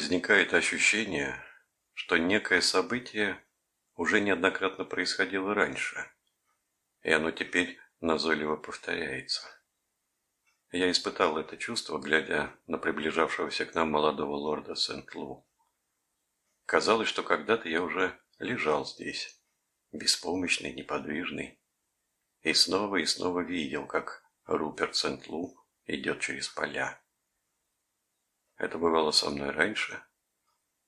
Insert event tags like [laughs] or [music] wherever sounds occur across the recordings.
Возникает ощущение, что некое событие уже неоднократно происходило раньше, и оно теперь назойливо повторяется. Я испытал это чувство, глядя на приближавшегося к нам молодого лорда Сент-Лу. Казалось, что когда-то я уже лежал здесь, беспомощный, неподвижный, и снова и снова видел, как Руперт Сент-Лу идет через поля. Это бывало со мной раньше,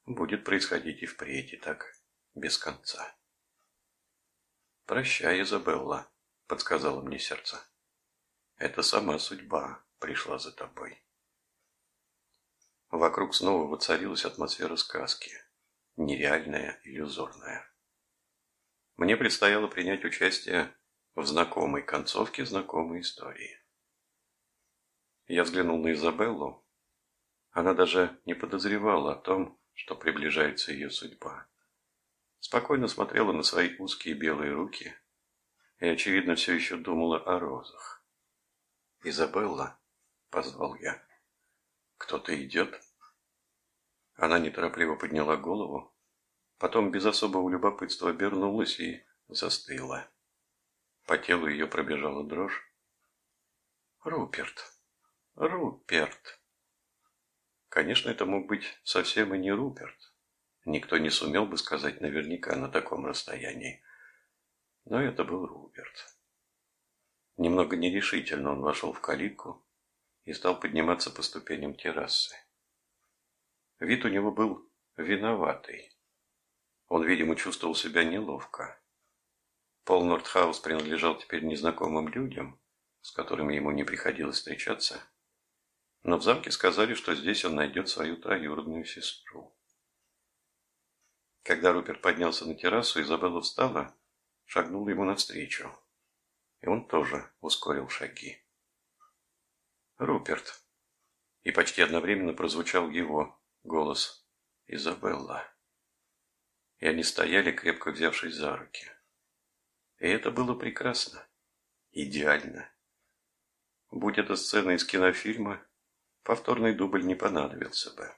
будет происходить и впредь, и так без конца. «Прощай, Изабелла», — подсказала мне сердце. «Это сама судьба пришла за тобой». Вокруг снова воцарилась атмосфера сказки, нереальная, иллюзорная. Мне предстояло принять участие в знакомой концовке знакомой истории. Я взглянул на Изабеллу. Она даже не подозревала о том, что приближается ее судьба. Спокойно смотрела на свои узкие белые руки и, очевидно, все еще думала о розах. «Изабелла», — позвал я, — «кто-то идет?» Она неторопливо подняла голову, потом без особого любопытства обернулась и застыла. По телу ее пробежала дрожь. «Руперт! Руперт!» Конечно, это мог быть совсем и не Руперт. Никто не сумел бы сказать наверняка на таком расстоянии. Но это был Руперт. Немного нерешительно он вошел в калитку и стал подниматься по ступеням террасы. Вид у него был виноватый. Он, видимо, чувствовал себя неловко. Пол Нордхаус принадлежал теперь незнакомым людям, с которыми ему не приходилось встречаться, но в замке сказали, что здесь он найдет свою троюродную сестру. Когда Руперт поднялся на террасу, Изабелла встала, шагнула ему навстречу, и он тоже ускорил шаги. «Руперт!» И почти одновременно прозвучал его голос «Изабелла». И они стояли, крепко взявшись за руки. И это было прекрасно. Идеально. Будь это сцена из кинофильма, повторный дубль не понадобился бы.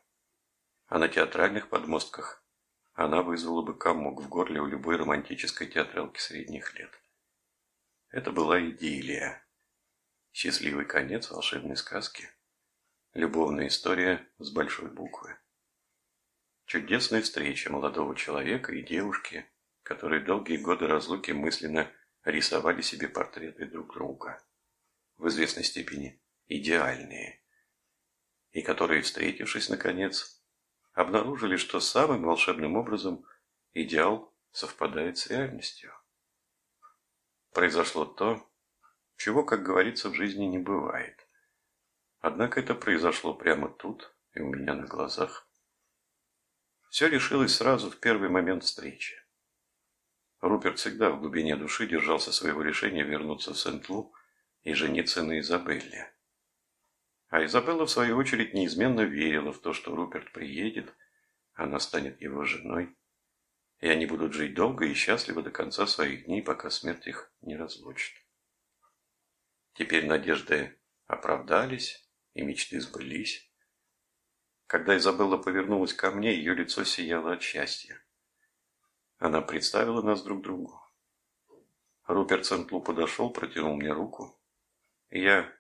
А на театральных подмостках она вызвала бы комок в горле у любой романтической театралки средних лет. Это была идиллия. Счастливый конец волшебной сказки. Любовная история с большой буквы. Чудесная встреча молодого человека и девушки – которые долгие годы разлуки мысленно рисовали себе портреты друг друга, в известной степени идеальные, и которые, встретившись наконец, обнаружили, что самым волшебным образом идеал совпадает с реальностью. Произошло то, чего, как говорится, в жизни не бывает. Однако это произошло прямо тут и у меня на глазах. Все решилось сразу в первый момент встречи. Руперт всегда в глубине души держался своего решения вернуться в Сент-Лу и жениться на Изабелле. А Изабелла, в свою очередь, неизменно верила в то, что Руперт приедет, она станет его женой, и они будут жить долго и счастливо до конца своих дней, пока смерть их не разлучит. Теперь надежды оправдались, и мечты сбылись. Когда Изабелла повернулась ко мне, ее лицо сияло от счастья. Она представила нас друг другу. Руперт Сент-Лу подошел, протянул мне руку, я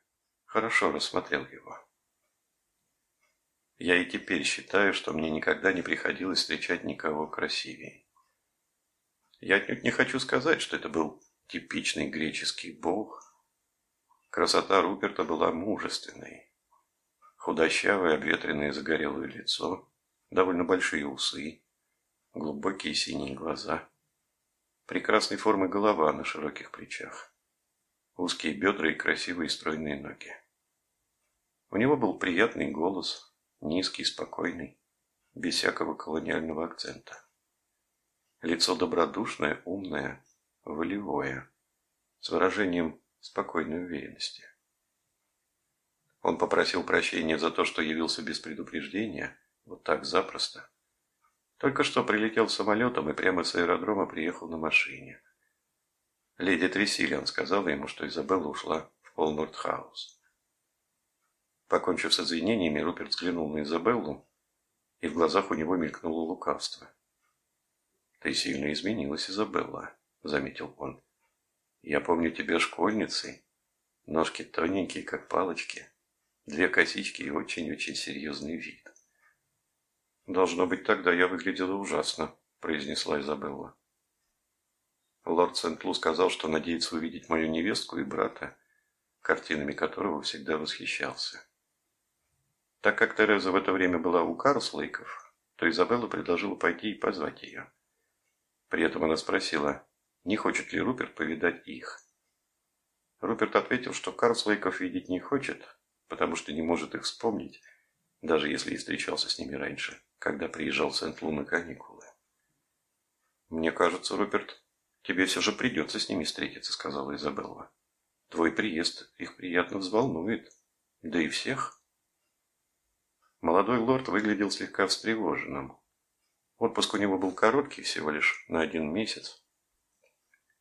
хорошо рассмотрел его. Я и теперь считаю, что мне никогда не приходилось встречать никого красивее. Я отнюдь не хочу сказать, что это был типичный греческий бог. Красота Руперта была мужественной. Худощавое, обветренное загорелое лицо, довольно большие усы, глубокие синие глаза, прекрасной формы голова на широких плечах, узкие бедра и красивые стройные ноги. У него был приятный голос, низкий, спокойный, без всякого колониального акцента. Лицо добродушное, умное, волевое, с выражением спокойной уверенности. Он попросил прощения за то, что явился без предупреждения, вот так запросто, только что прилетел самолетом и прямо с аэродрома приехал на машине. Леди Тресилиан сказала ему, что Изабелла ушла в Полнордхаус. Покончив с извинениями, Руперт взглянул на Изабеллу и в глазах у него мелькнуло лукавство. «Ты сильно изменилась, Изабелла», — заметил он. «Я помню тебя школьницей. Ножки тоненькие, как палочки, две косички и очень-очень серьезный вид». «Должно быть, тогда я выглядела ужасно», — произнесла Изабелла. Лорд Сент-Лу сказал, что надеется увидеть мою невестку и брата, картинами которого всегда восхищался. Так как Тереза в это время была у Карлслейков, то Изабелла предложила пойти и позвать ее. При этом она спросила, не хочет ли Руперт повидать их. Руперт ответил, что Карлслейков видеть не хочет, потому что не может их вспомнить, даже если и встречался с ними раньше когда приезжал в Сент-Лу на каникулы. «Мне кажется, Руперт, тебе все же придется с ними встретиться», — сказала Изабелла. «Твой приезд их приятно взволнует. Да и всех». Молодой лорд выглядел слегка встревоженным. Отпуск у него был короткий, всего лишь на один месяц.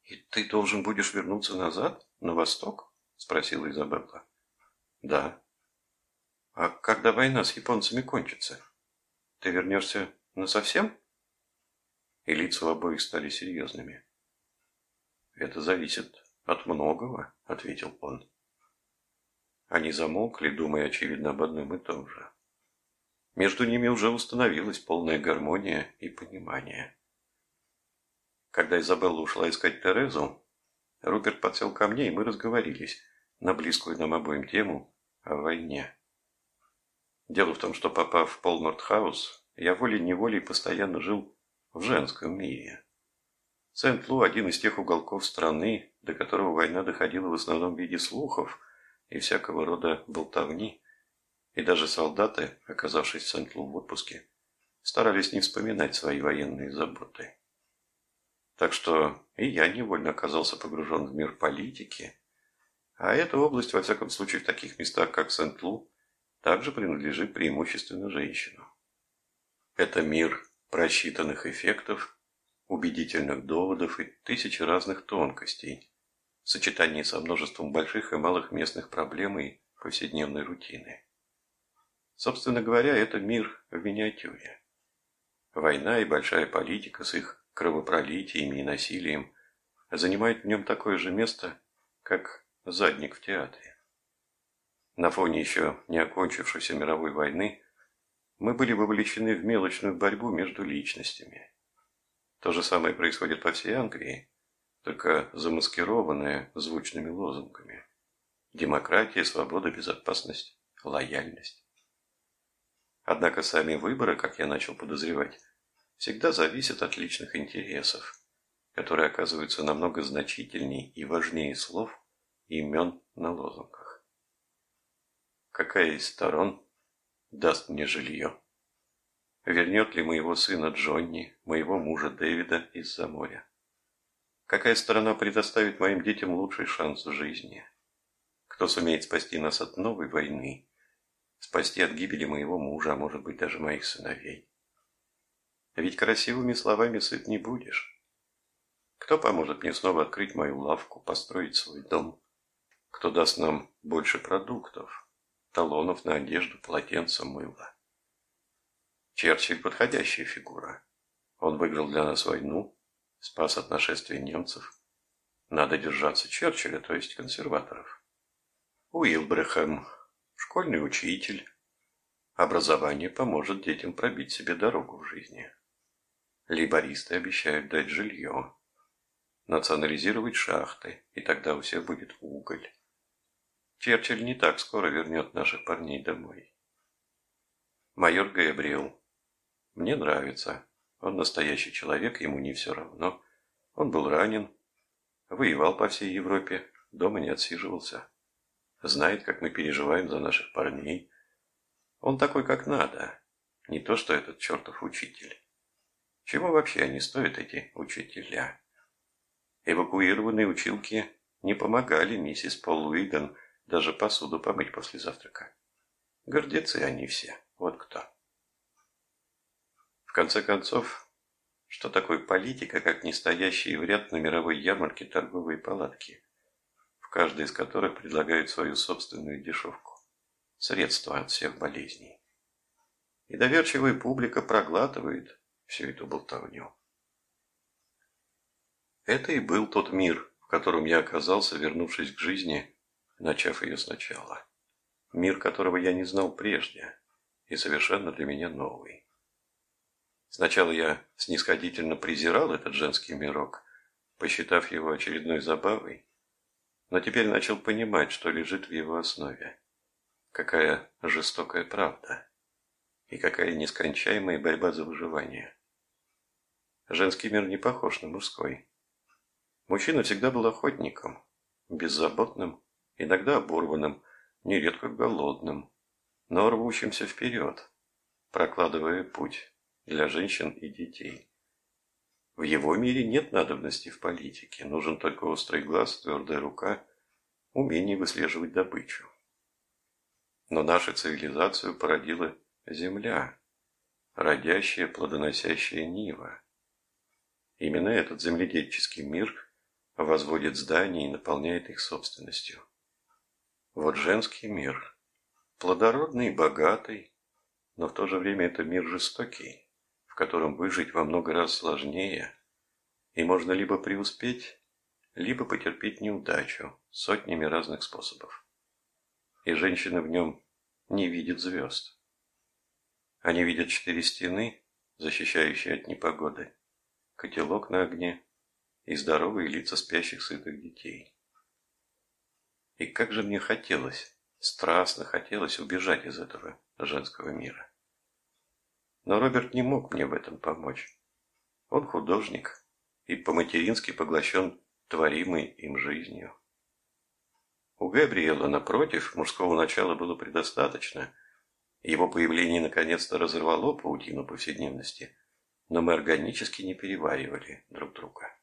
«И ты должен будешь вернуться назад, на восток?» — спросила Изабелла. «Да». «А когда война с японцами кончится?» Ты вернешься насовсем? И лица у обоих стали серьезными. Это зависит от многого, ответил он. Они замолкли, думая, очевидно, об одном и том же. Между ними уже установилась полная гармония и понимание. Когда Изабелла ушла искать Терезу, Руперт подсел ко мне, и мы разговорились на близкую нам обоим тему о войне. Дело в том, что попав в Полнордхаус, я волей-неволей постоянно жил в женском мире. Сент-Лу – один из тех уголков страны, до которого война доходила в основном в виде слухов и всякого рода болтовни. И даже солдаты, оказавшись в Сент-Лу в отпуске, старались не вспоминать свои военные заботы. Так что и я невольно оказался погружен в мир политики, а эта область, во всяком случае, в таких местах, как Сент-Лу, также принадлежит преимущественно женщинам. Это мир просчитанных эффектов, убедительных доводов и тысячи разных тонкостей, в сочетании со множеством больших и малых местных проблем и повседневной рутины. Собственно говоря, это мир в миниатюре. Война и большая политика с их кровопролитиями и насилием занимают в нем такое же место, как задник в театре. На фоне еще не окончившейся мировой войны мы были вовлечены в мелочную борьбу между личностями. То же самое происходит по всей Англии, только замаскированное звучными лозунгами. Демократия, свобода, безопасность, лояльность. Однако сами выборы, как я начал подозревать, всегда зависят от личных интересов, которые оказываются намного значительнее и важнее слов и имен на лозунгах какая из сторон даст мне жилье. Вернет ли моего сына Джонни, моего мужа Дэвида из-за моря? Какая сторона предоставит моим детям лучший шанс в жизни? Кто сумеет спасти нас от новой войны? Спасти от гибели моего мужа, а может быть даже моих сыновей? Ведь красивыми словами сыт не будешь. Кто поможет мне снова открыть мою лавку, построить свой дом? Кто даст нам больше продуктов? талонов на одежду, полотенца, мыло. Черчилль – подходящая фигура. Он выиграл для нас войну, спас от нашествия немцев. Надо держаться Черчилля, то есть консерваторов. Уилбрехем – школьный учитель. Образование поможет детям пробить себе дорогу в жизни. Лейбористы обещают дать жилье, национализировать шахты, и тогда у всех будет уголь. Черчилль не так скоро вернет наших парней домой. Майор Габриэл. Мне нравится. Он настоящий человек, ему не все равно. Он был ранен, воевал по всей Европе, дома не отсиживался. Знает, как мы переживаем за наших парней. Он такой, как надо. Не то, что этот чертов учитель. Чего вообще они стоят, эти учителя? Эвакуированные училки не помогали миссис Пол Уиган даже посуду помыть после завтрака. Гордецы они все, вот кто. В конце концов, что такое политика, как не стоящие в ряд на мировой ярмарке торговые палатки, в каждой из которых предлагают свою собственную дешевку, средства от всех болезней. и доверчивая публика проглатывает всю эту болтовню. Это и был тот мир, в котором я оказался, вернувшись к жизни, начав ее сначала. Мир, которого я не знал прежде, и совершенно для меня новый. Сначала я снисходительно презирал этот женский мирок, посчитав его очередной забавой, но теперь начал понимать, что лежит в его основе. Какая жестокая правда и какая нескончаемая борьба за выживание. Женский мир не похож на мужской. Мужчина всегда был охотником, беззаботным, иногда оборванным, нередко голодным, но рвущимся вперед, прокладывая путь для женщин и детей. В его мире нет надобности в политике, нужен только острый глаз, твердая рука, умение выслеживать добычу. Но нашу цивилизацию породила Земля, родящая, плодоносящая Нива. Именно этот земледельческий мир возводит здания и наполняет их собственностью. Вот женский мир, плодородный богатый, но в то же время это мир жестокий, в котором выжить во много раз сложнее, и можно либо преуспеть, либо потерпеть неудачу сотнями разных способов. И женщины в нем не видят звезд. Они видят четыре стены, защищающие от непогоды, котелок на огне и здоровые лица спящих сытых детей. И как же мне хотелось, страстно хотелось убежать из этого женского мира. Но Роберт не мог мне в этом помочь. Он художник и по-матерински поглощен творимой им жизнью. У Габриэла, напротив, мужского начала было предостаточно – его появление наконец-то разорвало паутину повседневности, но мы органически не переваривали друг друга.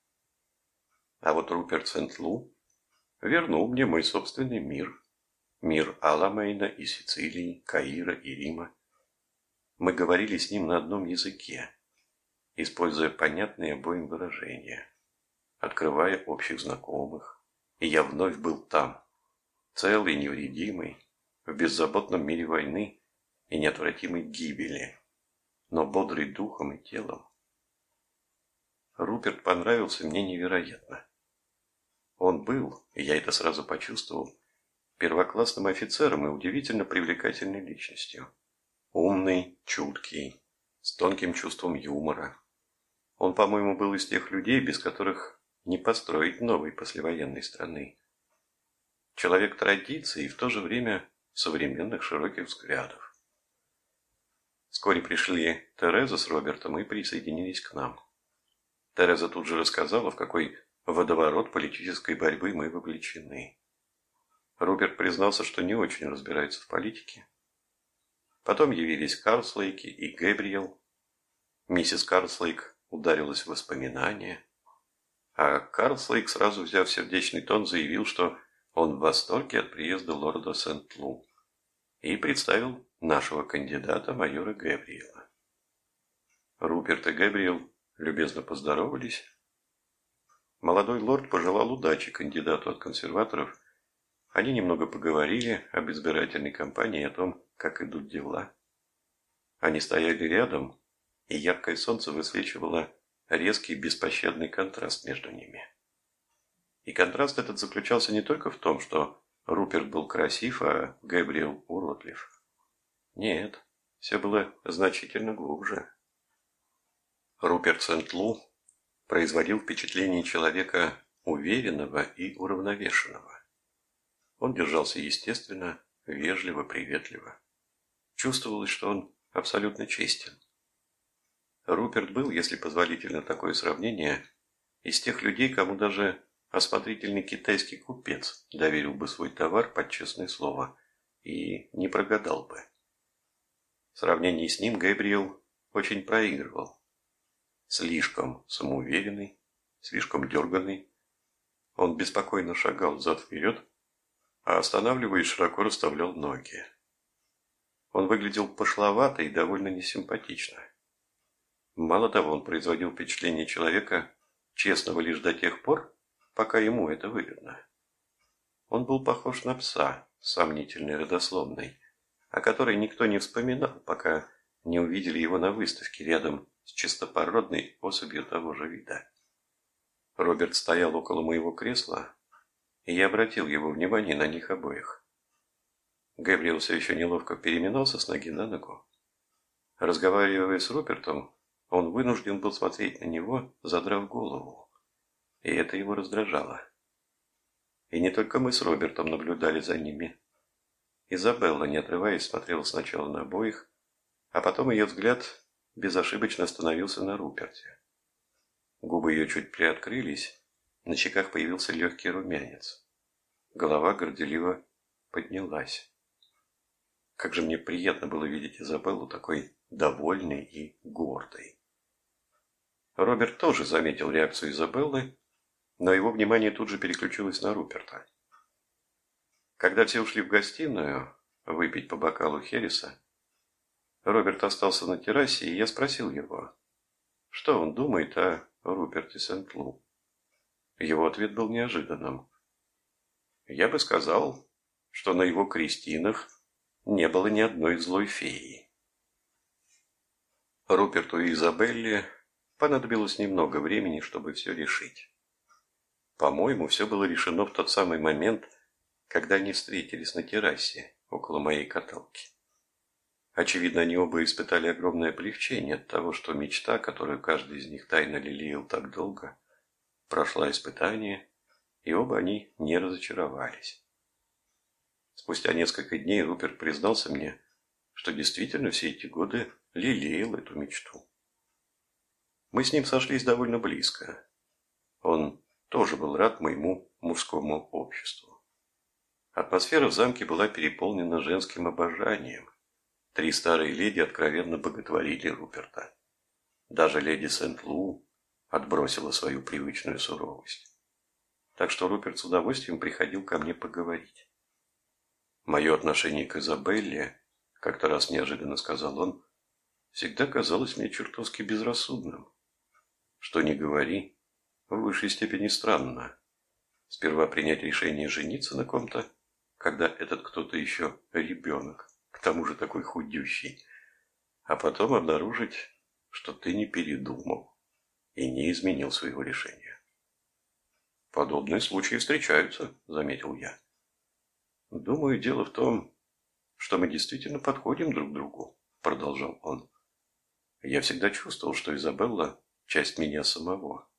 А вот Руперт Сент-Лу вернул мне мой собственный мир. Мир Аламейна и Сицилии, Каира и Рима. Мы говорили с ним на одном языке, используя понятные обоим выражения, открывая общих знакомых. И я вновь был там, целый, невредимый, в беззаботном мире войны, и неотвратимой гибели, но бодрый духом и телом. Руперт понравился мне невероятно. Он был, и я это сразу почувствовал, первоклассным офицером и удивительно привлекательной личностью. Умный, чуткий, с тонким чувством юмора. Он, по-моему, был из тех людей, без которых не построить новой послевоенной страны. Человек традиций и в то же время современных широких взглядов. Вскоре пришли Тереза с Робертом и присоединились к нам. Тереза тут же рассказала, в какой водоворот политической борьбы мы вовлечены. Роберт признался, что не очень разбирается в политике. Потом явились Карслейки и Гэбриэл. Миссис Карслейк ударилась в воспоминания, а Карслейк, сразу взяв сердечный тон, заявил, что он в восторге от приезда лорда Сент-Лу и представил нашего кандидата майора Габриэла. Руперт и Габриэл любезно поздоровались. Молодой лорд пожелал удачи кандидату от консерваторов. Они немного поговорили об избирательной кампании и о том, как идут дела. Они стояли рядом, и яркое солнце высвечивало резкий беспощадный контраст между ними. И контраст этот заключался не только в том, что Руперт был красив, а Габриэл уродлив. Нет, все было значительно глубже. Руперт Сент-Лу производил впечатление человека уверенного и уравновешенного. Он держался естественно, вежливо, приветливо. Чувствовалось, что он абсолютно честен. Руперт был, если позволительно такое сравнение, из тех людей, кому даже осмотрительный китайский купец доверил бы свой товар под честное слово и не прогадал бы. В сравнении с ним Габриэл очень проигрывал. Слишком самоуверенный, слишком дерганный. Он беспокойно шагал взад-вперед, а останавливаясь, широко расставлял ноги. Он выглядел пошловато и довольно несимпатично. Мало того, он производил впечатление человека, честного лишь до тех пор, пока ему это выгодно. Он был похож на пса, сомнительный родословный, о которой никто не вспоминал, пока не увидели его на выставке рядом с чистопородной особью того же вида. Роберт стоял около моего кресла, и я обратил его внимание на них обоих. Гэбриэл все еще неловко переминался с ноги на ногу. Разговаривая с Робертом, он вынужден был смотреть на него, задрав голову, и это его раздражало. И не только мы с Робертом наблюдали за ними. Изабелла, не отрываясь, смотрела сначала на обоих, а потом ее взгляд безошибочно остановился на Руперте. Губы ее чуть приоткрылись, на щеках появился легкий румянец. Голова горделиво поднялась. Как же мне приятно было видеть Изабеллу такой довольной и гордой. Роберт тоже заметил реакцию Изабеллы, но его внимание тут же переключилось на Руперта. Когда все ушли в гостиную выпить по бокалу Хереса, Роберт остался на террасе, и я спросил его, что он думает о Руперте Сент-Лу. Его ответ был неожиданным. Я бы сказал, что на его крестинах не было ни одной злой феи. Руперту и Изабелле понадобилось немного времени, чтобы все решить. По-моему, все было решено в тот самый момент, когда они встретились на террасе около моей каталки. Очевидно, они оба испытали огромное облегчение от того, что мечта, которую каждый из них тайно лелеял так долго, прошла испытание, и оба они не разочаровались. Спустя несколько дней Руперт признался мне, что действительно все эти годы лелеял эту мечту. Мы с ним сошлись довольно близко. Он тоже был рад моему мужскому обществу. Атмосфера в замке была переполнена женским обожанием, Три старые леди откровенно боготворили Руперта. Даже леди Сент-Лу отбросила свою привычную суровость. Так что Руперт с удовольствием приходил ко мне поговорить. Мое отношение к Изабелле, как-то раз неожиданно сказал он, всегда казалось мне чертовски безрассудным. Что не говори, в высшей степени странно. Сперва принять решение жениться на ком-то, когда этот кто-то еще ребенок к тому же такой худющий, а потом обнаружить, что ты не передумал и не изменил своего решения. Подобные случаи встречаются, заметил я. Думаю, дело в том, что мы действительно подходим друг к другу, продолжал он. Я всегда чувствовал, что Изабелла – часть меня самого.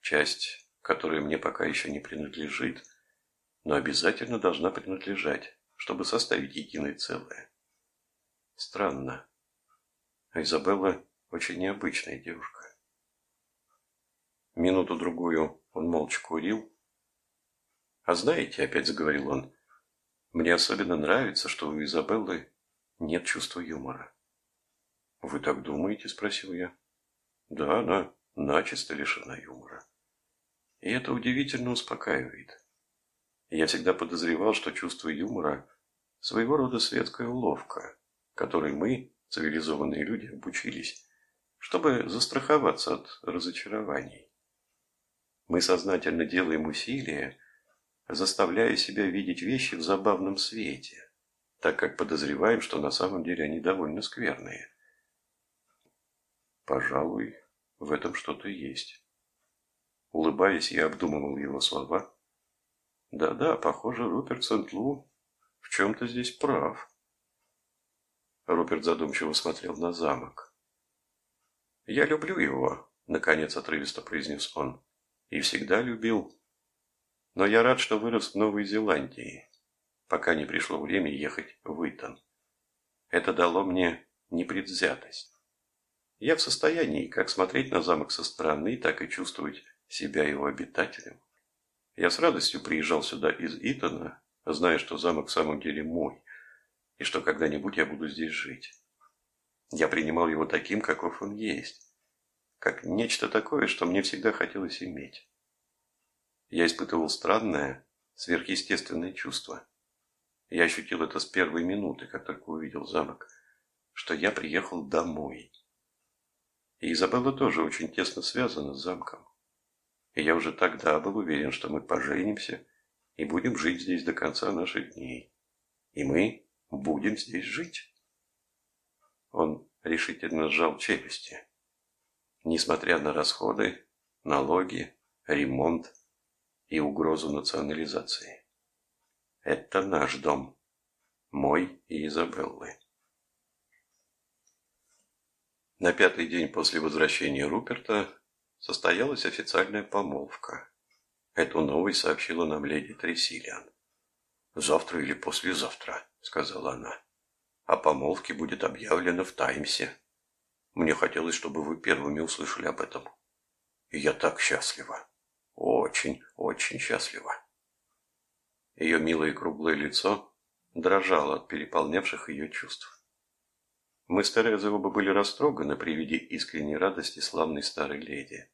Часть, которая мне пока еще не принадлежит, но обязательно должна принадлежать чтобы составить единое целое. Странно. Изабелла очень необычная девушка. Минуту-другую он молча курил. «А знаете, — опять заговорил он, — мне особенно нравится, что у Изабеллы нет чувства юмора». «Вы так думаете?» — спросил я. «Да, она начисто лишена юмора. И это удивительно успокаивает. Я всегда подозревал, что чувство юмора – своего рода светская уловка, которой мы, цивилизованные люди, обучились, чтобы застраховаться от разочарований. Мы сознательно делаем усилия, заставляя себя видеть вещи в забавном свете, так как подозреваем, что на самом деле они довольно скверные. Пожалуй, в этом что-то есть. Улыбаясь, я обдумывал его слова – да-да, похоже, Руперт Сент-Лу в чем-то здесь прав. Руперт задумчиво смотрел на замок. «Я люблю его», — наконец отрывисто произнес он. «И всегда любил. Но я рад, что вырос в Новой Зеландии, пока не пришло время ехать в Итон. Это дало мне непредвзятость. Я в состоянии как смотреть на замок со стороны, так и чувствовать себя его обитателем. Я с радостью приезжал сюда из Итона, зная, что замок в самом деле мой, и что когда-нибудь я буду здесь жить. Я принимал его таким, каков он есть, как нечто такое, что мне всегда хотелось иметь. Я испытывал странное, сверхъестественное чувство. Я ощутил это с первой минуты, как только увидел замок, что я приехал домой. И Изабелла тоже очень тесно связана с замком. И я уже тогда был уверен, что мы поженимся и будем жить здесь до конца наших дней. И мы будем здесь жить. Он решительно сжал челюсти. Несмотря на расходы, налоги, ремонт и угрозу национализации. Это наш дом. Мой и Изабеллы. На пятый день после возвращения Руперта состоялась официальная помолвка. Эту новость сообщила нам леди Тресилиан. «Завтра или послезавтра», — сказала она. «О помолвке будет объявлено в Таймсе. Мне хотелось, чтобы вы первыми услышали об этом. И я так счастлива. Очень, очень счастлива». Ее милое круглое лицо дрожало от переполнявших ее чувств. Мы с Терезой оба были растроганы при виде искренней радости славной старой леди.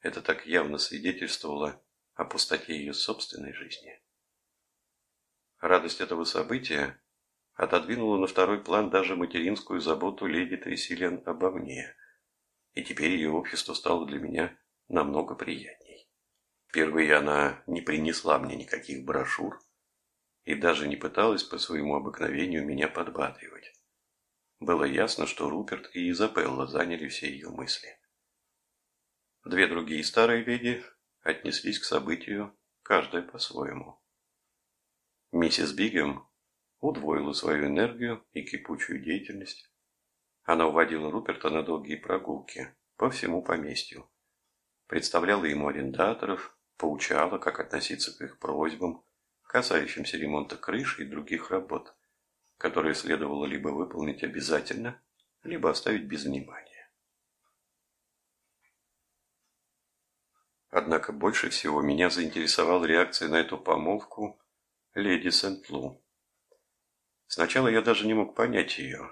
Это так явно свидетельствовало о пустоте ее собственной жизни. Радость этого события отодвинула на второй план даже материнскую заботу леди Тресилиан обо мне, и теперь ее общество стало для меня намного приятней. Впервые она не принесла мне никаких брошюр и даже не пыталась по своему обыкновению меня подбадривать. Было ясно, что Руперт и Изабелла заняли все ее мысли. Две другие старые леди отнеслись к событию, каждая по-своему. Миссис Бигем удвоила свою энергию и кипучую деятельность. Она уводила Руперта на долгие прогулки по всему поместью, представляла ему арендаторов, поучала, как относиться к их просьбам, касающимся ремонта крыши и других работ которые следовало либо выполнить обязательно, либо оставить без внимания. Однако больше всего меня заинтересовала реакция на эту помолвку леди Сент-Лу. Сначала я даже не мог понять ее,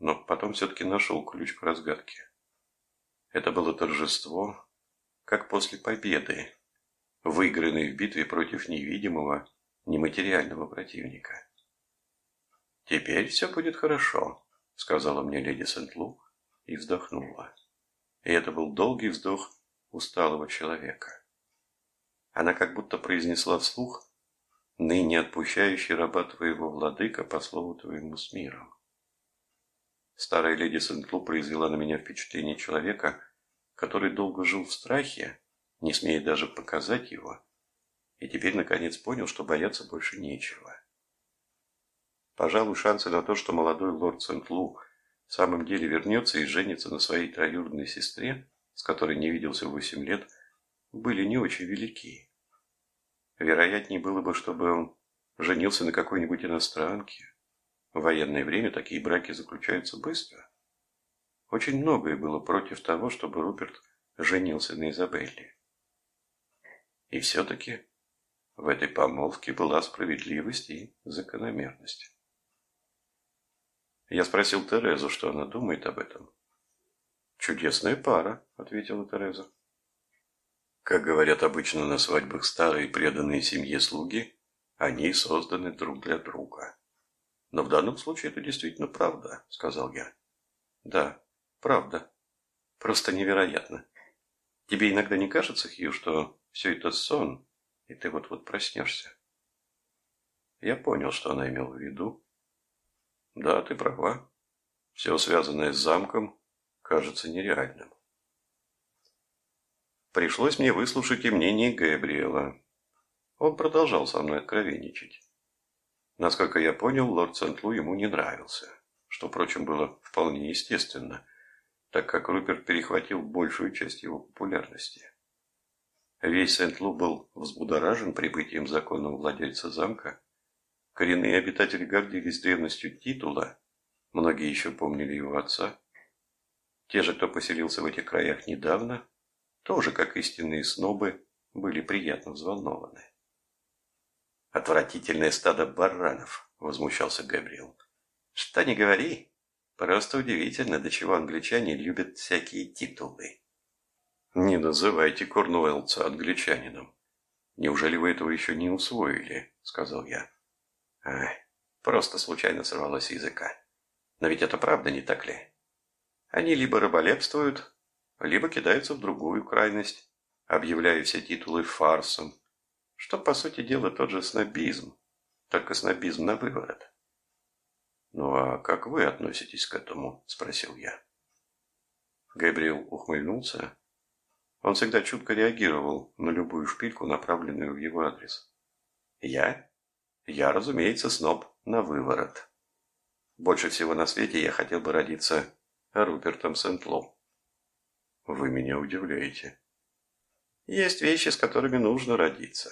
но потом все-таки нашел ключ к разгадке. Это было торжество, как после победы, выигранной в битве против невидимого, нематериального противника. «Теперь все будет хорошо», — сказала мне леди Сент-Лу и вздохнула. И это был долгий вздох усталого человека. Она как будто произнесла вслух «Ныне отпущающий раба твоего владыка по слову твоему с миром». Старая леди Сент-Лу произвела на меня впечатление человека, который долго жил в страхе, не смея даже показать его, и теперь наконец понял, что бояться больше нечего. Пожалуй, шансы на то, что молодой лорд Сент-Лу в самом деле вернется и женится на своей троюродной сестре, с которой не виделся восемь лет, были не очень велики. Вероятнее было бы, чтобы он женился на какой-нибудь иностранке. В военное время такие браки заключаются быстро. Очень многое было против того, чтобы Руперт женился на Изабелле. И все-таки в этой помолвке была справедливость и закономерность. Я спросил Терезу, что она думает об этом. «Чудесная пара», — ответила Тереза. Как говорят обычно на свадьбах старые преданные семье слуги, они созданы друг для друга. Но в данном случае это действительно правда, сказал я. Да, правда. Просто невероятно. Тебе иногда не кажется, Хью, что все это сон, и ты вот-вот проснешься? Я понял, что она имела в виду, да, ты права. Все связанное с замком кажется нереальным. Пришлось мне выслушать и мнение Габриэла. Он продолжал со мной откровенничать. Насколько я понял, лорд Сент-Лу ему не нравился, что, впрочем, было вполне естественно, так как Руперт перехватил большую часть его популярности. Весь Сент-Лу был взбудоражен прибытием законного владельца замка, Коренные обитатели гордились древностью титула, многие еще помнили его отца. Те же, кто поселился в этих краях недавно, тоже, как истинные снобы, были приятно взволнованы. «Отвратительное стадо баранов!» – возмущался Габриэл. «Что не говори, просто удивительно, до чего англичане любят всякие титулы». «Не называйте Корнуэллца англичанином. Неужели вы этого еще не усвоили?» – сказал я. Ай, просто случайно сорвалось языка. Но ведь это правда, не так ли? Они либо рыболепствуют, либо кидаются в другую крайность, объявляя все титулы фарсом, что, по сути дела, тот же снобизм, только снобизм на выворот. «Ну а как вы относитесь к этому?» – спросил я. Габриэл ухмыльнулся. Он всегда чутко реагировал на любую шпильку, направленную в его адрес. «Я? Я, разумеется, сноб на выворот. Больше всего на свете я хотел бы родиться Рупертом Сент-Лоу». «Вы меня удивляете». «Есть вещи, с которыми нужно родиться.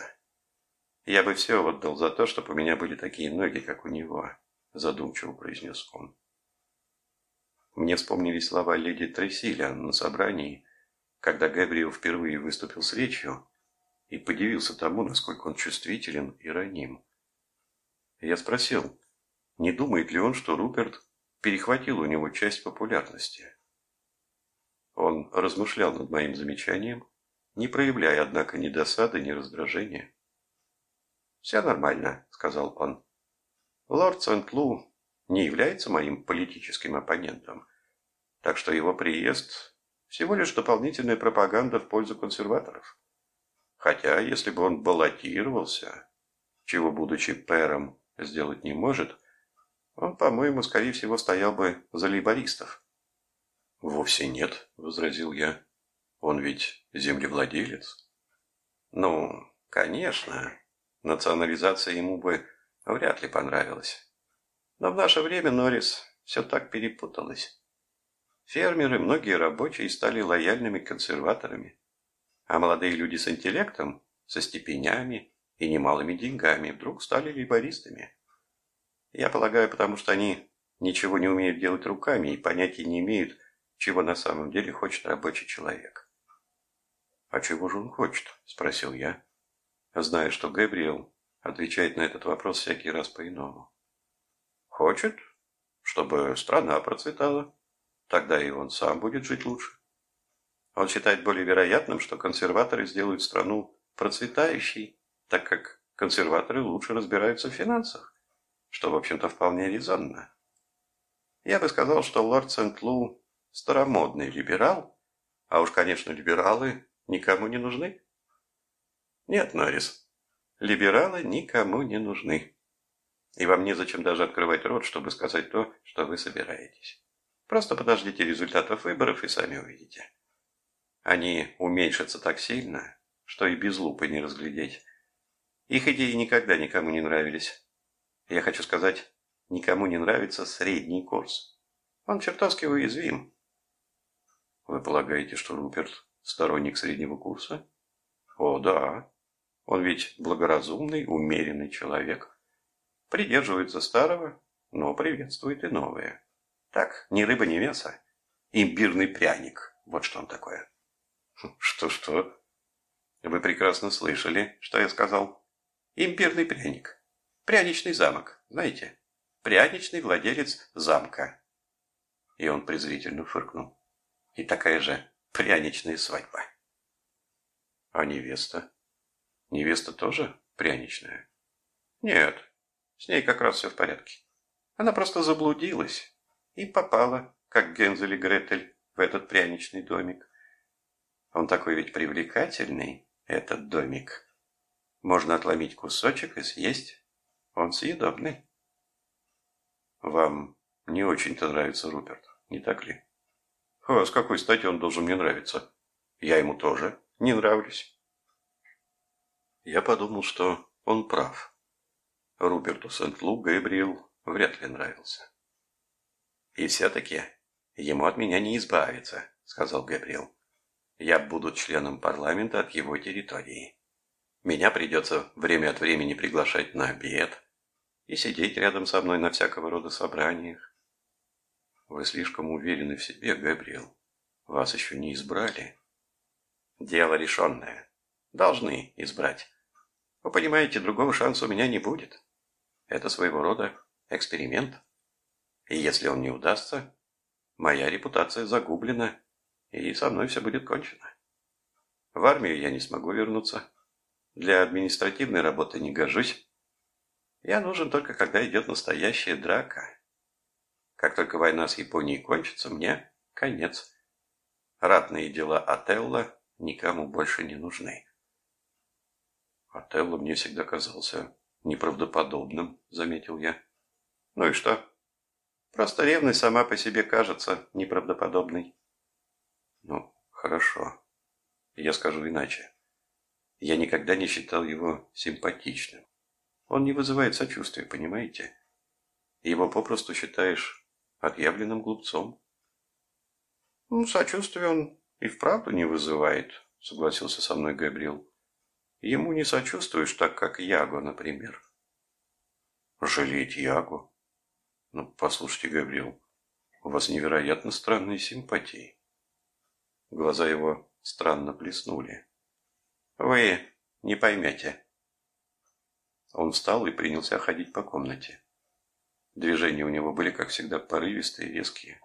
Я бы все отдал за то, чтобы у меня были такие ноги, как у него» задумчиво произнес он. Мне вспомнились слова леди Тресиля на собрании, когда Габриэл впервые выступил с речью и подивился тому, насколько он чувствителен и раним. Я спросил, не думает ли он, что Руперт перехватил у него часть популярности. Он размышлял над моим замечанием, не проявляя, однако, ни досады, ни раздражения. «Все нормально», — сказал он. Лорд Сент-Лу не является моим политическим оппонентом, так что его приезд – всего лишь дополнительная пропаганда в пользу консерваторов. Хотя, если бы он баллотировался, чего, будучи пэром, сделать не может, он, по-моему, скорее всего, стоял бы за лейбористов. «Вовсе нет», – возразил я. «Он ведь землевладелец». «Ну, конечно, национализация ему бы вряд ли понравилось. Но в наше время, Норрис, все так перепуталось. Фермеры, многие рабочие стали лояльными консерваторами, а молодые люди с интеллектом, со степенями и немалыми деньгами вдруг стали лейбористами. Я полагаю, потому что они ничего не умеют делать руками и понятия не имеют, чего на самом деле хочет рабочий человек. «А чего же он хочет?» – спросил я, зная, что Габриэл отвечает на этот вопрос всякий раз по-иному. Хочет, чтобы страна процветала. Тогда и он сам будет жить лучше. Он считает более вероятным, что консерваторы сделают страну процветающей, так как консерваторы лучше разбираются в финансах, что, в общем-то, вполне резонно. Я бы сказал, что лорд Сент-Лу старомодный либерал, а уж, конечно, либералы никому не нужны. Нет, Норрис, Либералы никому не нужны. И вам незачем даже открывать рот, чтобы сказать то, что вы собираетесь. Просто подождите результатов выборов и сами увидите. Они уменьшатся так сильно, что и без лупы не разглядеть. Их идеи никогда никому не нравились. Я хочу сказать, никому не нравится средний курс. Он чертовски уязвим. Вы полагаете, что Руперт сторонник среднего курса? О, да. Он ведь благоразумный, умеренный человек. Придерживается старого, но приветствует и новое. Так, ни рыба, ни мясо. Имбирный пряник. Вот что он такое. Что-что? Вы прекрасно слышали, что я сказал. Имбирный пряник. Пряничный замок, знаете? Пряничный владелец замка. И он презрительно фыркнул. И такая же пряничная свадьба. А невеста? Невеста тоже пряничная? Нет, с ней как раз все в порядке. Она просто заблудилась и попала, как Гензель и Гретель, в этот пряничный домик. Он такой ведь привлекательный, этот домик. Можно отломить кусочек и съесть. Он съедобный. Вам не очень-то нравится Руперт, не так ли? А с какой стати он должен мне нравиться? Я ему тоже не нравлюсь. Я подумал, что он прав. Руберту Сент-Лу Габриэл вряд ли нравился. «И все-таки ему от меня не избавиться», — сказал Габриэл. «Я буду членом парламента от его территории. Меня придется время от времени приглашать на обед и сидеть рядом со мной на всякого рода собраниях. Вы слишком уверены в себе, Габриэл. Вас еще не избрали. Дело решенное. Должны избрать. Вы понимаете, другого шанса у меня не будет. Это своего рода эксперимент. И если он не удастся, моя репутация загублена, и со мной все будет кончено. В армию я не смогу вернуться. Для административной работы не гожусь. Я нужен только, когда идет настоящая драка. Как только война с Японией кончится, мне конец. Ратные дела Отелло никому больше не нужны. Отелло мне всегда казался неправдоподобным, заметил я. Ну и что? Просто ревность сама по себе кажется неправдоподобной. Ну, хорошо. Я скажу иначе. Я никогда не считал его симпатичным. Он не вызывает сочувствия, понимаете? Его попросту считаешь отъявленным глупцом. Ну, сочувствия он и вправду не вызывает, согласился со мной Габриэл. Ему не сочувствуешь так, как Яго, например. Жалеть Ягу? Ну, послушайте, Габриэл, у вас невероятно странные симпатии. Глаза его странно блеснули. Вы не поймете. Он встал и принялся ходить по комнате. Движения у него были, как всегда, порывистые и резкие.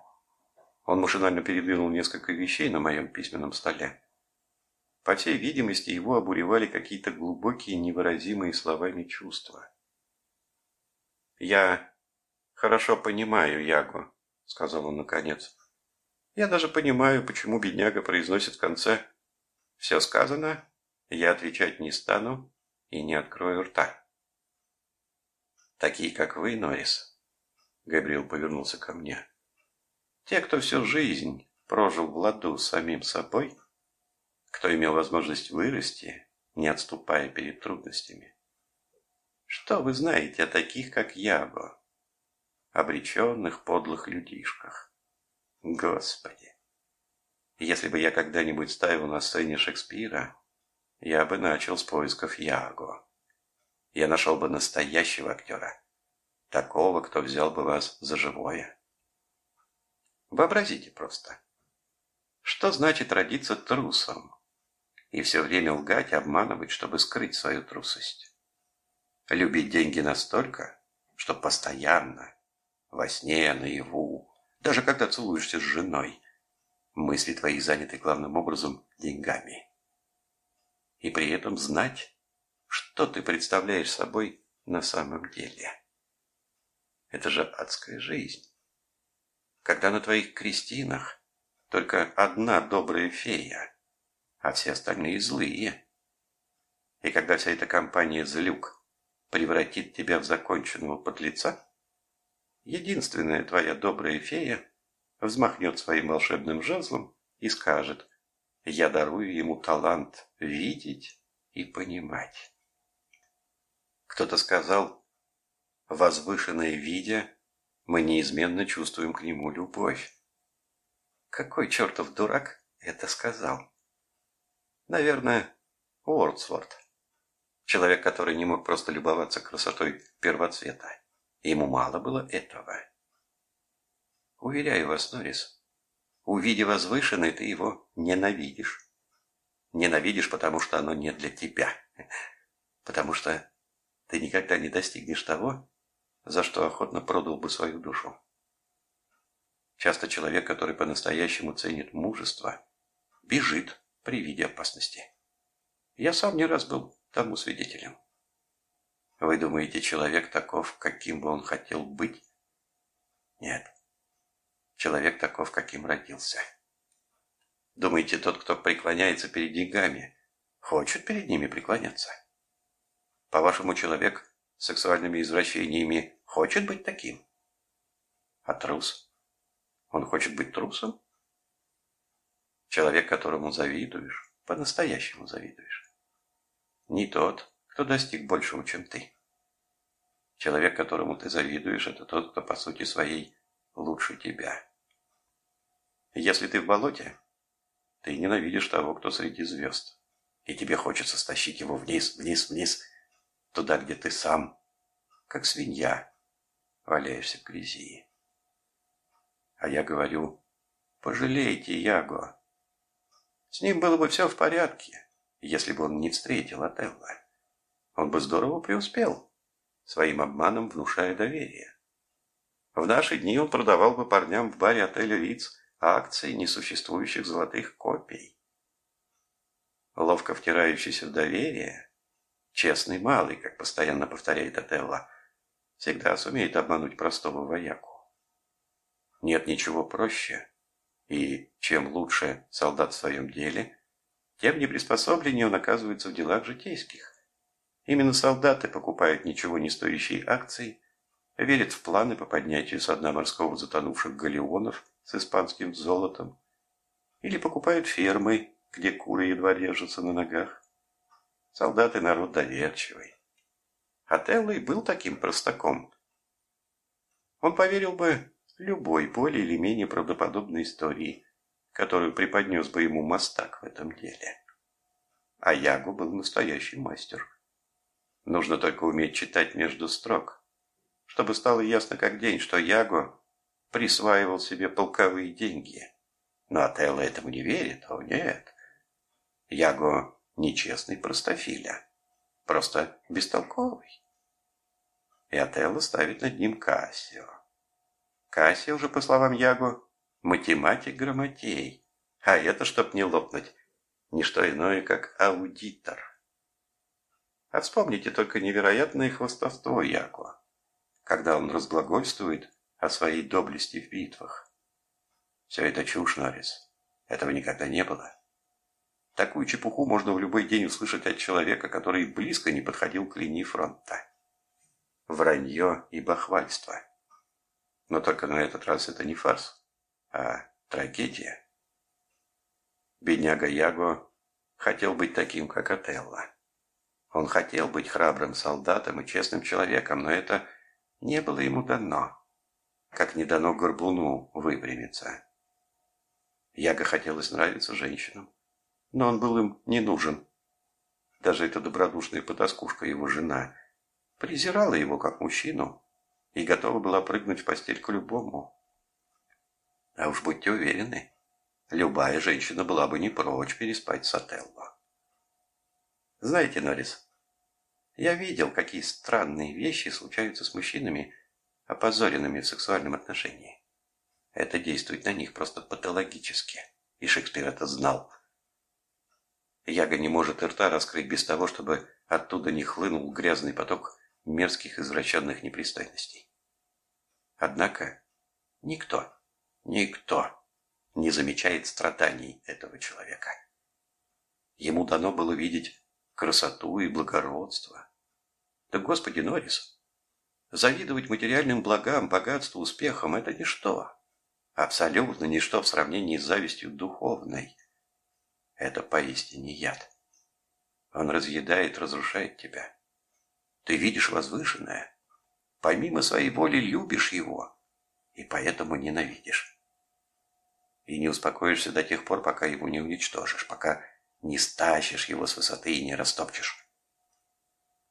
Он машинально передвинул несколько вещей на моем письменном столе. По всей видимости, его обуревали какие-то глубокие, невыразимые словами чувства. «Я хорошо понимаю Ягу», — сказал он наконец. «Я даже понимаю, почему бедняга произносит в конце «Все сказано, я отвечать не стану и не открою рта». Такие, как вы, Норрис, Габриэл повернулся ко мне. Те, кто всю жизнь прожил в ладу с самим собой, кто имел возможность вырасти, не отступая перед трудностями. Что вы знаете о таких, как Яго? Обреченных подлых людишках. Господи! Если бы я когда-нибудь ставил на сцене Шекспира, я бы начал с поисков Яго. Я нашел бы настоящего актера. Такого, кто взял бы вас за живое. Вообразите просто. Что значит родиться трусом? И все время лгать, обманывать, чтобы скрыть свою трусость. Любить деньги настолько, что постоянно, во сне, наяву, даже когда целуешься с женой, мысли твои заняты главным образом деньгами. И при этом знать, что ты представляешь собой на самом деле. Это же адская жизнь. Когда на твоих крестинах только одна добрая фея, а все остальные злые. И когда вся эта компания злюк превратит тебя в законченного подлеца, единственная твоя добрая фея взмахнет своим волшебным жезлом и скажет «Я дарую ему талант видеть и понимать». Кто-то сказал, возвышенное видя, мы неизменно чувствуем к нему любовь. Какой чертов дурак это сказал? Наверное, Уордсворт. Человек, который не мог просто любоваться красотой первоцвета. Ему мало было этого. Уверяю вас, Норрис, увидя возвышенное, ты его ненавидишь. Ненавидишь, потому что оно не для тебя. [laughs] Потому что ты никогда не достигнешь того, за что охотно продал бы свою душу. Часто человек, который по-настоящему ценит мужество, бежит при виде опасности. Я сам не раз был тому свидетелем. Вы думаете, человек таков, каким бы он хотел быть? Нет. Человек таков, каким родился. Думаете, тот, кто преклоняется перед деньгами, хочет перед ними преклоняться? По-вашему, человек сексуальными извращениями хочет быть таким? А трус? Он хочет быть трусом? Человек, которому завидуешь, по-настоящему завидуешь. Не тот, кто достиг большего, чем ты. Человек, которому ты завидуешь, это тот, кто по сути своей лучше тебя. Если ты в болоте, ты ненавидишь того, кто среди звезд. И тебе хочется стащить его вниз, вниз, вниз, туда, где ты сам, как свинья, валяешься в грязи. А я говорю, пожалейте Яго. С ним было бы все в порядке, если бы он не встретил Отелло. Он бы здорово преуспел, своим обманом внушая доверие. В наши дни он продавал бы парням в баре отеля Риц акции несуществующих золотых копий. Ловко втирающийся в доверие – Честный малый, как постоянно повторяет Отелло, всегда сумеет обмануть простого вояку. Нет ничего проще, и чем лучше солдат в своем деле, тем неприспособленнее он оказывается в делах житейских. Именно солдаты покупают ничего не стоящие акции, верит в планы по поднятию со дна морского затонувших галеонов с испанским золотом, или покупает фермы, где куры едва держатся на ногах. Солдаты народ доверчивый. Отелло и был таким простаком. Он поверил бы любой более или менее правдоподобной истории, которую преподнес бы ему мастак в этом деле. А Ягу был настоящий мастер. Нужно только уметь читать между строк, чтобы стало ясно как день, что Яго присваивал себе полковые деньги. Но Отелло этому не верит, о нет. Яго нечестный простофиля, просто бестолковый. И Отелло ставит над ним Кассио. Кассио уже, по словам Яго, математик-грамотей, а это, чтоб не лопнуть, не что иное, как аудитор. А вспомните только невероятное хвостовство Яко, когда он разглагольствует о своей доблести в битвах. Все это чушь, Норрис. Этого никогда не было. Такую чепуху можно в любой день услышать от человека, который близко не подходил к линии фронта. Вранье и бахвальство. Но только на этот раз это не фарс, а трагедия. Бедняга Яго хотел быть таким, как Отелло. Он хотел быть храбрым солдатом и честным человеком, но это не было ему дано, как не дано горбуну выпрямиться. Яго хотелось нравиться женщинам, но он был им не нужен. Даже эта добродушная потаскушка, его жена, презирала его как мужчину и готова была прыгнуть в постель к любому. А уж будьте уверены, любая женщина была бы не прочь переспать с Отелло. Знаете, Норрис, я видел, какие странные вещи случаются с мужчинами, опозоренными в сексуальном отношении. Это действует на них просто патологически, и Шекспир это знал. Яга не может рта раскрыть без того, чтобы оттуда не хлынул грязный поток мерзких извращенных непристойностей. Однако никто, никто не замечает страданий этого человека. Ему дано было видеть красоту и благородство. Да, Господи, Норрис, завидовать материальным благам, богатству, успехам – это ничто. Абсолютно ничто в сравнении с завистью духовной. Это поистине яд. Он разъедает, разрушает тебя. Ты видишь возвышенное, помимо своей воли любишь его, и поэтому ненавидишь. И не успокоишься до тех пор, пока его не уничтожишь, пока не стащишь его с высоты и не растопчешь.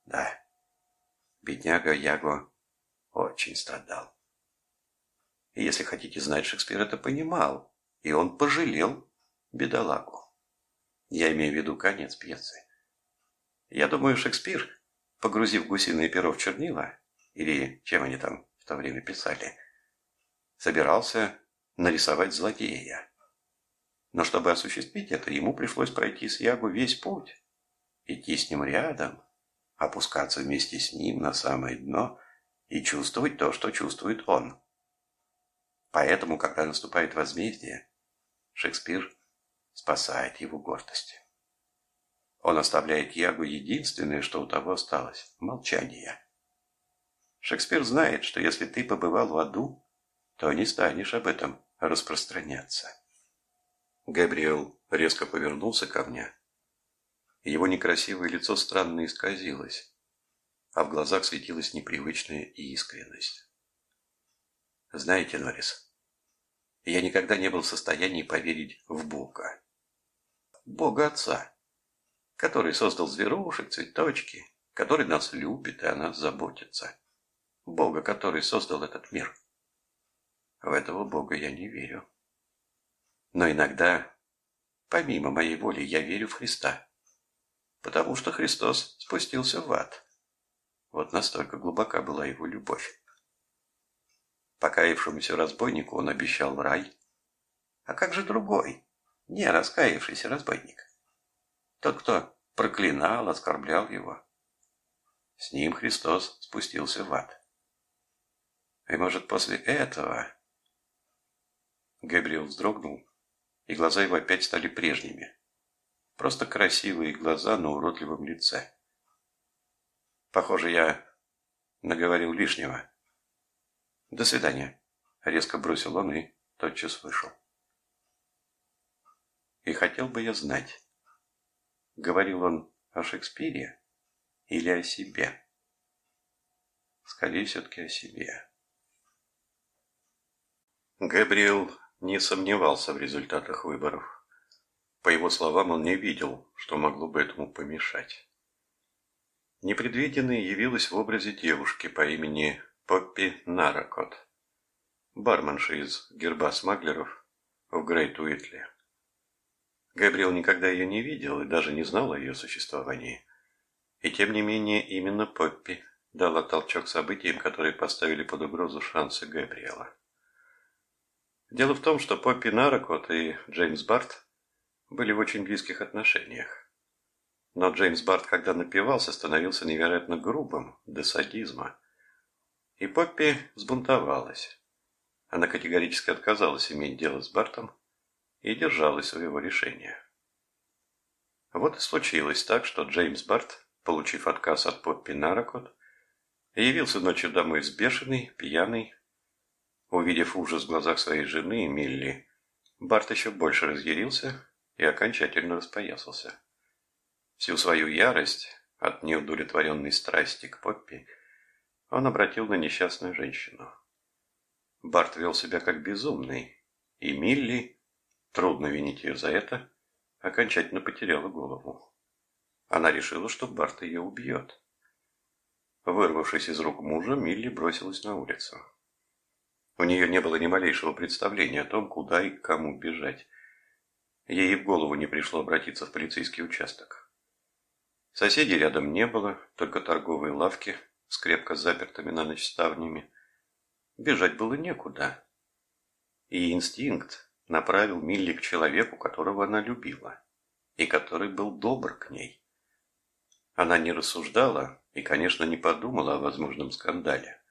Да, бедняга Яго очень страдал. И если хотите знать, Шекспир это понимал, и он пожалел бедолагу. Я имею в виду конец пьесы. Я думаю, Шекспир, погрузив гусиное перо в чернила, или чем они там в то время писали, собирался нарисовать злодея. Но чтобы осуществить это, ему пришлось пройти с Ягу весь путь. Идти с ним рядом, опускаться вместе с ним на самое дно и чувствовать то, что чувствует он. Поэтому, когда наступает возмездие, Шекспир спасает его гордость. Он оставляет Ягу единственное, что у того осталось – молчание. Шекспир знает, что если ты побывал в аду, то не станешь об этом распространяться. Габриэл резко повернулся ко мне. Его некрасивое лицо странно исказилось, а в глазах светилась непривычная искренность. Знаете, Норрис, я никогда не был в состоянии поверить в Бога. Бога Отца, который создал зверушек, цветочки, который нас любит и о нас заботится. Бога, который создал этот мир. В этого Бога я не верю. Но иногда, помимо моей воли, я верю в Христа. Потому что Христос спустился в ад. Вот настолько глубока была его любовь. Покаявшемуся разбойнику он обещал рай. А как же другой, не раскаявшийся разбойник? Тот, кто проклинал, оскорблял его. С ним Христос спустился в ад. И может после этого... Габриэл вздрогнул и глаза его опять стали прежними. Просто красивые глаза на уродливом лице. Похоже, я наговорил лишнего. До свидания. Резко бросил он и тотчас вышел. И хотел бы я знать, говорил он о Шекспире или о себе? Скорее все-таки о себе. Габриэл не сомневался в результатах выборов. По его словам, он не видел, что могло бы этому помешать. Непредвиденное явилась в образе девушки по имени Поппи Наракот, барменши из герба смаглеров в Грейт Уитле. Габриэл никогда ее не видел и даже не знал о ее существовании. И тем не менее именно Поппи дала толчок событиям, которые поставили под угрозу шансы Габриэла. Дело в том, что Поппи Наракот и Джеймс Барт были в очень близких отношениях. Но Джеймс Барт, когда напивался, становился невероятно грубым, до садизма. И Поппи взбунтовалась. Она категорически отказалась иметь дело с Бартом и держалась своего решения. Вот и случилось так, что Джеймс Барт, получив отказ от Поппи Наракот, явился ночью домой взбешенный, пьяный, Увидев ужас в глазах своей жены, Милли, Барт еще больше разъярился и окончательно распоясался. Всю свою ярость от неудовлетворенной страсти к Поппи он обратил на несчастную женщину. Барт вел себя как безумный, и Милли, трудно винить ее за это, окончательно потеряла голову. Она решила, что Барт ее убьет. Вырвавшись из рук мужа, Милли бросилась на улицу. У нее не было ни малейшего представления о том, куда и к кому бежать. Ей в голову не пришло обратиться в полицейский участок. Соседей рядом не было, только торговые лавки с крепко запертыми на ночь ставнями. Бежать было некуда. И инстинкт направил Милли к человеку, которого она любила, и который был добр к ней. Она не рассуждала и, конечно, не подумала о возможном скандале.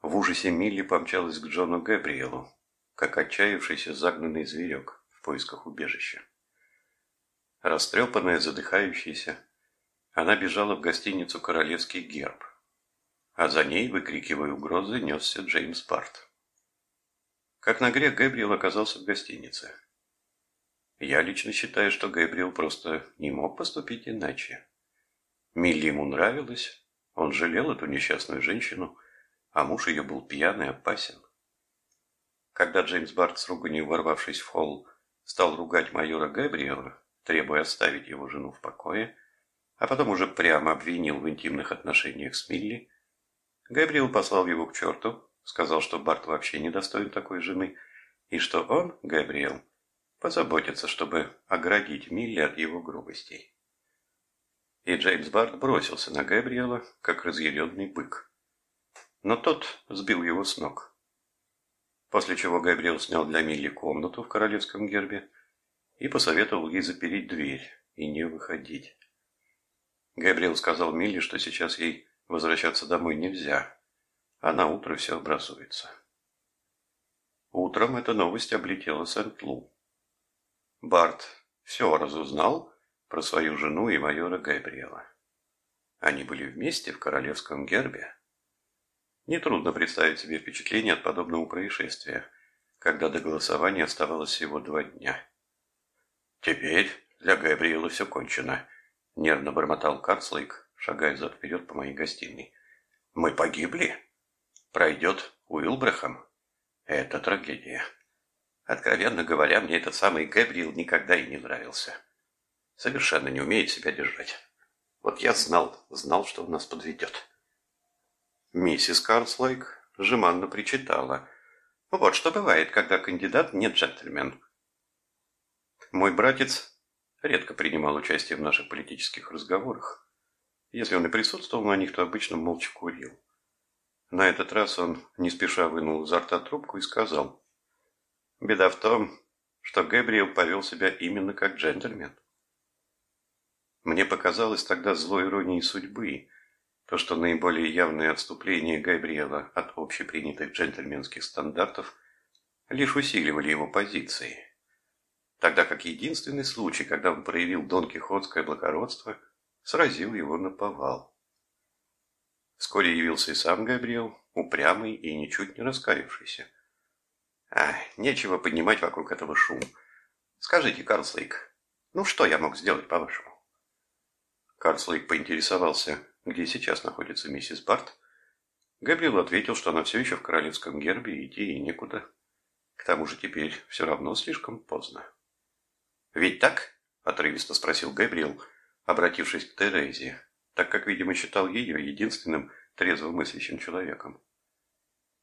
В ужасе Милли помчалась к Джону Габриэлу, как отчаявшийся загнанный зверек в поисках убежища. Растрепанная, задыхающаяся, она бежала в гостиницу «Королевский герб», а за ней, выкрикивая угрозы, несся Джеймс Парт. Как на грех Гэбриэл оказался в гостинице. Я лично считаю, что Гэбриэл просто не мог поступить иначе. Милли ему нравилась, он жалел эту несчастную женщину, а муж ее был пьяный, опасен. Когда Джеймс Барт с руганью ворвавшись в холл, стал ругать майора Габриэла, требуя оставить его жену в покое, а потом уже прямо обвинил в интимных отношениях с Милли, Габриэл послал его к черту, сказал, что Барт вообще не достоин такой жены, и что он, Габриэл, позаботится, чтобы оградить Милли от его грубостей. И Джеймс Барт бросился на Габриэла, как разъяренный бык но тот сбил его с ног. После чего Габриэл снял для Милли комнату в королевском гербе и посоветовал ей запереть дверь и не выходить. Габриэл сказал Милли, что сейчас ей возвращаться домой нельзя, а на утро все образуется. Утром эта новость облетела Сент-Лу. Барт все разузнал про свою жену и майора Габриэла. Они были вместе в королевском гербе. Нетрудно представить себе впечатление от подобного происшествия, когда до голосования оставалось всего два дня. «Теперь для Габриэла все кончено», — нервно бормотал Карцлейк, шагая зад-вперед по моей гостиной. «Мы погибли? Пройдет Уилбрахам? Это трагедия. Откровенно говоря, мне этот самый Габриэл никогда и не нравился. Совершенно не умеет себя держать. Вот я знал, знал, что он нас подведет». Миссис Карслейк жеманно причитала. Вот что бывает, когда кандидат не джентльмен. Мой братец редко принимал участие в наших политических разговорах. Если он и присутствовал на них, то обычно молча курил. На этот раз он не спеша вынул изо рта трубку и сказал. Беда в том, что Гэбриэл повел себя именно как джентльмен. Мне показалось тогда злой иронией судьбы, то, что наиболее явные отступления Габриэла от общепринятых джентльменских стандартов лишь усиливали его позиции, тогда как единственный случай, когда он проявил дон Кихотское благородство, сразил его на повал. Вскоре явился и сам Габриэл, упрямый и ничуть не раскаявшийся. А, нечего поднимать вокруг этого шум. Скажите, Карлслейк, ну что я мог сделать, по-вашему? Карлслейк поинтересовался, где сейчас находится миссис Барт. Габриэл ответил, что она все еще в королевском гербе, и идти ей некуда. К тому же теперь все равно слишком поздно. «Ведь так?» – отрывисто спросил Габриэл, обратившись к Терезе, так как, видимо, считал ее единственным трезвомыслящим человеком.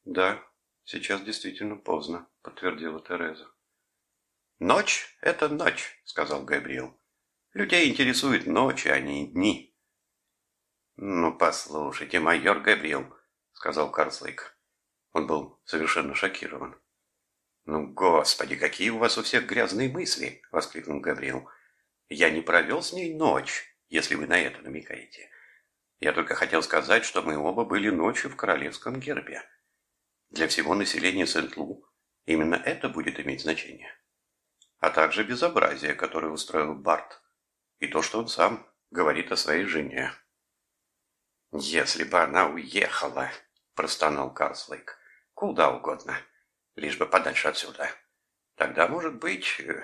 «Да, сейчас действительно поздно», — подтвердила Тереза. «Ночь — это ночь», — сказал Габриэл. «Людей интересует ночь, а не дни». «Ну, послушайте, майор Габриэл», — сказал Карслейк. Он был совершенно шокирован. «Ну, господи, какие у вас у всех грязные мысли!» — воскликнул Габриэл. «Я не провел с ней ночь, если вы на это намекаете. Я только хотел сказать, что мы оба были ночью в королевском гербе. Для всего населения Сент-Лу именно это будет иметь значение. А также безобразие, которое устроил Барт, и то, что он сам говорит о своей жене. «Если бы она уехала», – простонал Карслейк, – «куда угодно, лишь бы подальше отсюда. Тогда, может быть...» э,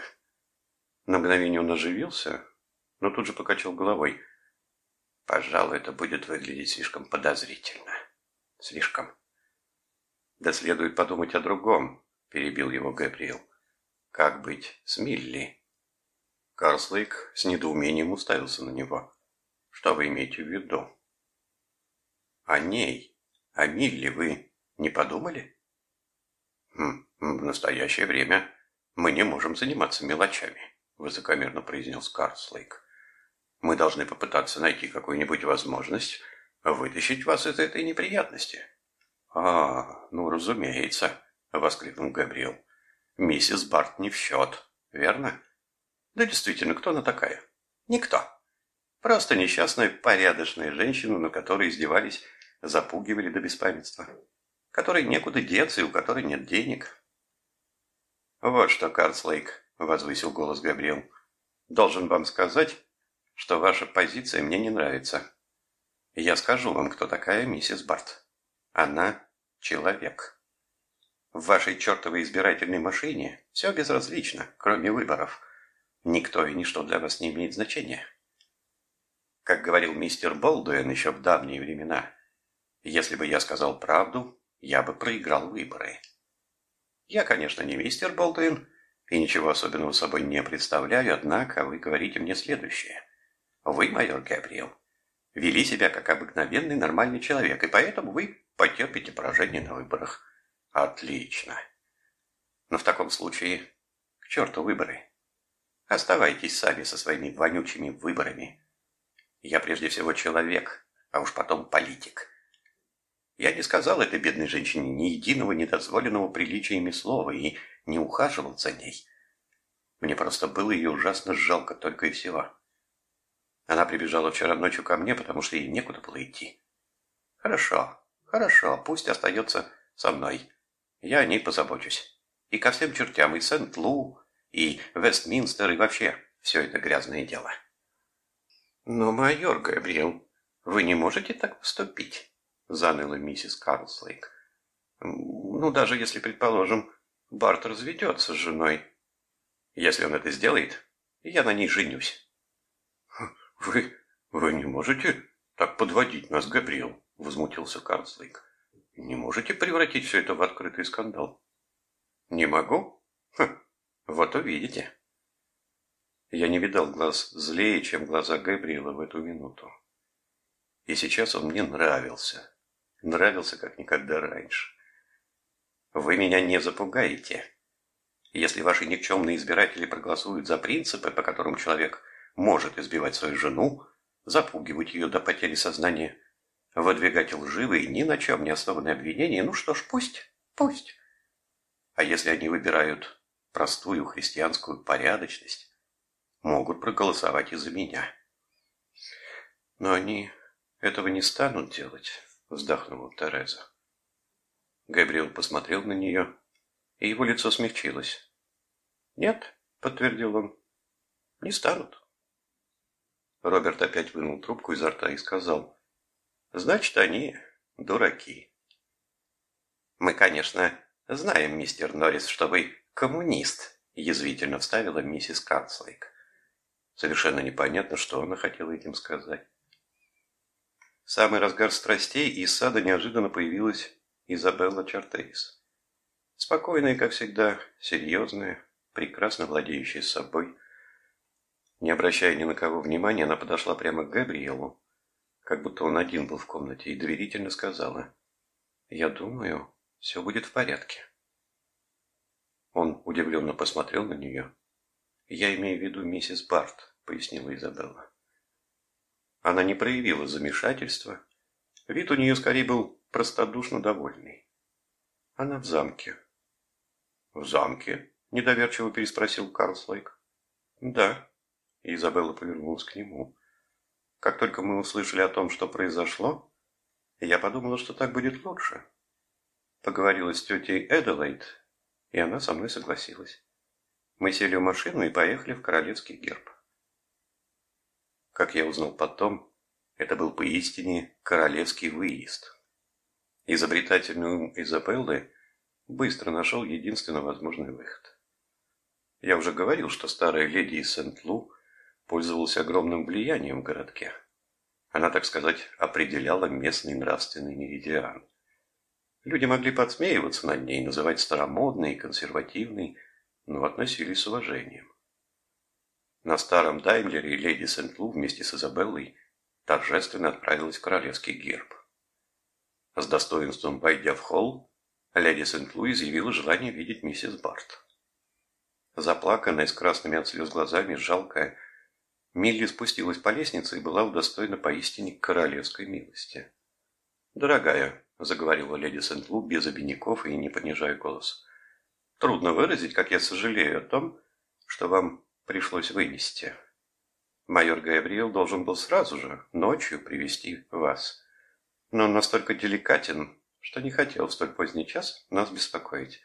На мгновение он оживился, но тут же покачал головой – Пожалуй, это будет выглядеть слишком подозрительно. Слишком. Да следует подумать о другом, перебил его Габриэл. Как быть с Милли? Карслейк с недоумением уставился на него. Что вы имеете в виду? О ней, о Милли вы не подумали? Хм, в настоящее время мы не можем заниматься мелочами, высокомерно произнес Карслейк. Мы должны попытаться найти какую-нибудь возможность вытащить вас из этой неприятности. А, ну, разумеется, воскликнул Габриэл. Миссис Барт не в счет, верно? Да действительно, кто она такая? Никто. Просто несчастная порядочная женщина, на которой издевались, запугивали до беспамятства. Которой некуда деться и у которой нет денег. Вот что, Карслейк, возвысил голос Габриэл. Должен вам сказать, что ваша позиция мне не нравится. Я скажу вам, кто такая миссис Барт. Она человек. В вашей чертовой избирательной машине все безразлично, кроме выборов. Никто и ничто для вас не имеет значения. Как говорил мистер Болдуэн еще в давние времена, если бы я сказал правду, я бы проиграл выборы. Я, конечно, не мистер Болдуэн и ничего особенного собой не представляю, однако вы говорите мне следующее. Вы, майор Габриэл, вели себя как обыкновенный нормальный человек, и поэтому вы потерпите поражение на выборах. Отлично. Но в таком случае к черту выборы. Оставайтесь сами со своими вонючими выборами. Я прежде всего человек, а уж потом политик. Я не сказал этой бедной женщине ни единого недозволенного приличиями слова и не ухаживал за ней. Мне просто было ее ужасно жалко только и всего. Она прибежала вчера ночью ко мне, потому что ей некуда было идти. Хорошо, хорошо, пусть остается со мной. Я о ней позабочусь. И ко всем чертям, и Сент-Лу, и Вестминстер, и вообще все это грязное дело. Но, майор Габриэл, вы не можете так поступить, заныла миссис Карлслейк. Ну, даже если, предположим, Барт разведется с женой. Если он это сделает, я на ней женюсь. «Вы... вы не можете так подводить нас, Габриэл?» – возмутился Карслейк. «Не можете превратить все это в открытый скандал?» «Не могу? Хм, вот увидите». Я не видал глаз злее, чем глаза Габриэла в эту минуту. И сейчас он мне нравился. Нравился, как никогда раньше. Вы меня не запугаете. Если ваши никчемные избиратели проголосуют за принципы, по которым человек может избивать свою жену, запугивать ее до потери сознания, выдвигать лживые, ни на чем не основанные обвинения, ну что ж, пусть, пусть. А если они выбирают простую христианскую порядочность, могут проголосовать и за меня. Но они этого не станут делать, вздохнула Тереза. Габриэл посмотрел на нее, и его лицо смягчилось. «Нет», — подтвердил он, — «не станут». Роберт опять вынул трубку изо рта и сказал. Значит, они дураки. Мы, конечно, знаем, мистер Норрис, что вы коммунист, язвительно вставила миссис Канцлейк. Совершенно непонятно, что она хотела этим сказать. В самый разгар страстей из сада неожиданно появилась Изабелла Чартейс. Спокойная, как всегда, серьезная, прекрасно владеющая собой. Не обращая ни на кого внимания, она подошла прямо к Габриэлу, как будто он один был в комнате, и доверительно сказала, «Я думаю, все будет в порядке». Он удивленно посмотрел на нее. «Я имею в виду миссис Барт», — пояснила Изабелла. Она не проявила замешательства. Вид у нее скорее был простодушно довольный. Она в замке. «В замке?» – недоверчиво переспросил Карлслейк. «Да». И Изабелла повернулась к нему. «Как только мы услышали о том, что произошло, я подумала, что так будет лучше. Поговорила с тетей Эделейд, и она со мной согласилась. Мы сели в машину и поехали в Королевский герб. Как я узнал потом, это был поистине королевский выезд. Изобретательный ум Изабеллы быстро нашел единственно возможный выход. Я уже говорил, что старая леди из Сент-Лу пользовалась огромным влиянием в городке. Она, так сказать, определяла местный нравственный меридиан. Люди могли подсмеиваться над ней, называть старомодной и консервативной, но относились с уважением. На старом Даймлере леди Сент-Лу вместе с Изабеллой торжественно отправилась в королевский герб. С достоинством войдя в холл, леди Сент-Лу изъявила желание видеть миссис Барт. Заплаканная, с красными от слез глазами, жалкая, Милли спустилась по лестнице и была удостоена поистине королевской милости. «Дорогая», — заговорила леди Сент-Лу без обиняков и не понижая голос. «Трудно выразить, как я сожалею о том, что вам пришлось вынести. Майор Габриэл должен был сразу же, ночью, привести вас. Но он настолько деликатен, что не хотел в столь поздний час нас беспокоить.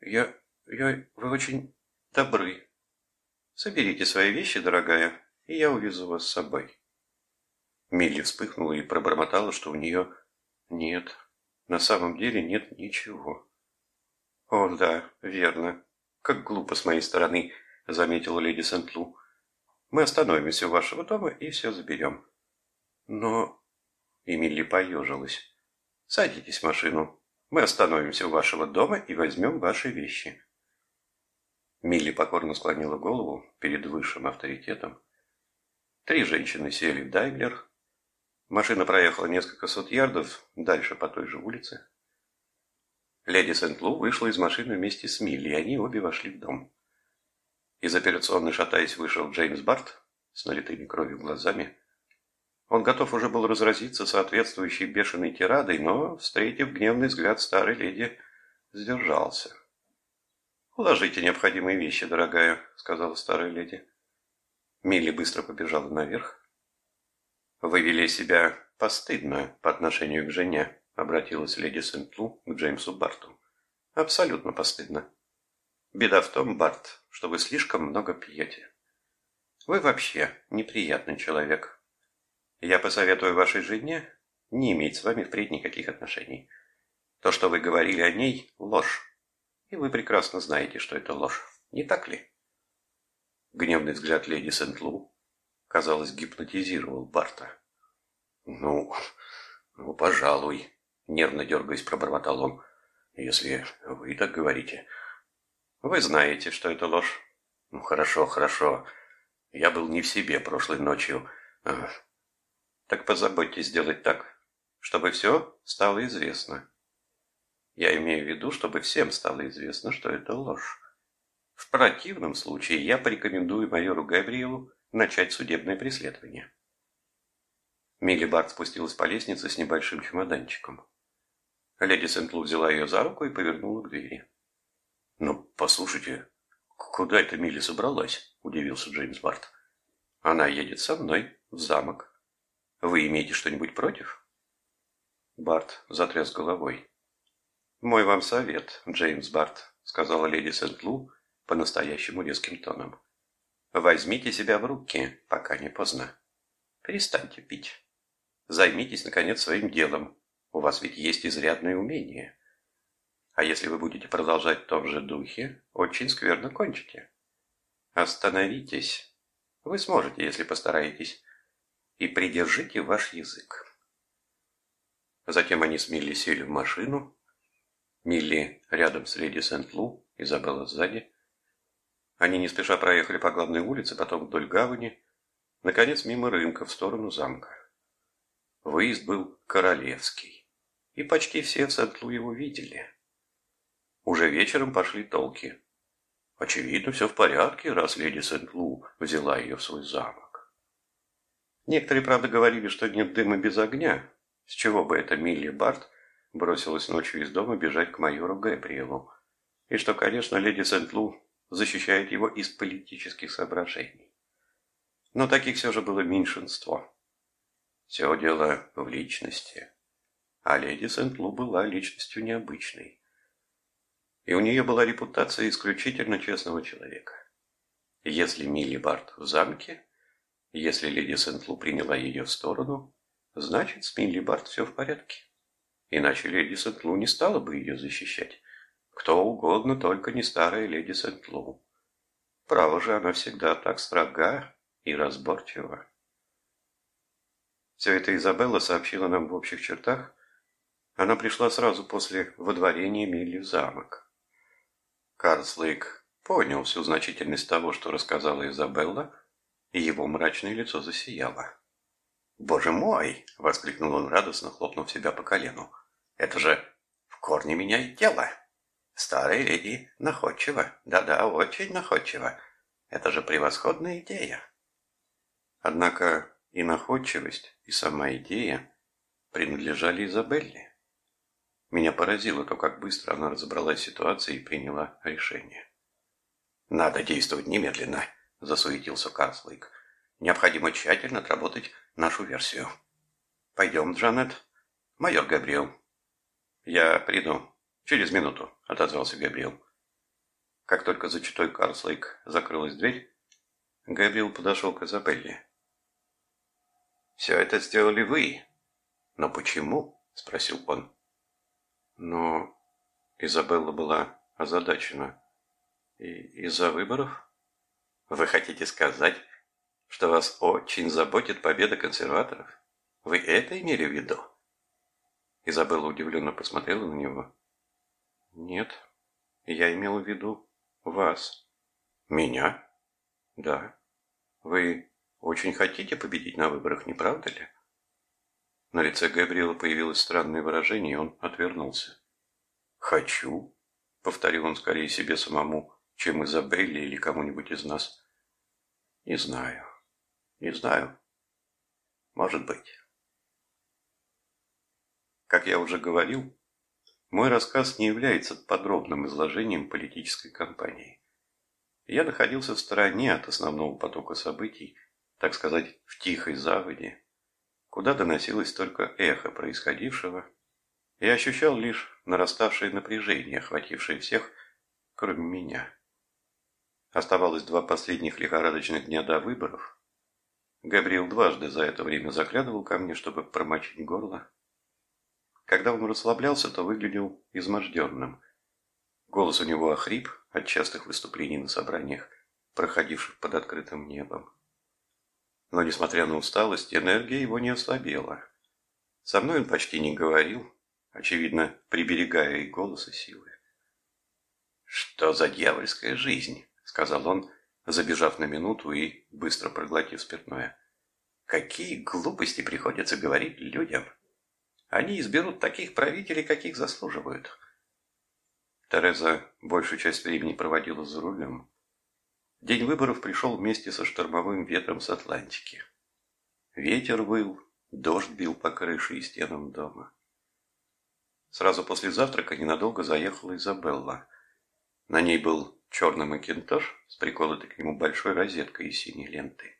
Я... я... вы очень добры. Соберите свои вещи, дорогая, и я увезу вас с собой». Милли вспыхнула и пробормотала, что у нее нет, на самом деле нет ничего. О, да, верно. Как глупо с моей стороны, заметила леди Сент-Лу. Мы остановимся у вашего дома и все заберем. Но... Эмили поежилась. Садитесь в машину. Мы остановимся у вашего дома и возьмем ваши вещи. Милли покорно склонила голову перед высшим авторитетом. Три женщины сели в Даймлер, Машина проехала несколько сот ярдов дальше по той же улице. Леди Сент-Лу вышла из машины вместе с Милли, и они обе вошли в дом. Из операционной шатаясь вышел Джеймс Барт с налитыми кровью глазами. Он готов уже был разразиться соответствующей бешеной тирадой, но, встретив гневный взгляд старой леди, сдержался. «Уложите необходимые вещи, дорогая», — сказала старая леди. Милли быстро побежала наверх. «Вы вели себя постыдно по отношению к жене», — обратилась леди Сент-Лу к Джеймсу Барту. «Абсолютно постыдно. Беда в том, Барт, что вы слишком много пьете. Вы вообще неприятный человек. Я посоветую вашей жене не иметь с вами впредь никаких отношений. То, что вы говорили о ней, ложь. И вы прекрасно знаете, что это ложь. Не так ли?» Гневный взгляд леди Сент-Лу казалось, гипнотизировал Барта. «Ну, ну, пожалуй», — нервно дергаясь, пробормотал он, — «если вы так говорите». «Вы знаете, что это ложь». «Ну, хорошо, хорошо. Я был не в себе прошлой ночью. Так позаботьтесь сделать так, чтобы все стало известно. Я имею в виду, чтобы всем стало известно, что это ложь. В противном случае я порекомендую майору Гавриилу начать судебное преследование. Милли Барт спустилась по лестнице с небольшим чемоданчиком. Леди Сент-Лу взяла ее за руку и повернула к двери. «Ну, послушайте, куда эта Милли собралась?» – удивился Джеймс Барт. «Она едет со мной в замок. Вы имеете что-нибудь против?» Барт затряс головой. «Мой вам совет, Джеймс Барт», – сказала леди Сент-Лу по-настоящему резким тоном. Возьмите себя в руки, пока не поздно. Перестаньте пить. Займитесь, наконец, своим делом. У вас ведь есть изрядное умение. А если вы будете продолжать в том же духе, очень скверно кончите. Остановитесь. Вы сможете, если постараетесь. И придержите ваш язык. Затем они с Милли сели в машину. Милли рядом с леди Сент-Лу, Изабелла сзади. Они не спеша проехали по главной улице, потом вдоль гавани, наконец мимо рынка в сторону замка. Выезд был королевский, и почти все в Сент-Лу его видели. Уже вечером пошли толки. Очевидно, все в порядке, раз леди Сент-Лу взяла ее в свой замок. Некоторые, правда, говорили, что нет дыма без огня. С чего бы это Милли Барт бросилась ночью из дома бежать к майору Габриэлу. И что, конечно, леди Сент-Лу защищает его из политических соображений. Но таких все же было меньшинство. Все дело в личности. А леди Сент-Лу была личностью необычной и у нее была репутация исключительно честного человека. Если Милли Барт в замке, если леди Сент-Лу приняла ее в сторону, значит, с Милли Барт все в порядке. Иначе леди Сент-Лу не стала бы ее защищать. Кто угодно, только не старая леди Сент-Лу. Право же, она всегда так строга и разборчива. Все это Изабелла сообщила нам в общих чертах. Она пришла сразу после водворения Милли в замок. Карслейк понял всю значительность того, что рассказала Изабелла, и его мрачное лицо засияло. «Боже мой!» — воскликнул он радостно, хлопнув себя по колену. «Это же в корне меняет дело! Старая леди находчива, да-да, очень находчива. Это же превосходная идея!» Однако и находчивость, и сама идея принадлежали Изабелле. Меня поразило то, как быстро она разобралась в ситуации и приняла решение. «Надо действовать немедленно», – засуетился Карслейк. «Необходимо тщательно отработать нашу версию». «Пойдем, Джанет. Майор Габриэл». «Я приду. Через минуту», – отозвался Габриэл. Как только за читой Карслейк закрылась дверь, Габриэл подошел к Изабелле. «Все это сделали вы. Но почему?» – спросил он. Но Изабелла была озадачена. И из-за выборов? Вы хотите сказать, что вас очень заботит победа консерваторов? Вы это имели в виду? Изабелла удивленно посмотрела на него. Нет, я имела в виду вас. Меня? Да. Вы очень хотите победить на выборах, не правда ли? На лице Габриэла появилось странное выражение, и он отвернулся. «Хочу», — повторил он скорее себе самому, чем Изабелле или кому-нибудь из нас. «Не знаю, не знаю. Может быть». Как я уже говорил, мой рассказ не является подробным изложением политической кампании. Я находился в стороне от основного потока событий, так сказать, в тихой заводе, куда доносилось только эхо происходившего, и ощущал лишь нараставшее напряжение, охватившее всех, кроме меня. Оставалось два последних лихорадочных дня до выборов. Габриэл дважды за это время заглядывал ко мне, чтобы промочить горло. Когда он расслаблялся, то выглядел изможденным. Голос у него охрип от частых выступлений на собраниях, проходивших под открытым небом. Но, несмотря на усталость, энергия его не ослабела. Со мной он почти не говорил, очевидно, приберегая и голос, и силы. «Что за дьявольская жизнь?» — сказал он, забежав на минуту и быстро проглотив спиртное. «Какие глупости приходится говорить людям! Они изберут таких правителей, каких заслуживают». Тереза большую часть времени проводила за рулем. День выборов пришел вместе со штормовым ветром с Атлантики. Ветер выл, дождь бил по крыше и стенам дома. Сразу после завтрака ненадолго заехала Изабелла. На ней был черный макинтош с приколотой к нему большой розеткой из синей ленты.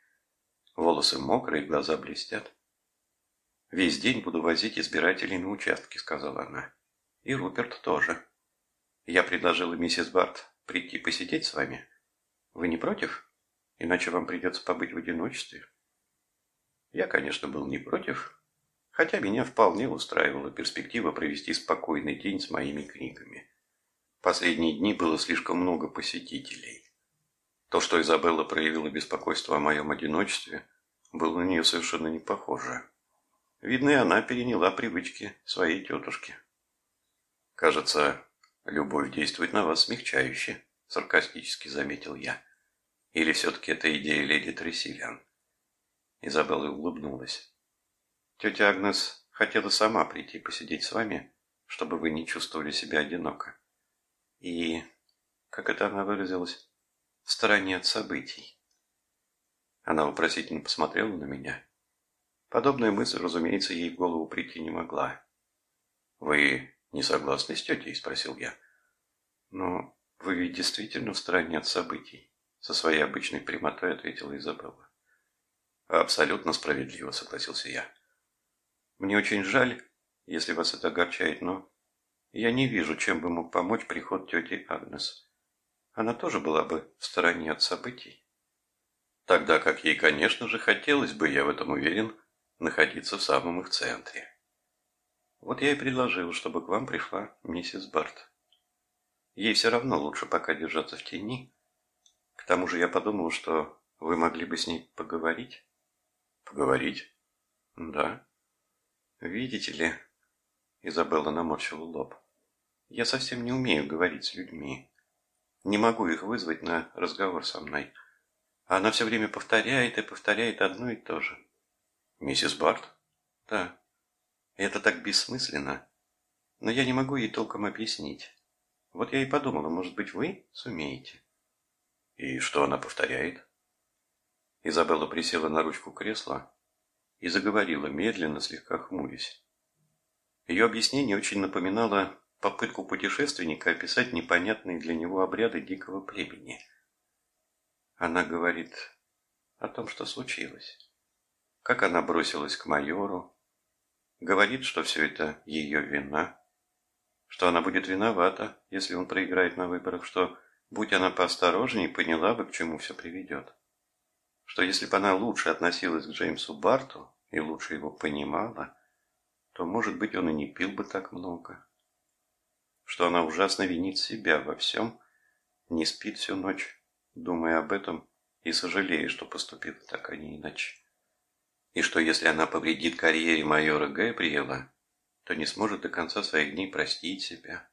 Волосы мокрые, глаза блестят. «Весь день буду возить избирателей на участки», — сказала она. «И Руперт тоже. Я предложила миссис Барт прийти посидеть с вами». Вы не против? Иначе вам придется побыть в одиночестве. Я, конечно, был не против, Хотя меня вполне устраивала перспектива провести спокойный день с моими книгами. Последние дни было слишком много посетителей. То, что Изабелла проявила беспокойство о моем одиночестве, было на нее совершенно не похоже. Видно, и она переняла привычки своей тетушки. «Кажется, любовь действует на вас смягчающе», — саркастически заметил я. «Или все-таки это идея леди Тресилиан?» Изабелла улыбнулась. «Тетя Агнес хотела сама прийти посидеть с вами, чтобы вы не чувствовали себя одиноко. И, как это она выразилась, в стороне от событий». Она вопросительно посмотрела на меня. Подобная мысль, разумеется, ей в голову прийти не могла. «Вы не согласны с тетей?» – спросил я. «Но вы ведь действительно в стороне от событий», – со своей обычной прямотой ответила Изабелла. «Абсолютно справедливо», – согласился я. «Мне очень жаль, если вас это огорчает, но я не вижу, чем бы мог помочь приход тети Агнес. Она тоже была бы в стороне от событий». Тогда как ей, конечно же, хотелось бы, я в этом уверен, находиться в самом их центре. Вот я и предложил, чтобы к вам пришла миссис Барт. Ей все равно лучше пока держаться в тени. К тому же я подумал, что вы могли бы с ней поговорить. Поговорить? Да. Видите ли, Изабелла наморщила лоб. Я совсем не умею говорить с людьми. Не могу их вызвать на разговор со мной. А она все время повторяет и повторяет одно и то же. Миссис Барт? Да. Это так бессмысленно. Но я не могу ей толком объяснить. Вот я и подумала, может быть, вы сумеете. И что она повторяет? Изабелла присела на ручку кресла и заговорила, медленно, слегка хмурясь. Ее объяснение очень напоминало попытку путешественника описать непонятные для него обряды дикого племени – она говорит о том, что случилось. Как она бросилась к майору. Говорит, что все это ее вина. Что она будет виновата, если он проиграет на выборах. Что, будь она поосторожнее, поняла бы, к чему все приведет. Что если бы она лучше относилась к Джеймсу Барту и лучше его понимала, то, может быть, он и не пил бы так много. Что она ужасно винит себя во всем, не спит всю ночь думая об этом и сожалея, что поступила так, а не иначе. И что если она повредит карьере майора Гэбриэла, то не сможет до конца своих дней простить себя,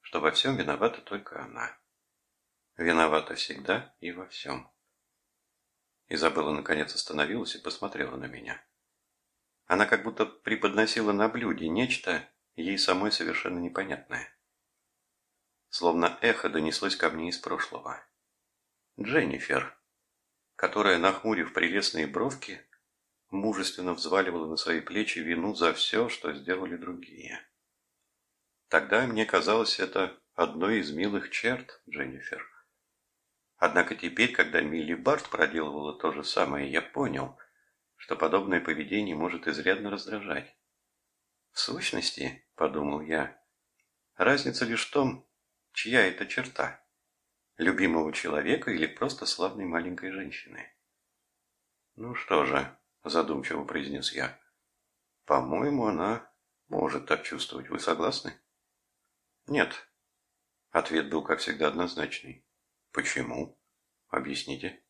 что во всем виновата только она. Виновата всегда и во всем. Изабелла наконец остановилась и посмотрела на меня. Она как будто преподносила на блюде нечто ей самой совершенно непонятное. Словно эхо донеслось ко мне из прошлого. Дженнифер, которая, нахмурив прелестные бровки, мужественно взваливала на свои плечи вину за все, что сделали другие. Тогда мне казалось это одной из милых черт Дженнифер. Однако теперь, когда Милли Барт проделывала то же самое, я понял, что подобное поведение может изрядно раздражать. В сущности, подумал я, разница лишь в том, чья это черта любимого человека или просто славной маленькой женщины. «Ну что же», – задумчиво произнес я, – «по-моему, она может так чувствовать. Вы согласны?» «Нет». Ответ был, как всегда, однозначный. «Почему? Объясните».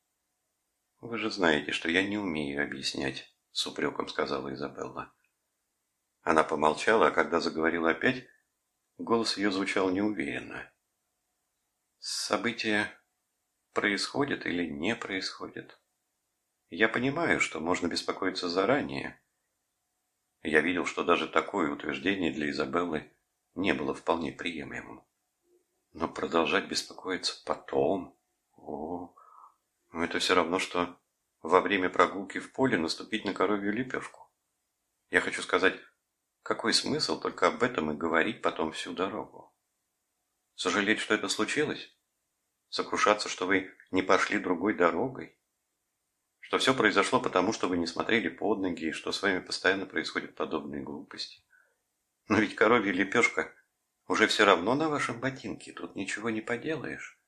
«Вы же знаете, что я не умею объяснять», – с упреком сказала Изабелла. Она помолчала, а когда заговорила опять, голос ее звучал неуверенно. События происходят или не происходят. Я понимаю, что можно беспокоиться заранее. Я видел, что даже такое утверждение для Изабеллы не было вполне приемлемым. Но продолжать беспокоиться потом... О, это все равно, что во время прогулки в поле наступить на коровью лепешку. Я хочу сказать, какой смысл только об этом и говорить потом всю дорогу? Сожалеть, что это случилось? Сокрушаться, что вы не пошли другой дорогой? Что все произошло потому, что вы не смотрели под ноги, и что с вами постоянно происходят подобные глупости? Но ведь коровья лепешка уже все равно на вашем ботинке, тут ничего не поделаешь.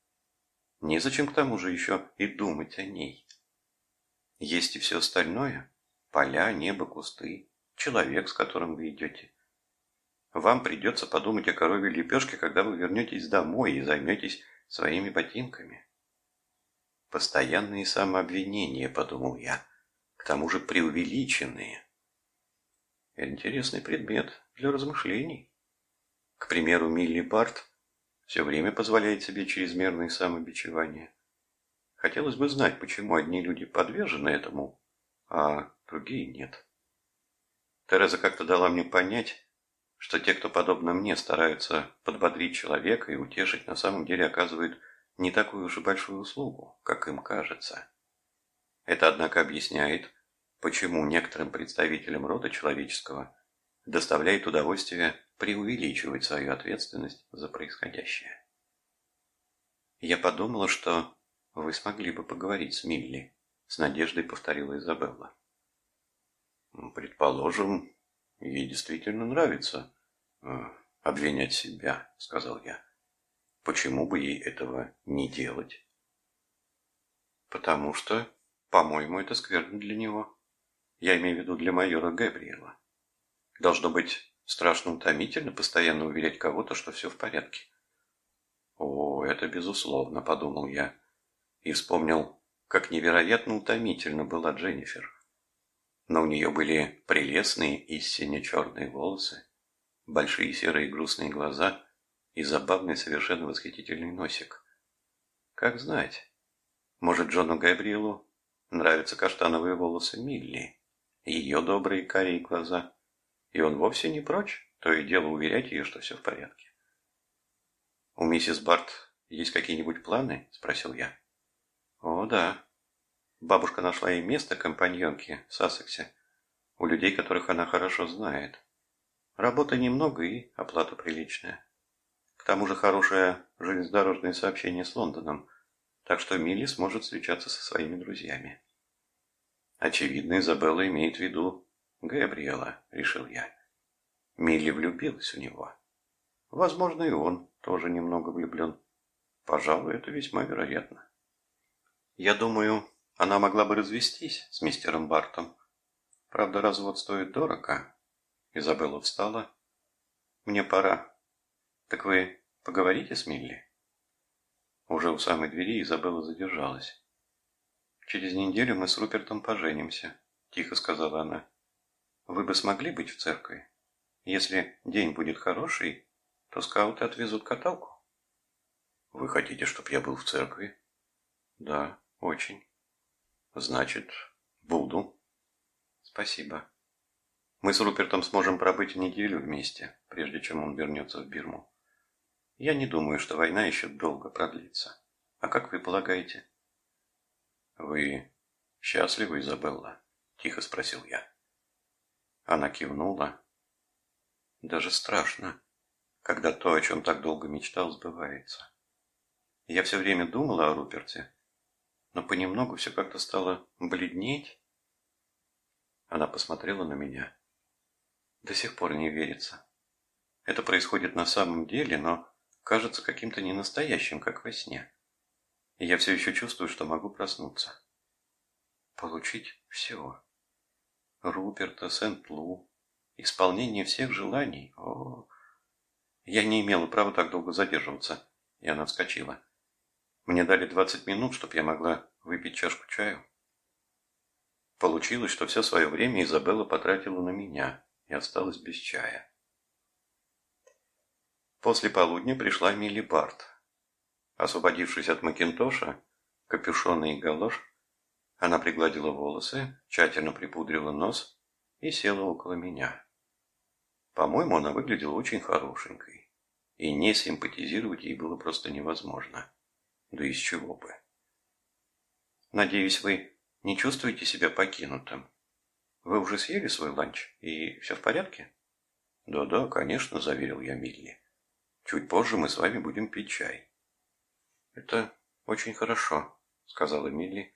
Незачем к тому же еще и думать о ней. Есть и все остальное. Поля, небо, кусты, человек, с которым вы идете. Вам придется подумать о корове лепешке, когда вы вернетесь домой и займетесь своими ботинками. Постоянные самообвинения, подумал я, к тому же преувеличенные. Интересный предмет для размышлений. К примеру, Милли Барт все время позволяет себе чрезмерные самобичевания. Хотелось бы знать, почему одни люди подвержены этому, а другие нет. Тереза как-то дала мне понять, что те, кто подобно мне стараются подбодрить человека и утешить, на самом деле оказывают не такую уж и большую услугу, как им кажется. Это, однако, объясняет, почему некоторым представителям рода человеческого доставляет удовольствие преувеличивать свою ответственность за происходящее. Я подумала, что вы смогли бы поговорить с Милли, с надеждой повторила Изабелла. Предположим, ей действительно нравится э, обвинять себя, сказал я. Почему бы ей этого не делать? Потому что, по-моему, это скверно для него. Я имею в виду для майора Габриэла. Должно быть страшно утомительно постоянно уверять кого-то, что все в порядке. О, это безусловно, подумал я. И вспомнил, как невероятно утомительно была Дженнифер. Но у нее были прелестные и сине-черные волосы, большие серые грустные глаза и забавный совершенно восхитительный носик. Как знать, может Джону Габриэлу нравятся каштановые волосы Милли, ее добрые карие глаза, и он вовсе не прочь, то и дело уверять ее, что все в порядке. «У миссис Барт есть какие-нибудь планы?» – спросил я. «О, да», Бабушка нашла ей место компаньонки в Сассексе, у людей, которых она хорошо знает. Работы немного и оплата приличная. К тому же хорошее железнодорожное сообщение с Лондоном, так что Милли сможет встречаться со своими друзьями. Очевидно, Изабелла имеет в виду Габриэла, решил я. Милли влюбилась в него. Возможно, и он тоже немного влюблен. Пожалуй, это весьма вероятно. Я думаю, она могла бы развестись с мистером Бартом. Правда, развод стоит дорого. Изабелла встала. Мне пора. Так вы поговорите с Милли? Уже у самой двери Изабелла задержалась. «Через неделю мы с Рупертом поженимся», – тихо сказала она. «Вы бы смогли быть в церкви? Если день будет хороший, то скауты отвезут каталку». «Вы хотите, чтобы я был в церкви?» «Да, очень». Значит, буду. Спасибо. Мы с Рупертом сможем пробыть неделю вместе, прежде чем он вернется в Бирму. Я не думаю, что война еще долго продлится. А как вы полагаете? Вы счастливы, Изабелла? Тихо спросил я. Она кивнула. Даже страшно, когда то, о чем так долго мечтал, сбывается. Я все время думала о Руперте, но понемногу все как-то стало бледнеть. Она посмотрела на меня. До сих пор не верится. Это происходит на самом деле, но кажется каким-то ненастоящим, как во сне. И я все еще чувствую, что могу проснуться. Получить все. Руперта, Сент-Лу, исполнение всех желаний. О, я не имела права так долго задерживаться. И она вскочила. Мне дали 20 минут, чтобы я могла выпить чашку чаю. Получилось, что все свое время Изабелла потратила на меня и осталась без чая. После полудня пришла Милли Барт. Освободившись от Макинтоша, капюшона и галош, она пригладила волосы, тщательно припудрила нос и села около меня. По-моему, она выглядела очень хорошенькой, и не симпатизировать ей было просто невозможно. Да из чего бы? Надеюсь, вы не чувствуете себя покинутым? Вы уже съели свой ланч, и все в порядке? Да-да, конечно, заверил я Милли. Чуть позже мы с вами будем пить чай. Это очень хорошо, сказала Милли,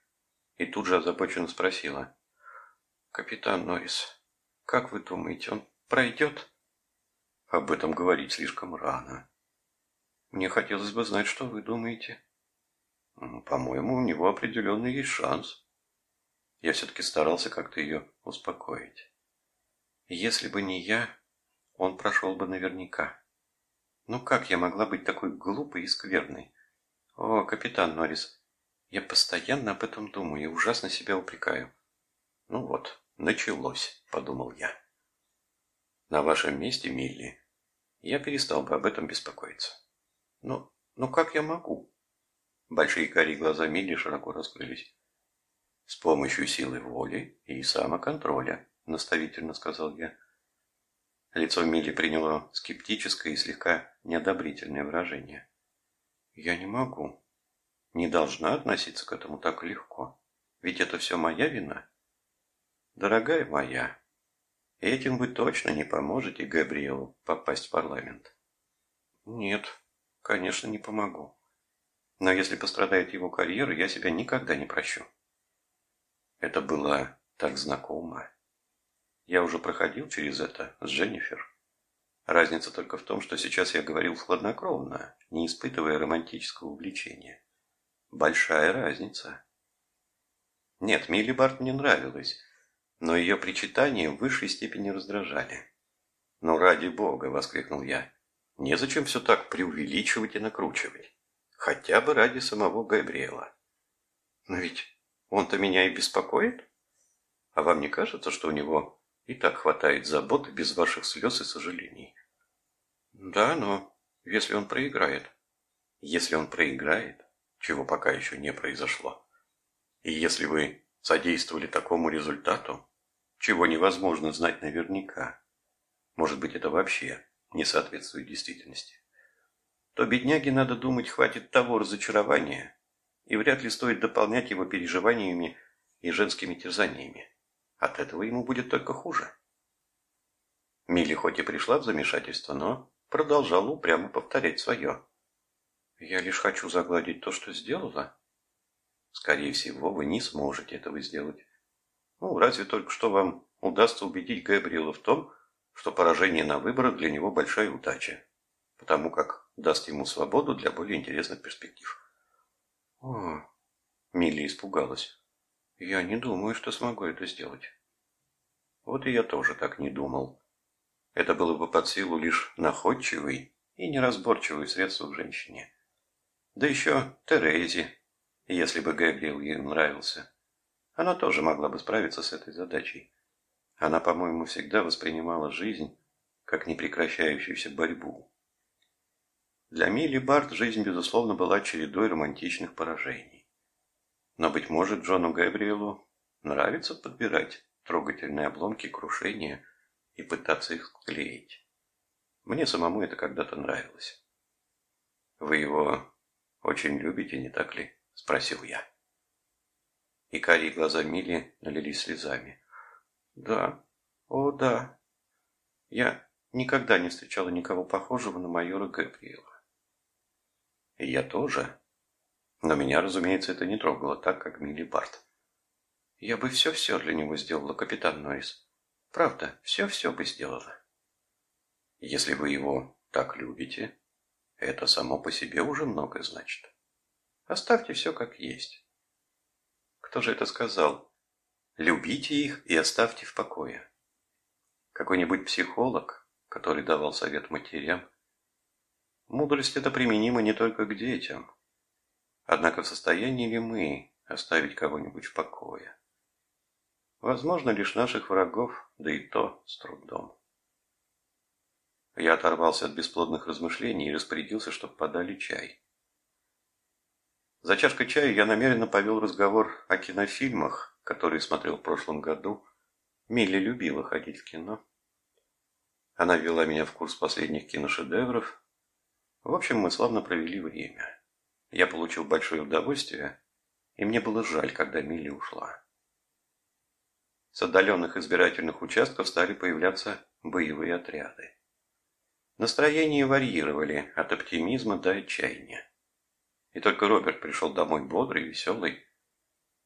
и тут же озабоченно спросила. Капитан Норрис, как вы думаете, он пройдет? Об этом говорить слишком рано. Мне хотелось бы знать, что вы думаете. По-моему, у него определенно есть шанс. Я все-таки старался как-то ее успокоить. Если бы не я, он прошел бы наверняка. Ну как я могла быть такой глупой и скверной? О, капитан Норрис, я постоянно об этом думаю и ужасно себя упрекаю. Ну вот, началось, подумал я. На вашем месте, Милли, я перестал бы об этом беспокоиться. Ну, ну как я могу? Большие карие глаза Милли широко раскрылись. С помощью силы воли и самоконтроля, наставительно сказал я. Лицо Милли приняло скептическое и слегка неодобрительное выражение. «Я не могу. Не должна относиться к этому так легко. Ведь это все моя вина. Дорогая моя, этим вы точно не поможете Габриэлу попасть в парламент». «Нет, конечно, не помогу. Но если пострадает его карьера, я себя никогда не прощу». Это было так знакомо. Я уже проходил через это с Дженнифер. Разница только в том, что сейчас я говорил хладнокровно, не испытывая романтического увлечения. Большая разница. Нет, Милли Барт мне нравилась, но ее причитания в высшей степени раздражали. «Ну, ради бога!» — воскликнул я. «Незачем все так преувеличивать и накручивать. Хотя бы ради самого Габриэла. Но ведь он-то меня и беспокоит. А вам не кажется, что у него и так хватает заботы без ваших слез и сожалений. Да, но если он проиграет. Если он проиграет, чего пока еще не произошло. И если вы содействовали такому результату, чего невозможно знать наверняка, может быть, это вообще не соответствует действительности, то бедняге, надо думать, хватит того разочарования, и вряд ли стоит дополнять его переживаниями и женскими терзаниями. От этого ему будет только хуже. Милли хоть и пришла в замешательство, но продолжала упрямо повторять свое. «Я лишь хочу загладить то, что сделала». «Скорее всего, вы не сможете этого сделать. Ну, разве только что вам удастся убедить Габриэла в том, что поражение на выборах для него большая удача, потому как даст ему свободу для более интересных перспектив». «О!» Милли испугалась. Я не думаю, что смогу это сделать. Вот и я тоже так не думал. Это было бы под силу лишь находчивой и неразборчивой средству женщине. Да еще Терезе, если бы Габриэл ей нравился. Она тоже могла бы справиться с этой задачей. Она, по-моему, всегда воспринимала жизнь как непрекращающуюся борьбу. Для Милли Барт жизнь, безусловно, была чередой романтичных поражений. Но, быть может, Джону Габриэлу нравится подбирать трогательные обломки крушения и пытаться их склеить. Мне самому это когда-то нравилось. «Вы его очень любите, не так ли?» – спросил я. И карие глаза Мили налились слезами. «Да, о да. Я никогда не встречала никого похожего на майора Габриэла». «И я тоже», но меня, разумеется, это не трогало так, как Милли Барт. Я бы все-все для него сделала, капитан Норрис. Правда, все-все бы сделала. Если вы его так любите, это само по себе уже многое значит. Оставьте все как есть. Кто же это сказал? Любите их и оставьте в покое. Какой-нибудь психолог, который давал совет матерям. Мудрость это применима не только к детям, Однако в состоянии ли мы оставить кого-нибудь в покое? Возможно, лишь наших врагов, да и то с трудом. Я оторвался от бесплодных размышлений и распорядился, чтобы подали чай. За чашкой чая я намеренно повел разговор о кинофильмах, которые смотрел в прошлом году. Милли любила ходить в кино. Она ввела меня в курс последних киношедевров. В общем, мы славно провели время. Я получил большое удовольствие, и мне было жаль, когда Милли ушла. С отдаленных избирательных участков стали появляться боевые отряды. Настроения варьировали от оптимизма до отчаяния. И только Роберт пришел домой бодрый веселый.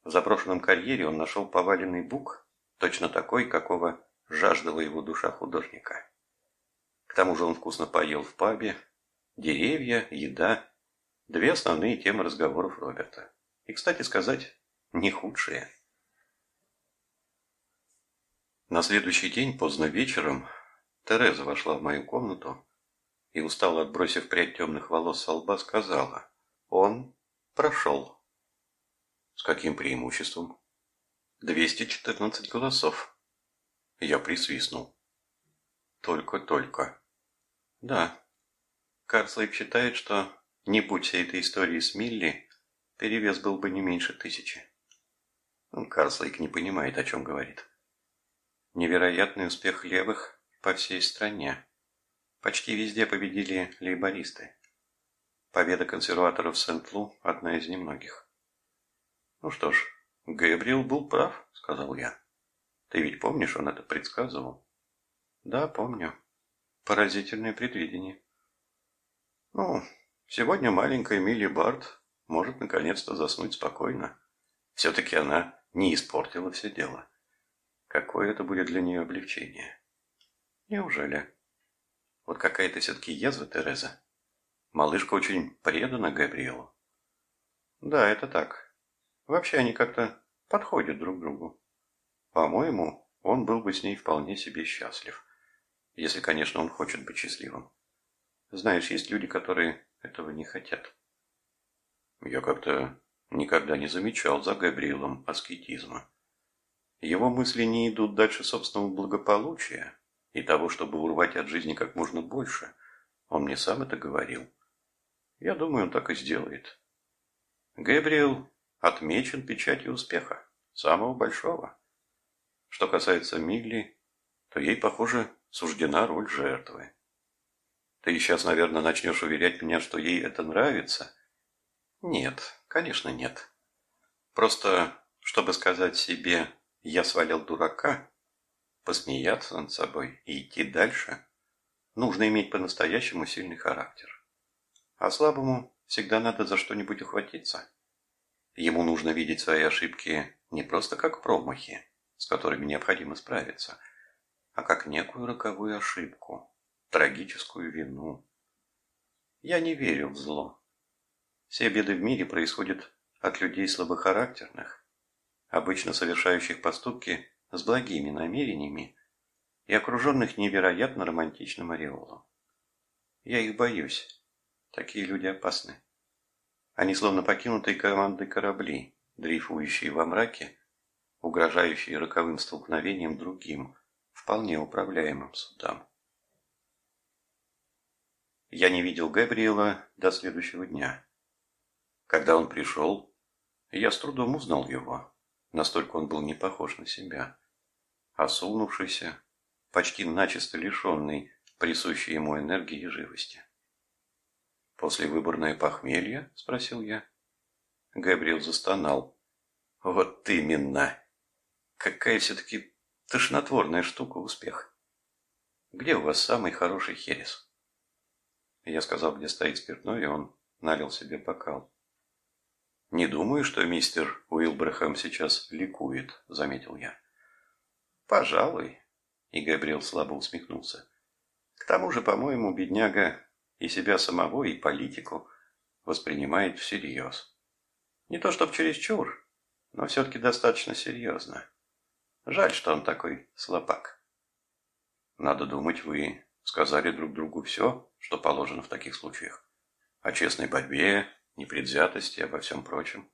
В заброшенном карьере он нашел поваленный бук, точно такой, какого жаждала его душа художника. К тому же он вкусно поел в пабе. Деревья, еда Две основные темы разговоров Роберта. И, кстати сказать, не худшие. На следующий день, поздно вечером, Тереза вошла в мою комнату и, устало отбросив прядь темных волос со лба, сказала, «Он прошел». «С каким преимуществом?» «214 голосов». Я присвистнул. «Только-только». «Да». Карслейк считает, что, не будь всей этой истории с Милли, перевес был бы не меньше тысячи. Карслейк не понимает, о чем говорит. Невероятный успех левых по всей стране. Почти везде победили лейбористы. Победа консерваторов в Сент-Лу – одна из немногих. Ну что ж, Гэбриэл был прав, сказал я. Ты ведь помнишь, он это предсказывал? Да, помню. Поразительное предвидение. Ну, сегодня маленькая Милли Барт может наконец-то заснуть спокойно. Все-таки она не испортила все дело. Какое это будет для нее облегчение? Неужели? Вот какая-то все-таки язва, Тереза. Малышка очень предана Габриэлу. Да, это так. Вообще они как-то подходят друг другу. По-моему, он был бы с ней вполне себе счастлив. Если, конечно, он хочет быть счастливым. Знаешь, есть люди, которые этого не хотят. Я как-то никогда не замечал за Габриэлом аскетизма. Его мысли не идут дальше собственного благополучия и того, чтобы урвать от жизни как можно больше. Он мне сам это говорил. Я думаю, он так и сделает. Габриэл отмечен печатью успеха, самого большого. Что касается Милли, то ей, похоже, суждена роль жертвы. Ты сейчас, наверное, начнешь уверять меня, что ей это нравится? Нет, конечно, нет. Просто, чтобы сказать себе я свалил дурака, посмеяться над собой и идти дальше. Нужно иметь по-настоящему сильный характер. А слабому всегда надо за что-нибудь ухватиться. Ему нужно видеть свои ошибки не просто как промахи, с которыми необходимо справиться, а как некую роковую ошибку, трагическую вину. Я не верю в зло. Все беды в мире происходят от людей слабохарактерных, обычно совершающих поступки с благими намерениями и окруженных невероятно романтичным ореолом. Я их боюсь. Такие люди опасны. Они словно покинутые командой корабли, дрейфующие во мраке, угрожающие роковым столкновением другим, вполне управляемым судам. Я не видел Габриэла до следующего дня. Когда он пришел, я с трудом узнал его. Настолько он был не похож на себя. Осунувшийся, почти начисто лишенный присущей ему энергии и живости. «После выборное похмелье?» – спросил я. Габриэл застонал. «Вот именно! Какая все-таки тошнотворная штука успех! Где у вас самый хороший херес?» Я сказал, где стоит спиртное, и он налил себе бокал. «Не думаю, что мистер Уилбрахам сейчас ликует», — заметил я. «Пожалуй», — и Габриэл слабо усмехнулся. «К тому же, по-моему, бедняга и себя самого, и политику воспринимает всерьез. Не то чтоб чересчур, но все-таки достаточно серьезно. Жаль, что он такой слабак». «Надо думать, вы сказали друг другу все, что положено в таких случаях. О честной борьбе, непредвзятости, обо всем прочем.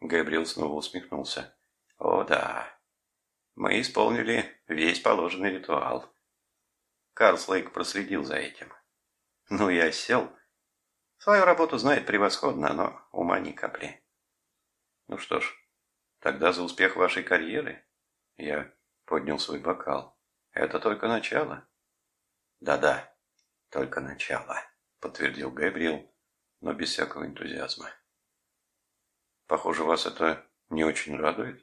Габриэл снова усмехнулся. О, да. Мы исполнили весь положенный ритуал. Карл Слейк проследил за этим. Ну, я сел. Свою работу знает превосходно, но ума ни капли. Ну что ж, тогда за успех вашей карьеры я поднял свой бокал. Это только начало. Да-да, только начало, подтвердил Габриэл но без всякого энтузиазма. Похоже, вас это не очень радует?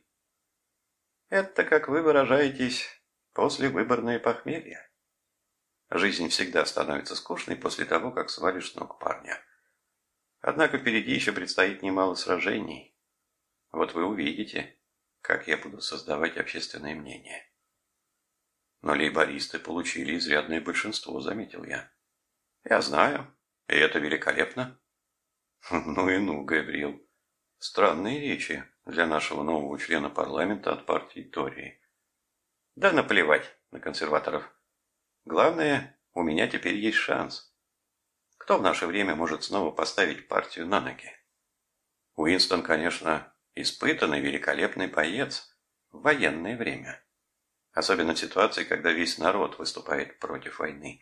Это, как вы выражаетесь, после выборное похмелье. Жизнь всегда становится скучной после того, как свалишь ног парня. Однако впереди еще предстоит немало сражений. Вот вы увидите, как я буду создавать общественное мнение. Но лейбористы получили изрядное большинство, заметил я. Я знаю, и это великолепно. [laughs] Ну и ну, Гаврил. Странные речи для нашего нового члена парламента от партии Тории. Да наплевать на консерваторов. Главное, у меня теперь есть шанс. Кто в наше время может снова поставить партию на ноги? Уинстон, конечно, испытанный, великолепный боец в военное время. Особенно в ситуации, когда весь народ выступает против войны.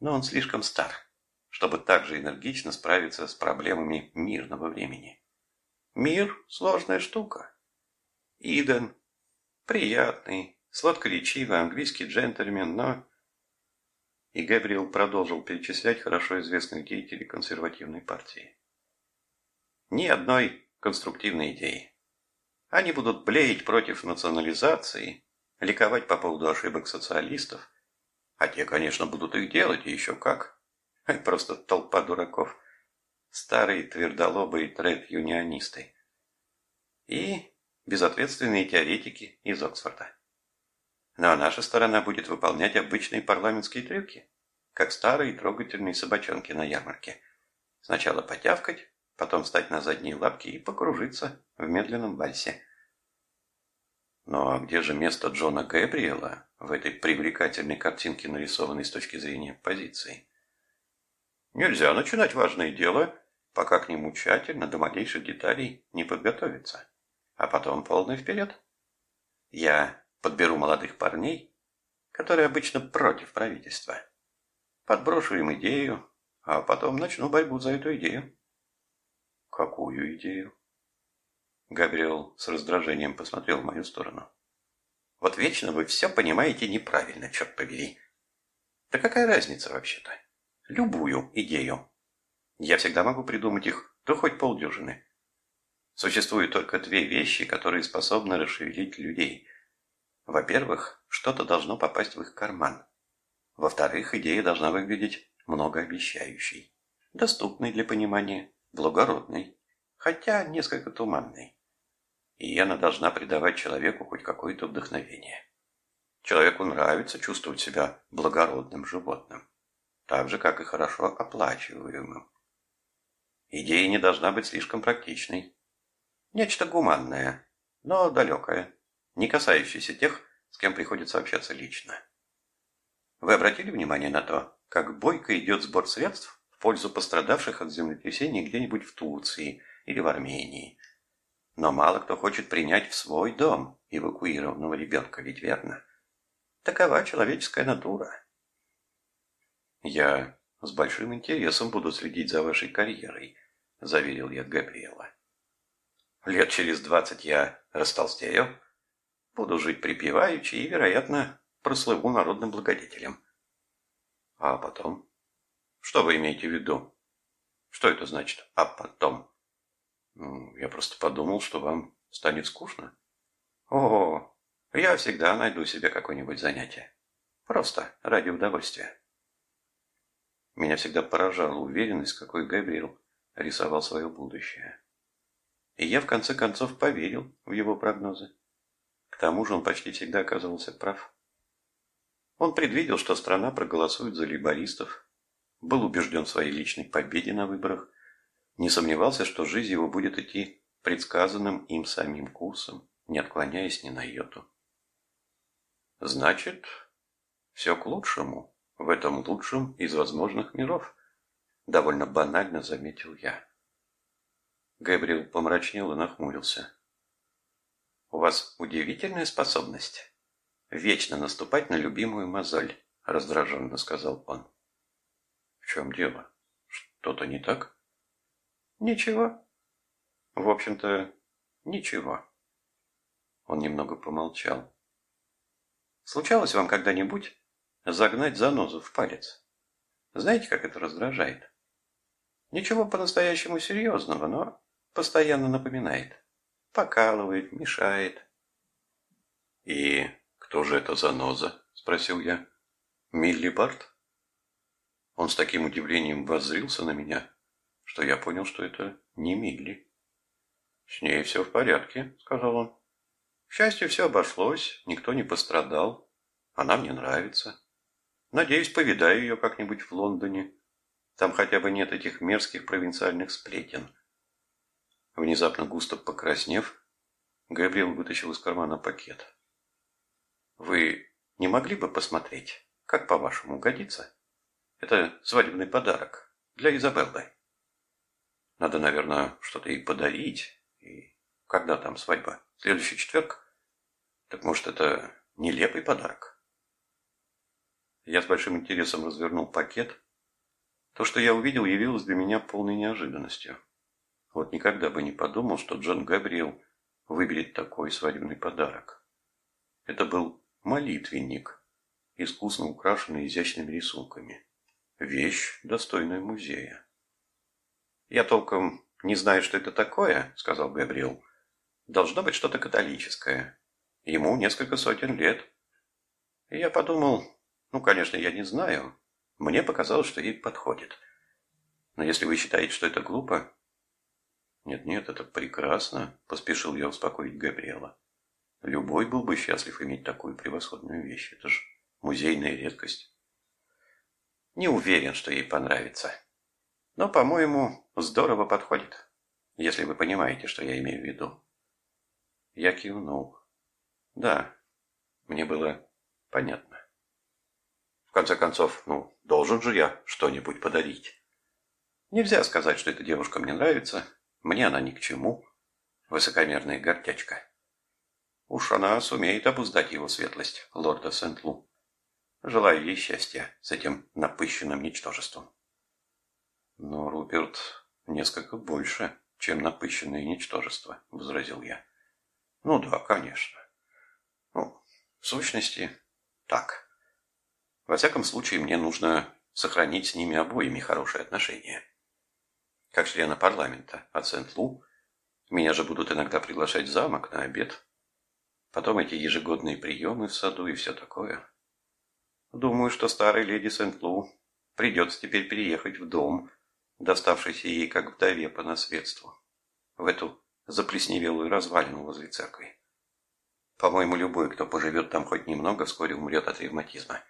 Но он слишком стар, чтобы так же энергично справиться с проблемами мирного времени. Мир – сложная штука. Иден – приятный, сладкоречивый английский джентльмен, но... И Габриэл продолжил перечислять хорошо известных деятелей консервативной партии. Ни одной конструктивной идеи. Они будут блеять против национализации, ликовать по поводу ошибок социалистов. А те, конечно, будут их делать, и еще как. Просто толпа дураков. Старые твердолобые тред-юнионисты. И безответственные теоретики из Оксфорда. Ну а наша сторона будет выполнять обычные парламентские трюки, как старые трогательные собачонки на ярмарке. Сначала потявкать, потом встать на задние лапки и покружиться в медленном вальсе. Ну а где же место Джона Гэбриэла в этой привлекательной картинке, нарисованной с точки зрения позиции? Нельзя начинать важное дело, пока к нему тщательно до малейших деталей не подготовиться. А потом полный вперед. Я подберу молодых парней, которые обычно против правительства. Подброшу им идею, а потом начну борьбу за эту идею. Какую идею? Габриэл с раздражением посмотрел в мою сторону. Вот вечно вы все понимаете неправильно, черт побери. Да какая разница вообще-то? Любую идею. Я всегда могу придумать их, да хоть полдюжины. Существуют только две вещи, которые способны расшевелить людей. Во-первых, что-то должно попасть в их карман. Во-вторых, идея должна выглядеть многообещающей, доступной для понимания, благородной, хотя несколько туманной. И она должна придавать человеку хоть какое-то вдохновение. Человеку нравится чувствовать себя благородным животным, так же, как и хорошо оплачиваемым. Идея не должна быть слишком практичной. Нечто гуманное, но далекое не касающийся тех, с кем приходится общаться лично. Вы обратили внимание на то, как бойко идет сбор средств в пользу пострадавших от землетрясений где-нибудь в Турции или в Армении? Но мало кто хочет принять в свой дом эвакуированного ребенка, ведь верно? Такова человеческая натура. Я с большим интересом буду следить за вашей карьерой, заверил я Габриэла. Лет через двадцать я растолстею, Буду жить припеваючи и, вероятно, прослыву народным благодетелем. А потом? Что вы имеете в виду? Что это значит «а потом»? Ну, я просто подумал, что вам станет скучно. О, я всегда найду себе какое-нибудь занятие. Просто ради удовольствия. Меня всегда поражала уверенность, какой Габриэл рисовал свое будущее. И я в конце концов поверил в его прогнозы. К тому же он почти всегда оказывался прав. Он предвидел, что страна проголосует за лейбористов, был убежден в своей личной победе на выборах, не сомневался, что жизнь его будет идти предсказанным им самим курсом, не отклоняясь ни на йоту. Значит, все к лучшему в этом лучшем из возможных миров, довольно банально заметил я. Габриэл помрачнел и нахмурился. У вас удивительная способность. Вечно наступать на любимую мозоль, раздраженно сказал он. В чем дело? Что-то не так? Ничего. В общем-то, ничего. Он немного помолчал. Случалось вам когда-нибудь загнать занозу в палец? Знаете, как это раздражает? Ничего по-настоящему серьезного, но постоянно напоминает. Покалывает, мешает. «И кто же это заноза?» – спросил я. «Милли Барт?» Он с таким удивлением воззрился на меня, что я понял, что это не Милли. «С ней все в порядке», – сказал он. «К счастью, все обошлось, никто не пострадал. Она мне нравится. Надеюсь, повидаю ее как-нибудь в Лондоне. Там хотя бы нет этих мерзких провинциальных сплетен». Внезапно густо покраснев, Габриэл вытащил из кармана пакет. Вы не могли бы посмотреть, как по-вашему годится? Это свадебный подарок для Изабеллы. Надо, наверное, что-то ей подарить. И когда там свадьба? Следующий четверг? Так может, это нелепый подарок? Я с большим интересом развернул пакет. То, что я увидел, явилось для меня полной неожиданностью. Вот никогда бы не подумал, что Джон Габриэл выберет такой свадебный подарок. Это был молитвенник, искусно украшенный изящными рисунками. Вещь, достойная музея. «Я толком не знаю, что это такое», — сказал Габриэл. «Должно быть что-то католическое. Ему несколько сотен лет». И я подумал, ну, конечно, я не знаю. Мне показалось, что ей подходит. Но если вы считаете, что это глупо... Нет-нет, это прекрасно, поспешил я успокоить Габриэла. Любой был бы счастлив иметь такую превосходную вещь. Это же музейная редкость. Не уверен, что ей понравится. Но, по-моему, здорово подходит, если вы понимаете, что я имею в виду. Я кивнул. Да, мне было понятно. В конце концов, ну, должен же я что-нибудь подарить. Нельзя сказать, что эта девушка мне нравится. Мне она ни к чему. Высокомерная гордячка. Уж она сумеет обуздать его светлость, лорда Сент-Лу. Желаю ей счастья с этим напыщенным ничтожеством. Но Руперт несколько больше, чем напыщенное ничтожество, возразил я. Ну да, конечно. Ну, в сущности, так. Во всяком случае, мне нужно сохранить с ними обоими хорошие отношения. Как члена парламента от Сент-Лу, меня же будут иногда приглашать в замок на обед, Потом эти ежегодные приемы в саду и все такое. Думаю, что старой леди Сент-Лу придется теперь переехать в дом, доставшийся ей как вдове по наследству, в эту заплесневелую развалину возле церкви. По-моему, любой, кто поживет там хоть немного, вскоре умрет от ревматизма.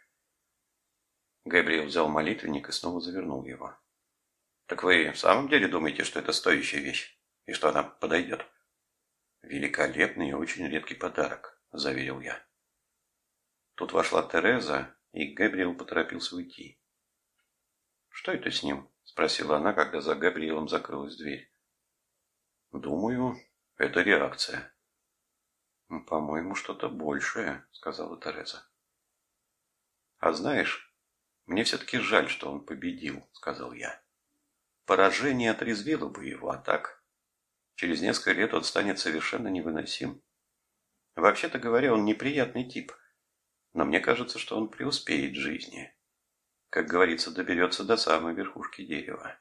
Габриэл взял молитвенник и снова завернул его. «Так вы в самом деле думаете, что это стоящая вещь, и что она подойдет?» «Великолепный и очень редкий подарок», – заверил я. Тут вошла Тереза, и Габриэл поторопился уйти. «Что это с ним?» – спросила она, когда за Габриэлом закрылась дверь. «Думаю, это реакция». «По-моему, что-то большее», – сказала Тереза. «А знаешь, мне все-таки жаль, что он победил», – сказал я. «Поражение отрезвило бы его, а так Через несколько лет он станет совершенно невыносим. Вообще-то говоря, он неприятный тип. Но мне кажется, что он преуспеет в жизни. Как говорится, доберется до самой верхушки дерева.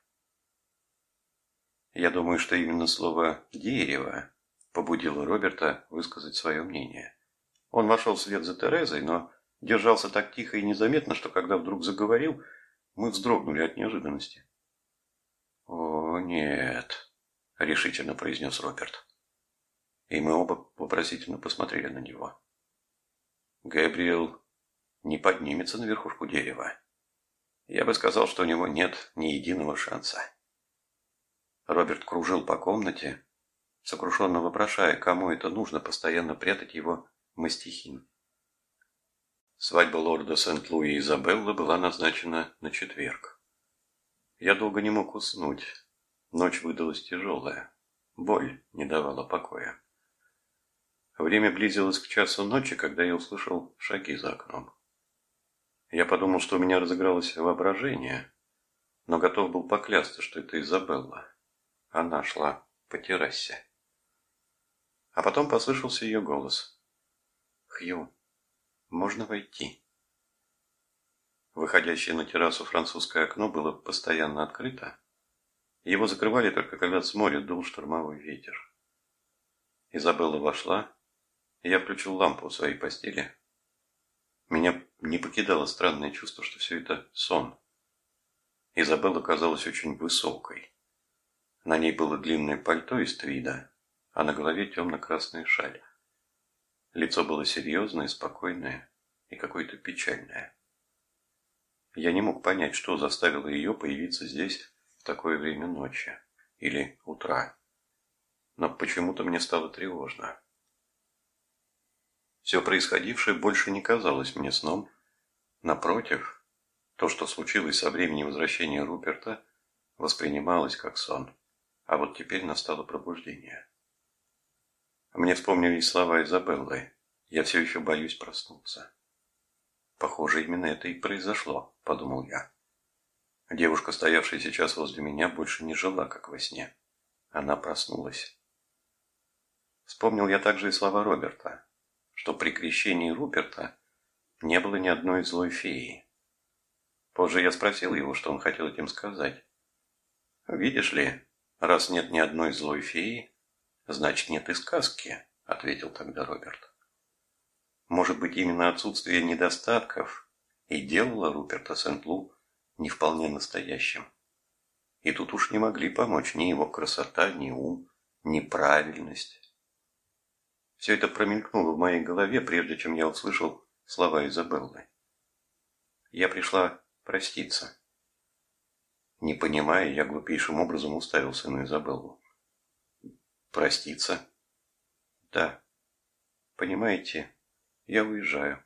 Я думаю, что именно слово «дерево» побудило Роберта высказать свое мнение. Он вошел вслед за Терезой, но держался так тихо и незаметно, что когда вдруг заговорил, мы вздрогнули от неожиданности. «О, нет», — решительно произнес Роберт. И мы оба вопросительно посмотрели на него. Габриэл не поднимется на верхушку дерева. Я бы сказал, что у него нет ни единого шанса. Роберт кружил по комнате, сокрушенно вопрошая, кому это нужно постоянно прятать его мастихин. Свадьба лорда Сент-Луи и Изабеллы была назначена на четверг. Я долго не мог уснуть. Ночь выдалась тяжелая. Боль не давала покоя. Время близилось к часу ночи, когда я услышал шаги за окном. Я подумал, что у меня разыгралось воображение, но готов был поклясться, что это Изабелла. Она шла по террасе. А потом послышался ее голос. «Хью, можно войти?» Выходящее на террасу французское окно было постоянно открыто, его закрывали только когда с моря дул штормовой ветер. Изабелла вошла, и я включил лампу в своей постели. Меня не покидало странное чувство, что все это сон. Изабелла казалась очень высокой. На ней было длинное пальто из твида, а на голове темно-красная шаль. Лицо было серьезное, спокойное и какое-то печальное. Я не мог понять, что заставило ее появиться здесь в такое время ночи или утра. Но почему-то мне стало тревожно. Все происходившее больше не казалось мне сном. Напротив, то, что случилось со времени возвращения Руперта, воспринималось как сон. А вот теперь настало пробуждение. Мне вспомнились слова Изабеллы. «Я все еще боюсь проснуться». «Похоже, именно это и произошло», — подумал я. Девушка, стоявшая сейчас возле меня, больше не жила, как во сне. Она проснулась. Вспомнил я также и слова Роберта, что при крещении Руперта не было ни одной злой феи. Позже я спросил его, что он хотел этим сказать. «Видишь ли, раз нет ни одной злой феи, «Значит, нет и сказки», — ответил тогда Роберт. Может быть, именно отсутствие недостатков и делало Руперта Сент-Лу не вполне настоящим. И тут уж не могли помочь ни его красота, ни ум, ни правильность. Все это промелькнуло в моей голове, прежде чем я услышал слова Изабеллы. Я пришла проститься. Не понимая, я глупейшим образом уставился на Изабеллу. Проститься? Да. Понимаете, я уезжаю.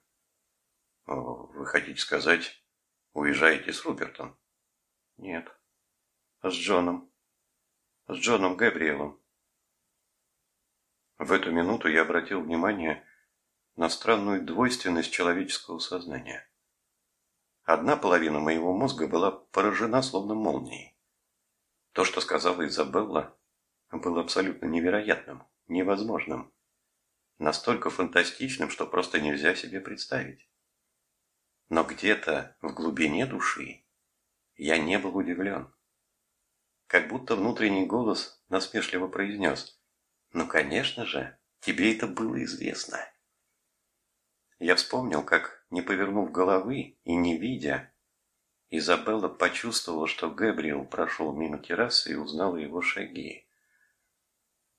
Вы хотите сказать, уезжаете с Рупертом? Нет. С Джоном. С Джоном Габриэлом. В эту минуту я обратил внимание на странную двойственность человеческого сознания. Одна половина моего мозга была поражена словно молнией. То, что сказала Изабелла, был абсолютно невероятным, невозможным. Настолько фантастичным, что просто нельзя себе представить. Но где-то в глубине души я не был удивлен. Как будто внутренний голос насмешливо произнес «Ну, конечно же, тебе это было известно». Я вспомнил, как, не повернув головы и не видя, Изабелла почувствовала, что Гэбриэл прошел мимо террасы и узнала его шаги.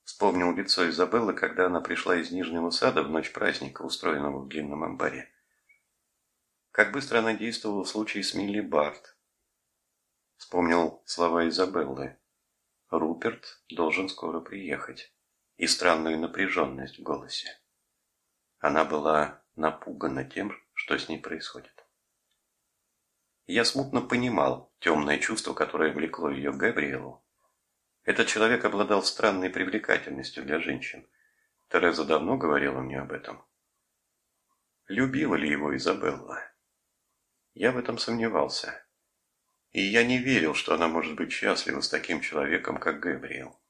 Вспомнил лицо Изабеллы, когда она пришла из Нижнего сада в ночь праздника, устроенного в длинном амбаре. Как быстро она действовала в случае с Милли Барт. Вспомнил слова Изабеллы. Руперт должен скоро приехать. И странную напряженность в голосе. Она была напугана тем, что с ней происходит. Я смутно понимал темное чувство, которое влекло ее к Габриэлу, этот человек обладал странной привлекательностью для женщин. Тереза давно говорила мне об этом. Любила ли его Изабелла? Я в этом сомневался. И я не верил, что она может быть счастлива с таким человеком, как Габриэл.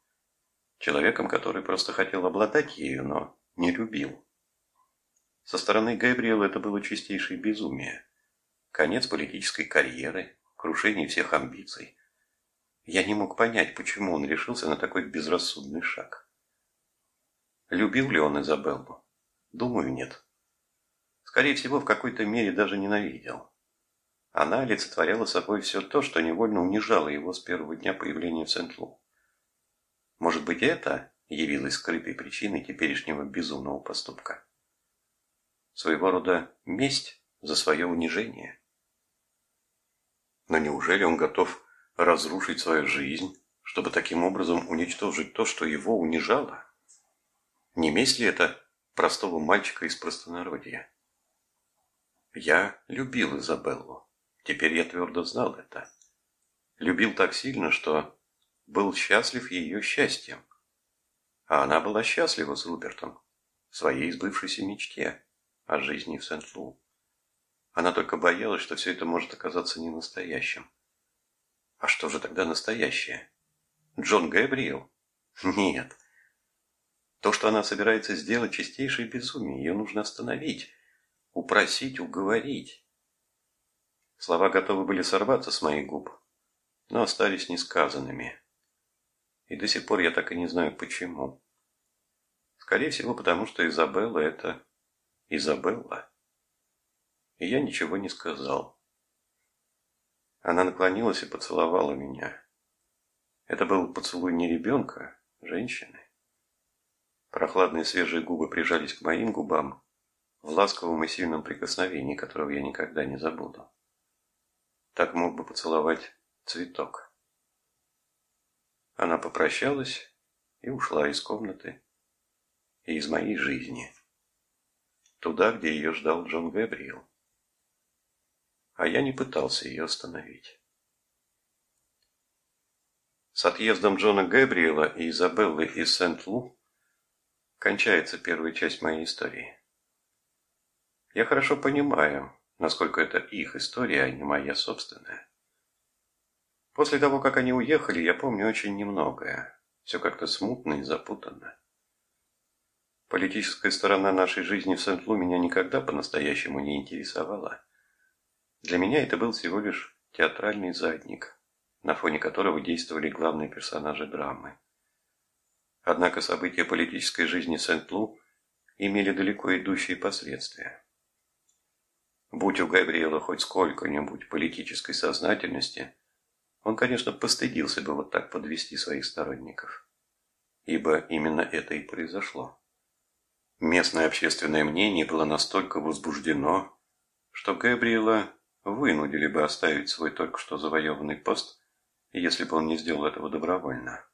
Человеком, который просто хотел обладать ею, но не любил. Со стороны Габриэла это было чистейшее безумие. Конец политической карьеры, крушение всех амбиций. Я не мог понять, почему он решился на такой безрассудный шаг. Любил ли он Изабеллу? Думаю, нет. Скорее всего, в какой-то мере даже ненавидел. Она олицетворяла собой все то, что невольно унижало его с первого дня появления в Сент-Лу. Может быть, это явилось скрытой причиной теперешнего безумного поступка. Своего рода месть за свое унижение. Но неужели он готов разрушить свою жизнь, чтобы таким образом уничтожить то, что его унижало? Не месть ли это простого мальчика из простонародья? Я любил Изабеллу. Теперь я твердо знал это. Любил так сильно, что был счастлив ее счастьем. А она была счастлива с Рупертом в своей сбывшейся мечте о жизни в Сент-Лу. Она только боялась, что все это может оказаться не настоящим. А что же тогда настоящее? Джон Габриэл? Нет. То, что она собирается сделать, чистейшее безумие. Ее нужно остановить, упросить, уговорить. Слова готовы были сорваться с моих губ, но остались несказанными. И до сих пор я так и не знаю, почему. Скорее всего, потому что Изабелла – это Изабелла. И я ничего не сказал. Она наклонилась и поцеловала меня. Это был поцелуй не ребенка, а женщины. Прохладные свежие губы прижались к моим губам в ласковом и сильном прикосновении, которого я никогда не забуду. Так мог бы поцеловать цветок. Она попрощалась и ушла из комнаты и из моей жизни. Туда, где ее ждал Джон Габриэл. А я не пытался ее остановить. С отъездом Джона Габриэла и Изабеллы из Сент-Лу кончается первая часть моей истории. Я хорошо понимаю, насколько это их история, а не моя собственная. После того, как они уехали, я помню очень немногое. Все как-то смутно и запутанно. Политическая сторона нашей жизни в Сент-Лу меня никогда по-настоящему не интересовала. Для меня это был всего лишь театральный задник, на фоне которого действовали главные персонажи драмы. Однако события политической жизни Сент-Лу имели далеко идущие последствия. Будь у Габриэла хоть сколько-нибудь политической сознательности, он, конечно, постыдился бы вот так подвести своих сторонников. Ибо именно это и произошло. Местное общественное мнение было настолько возбуждено, что Габриэла вынудили бы оставить свой только что завоеванный пост, если бы он не сделал этого добровольно.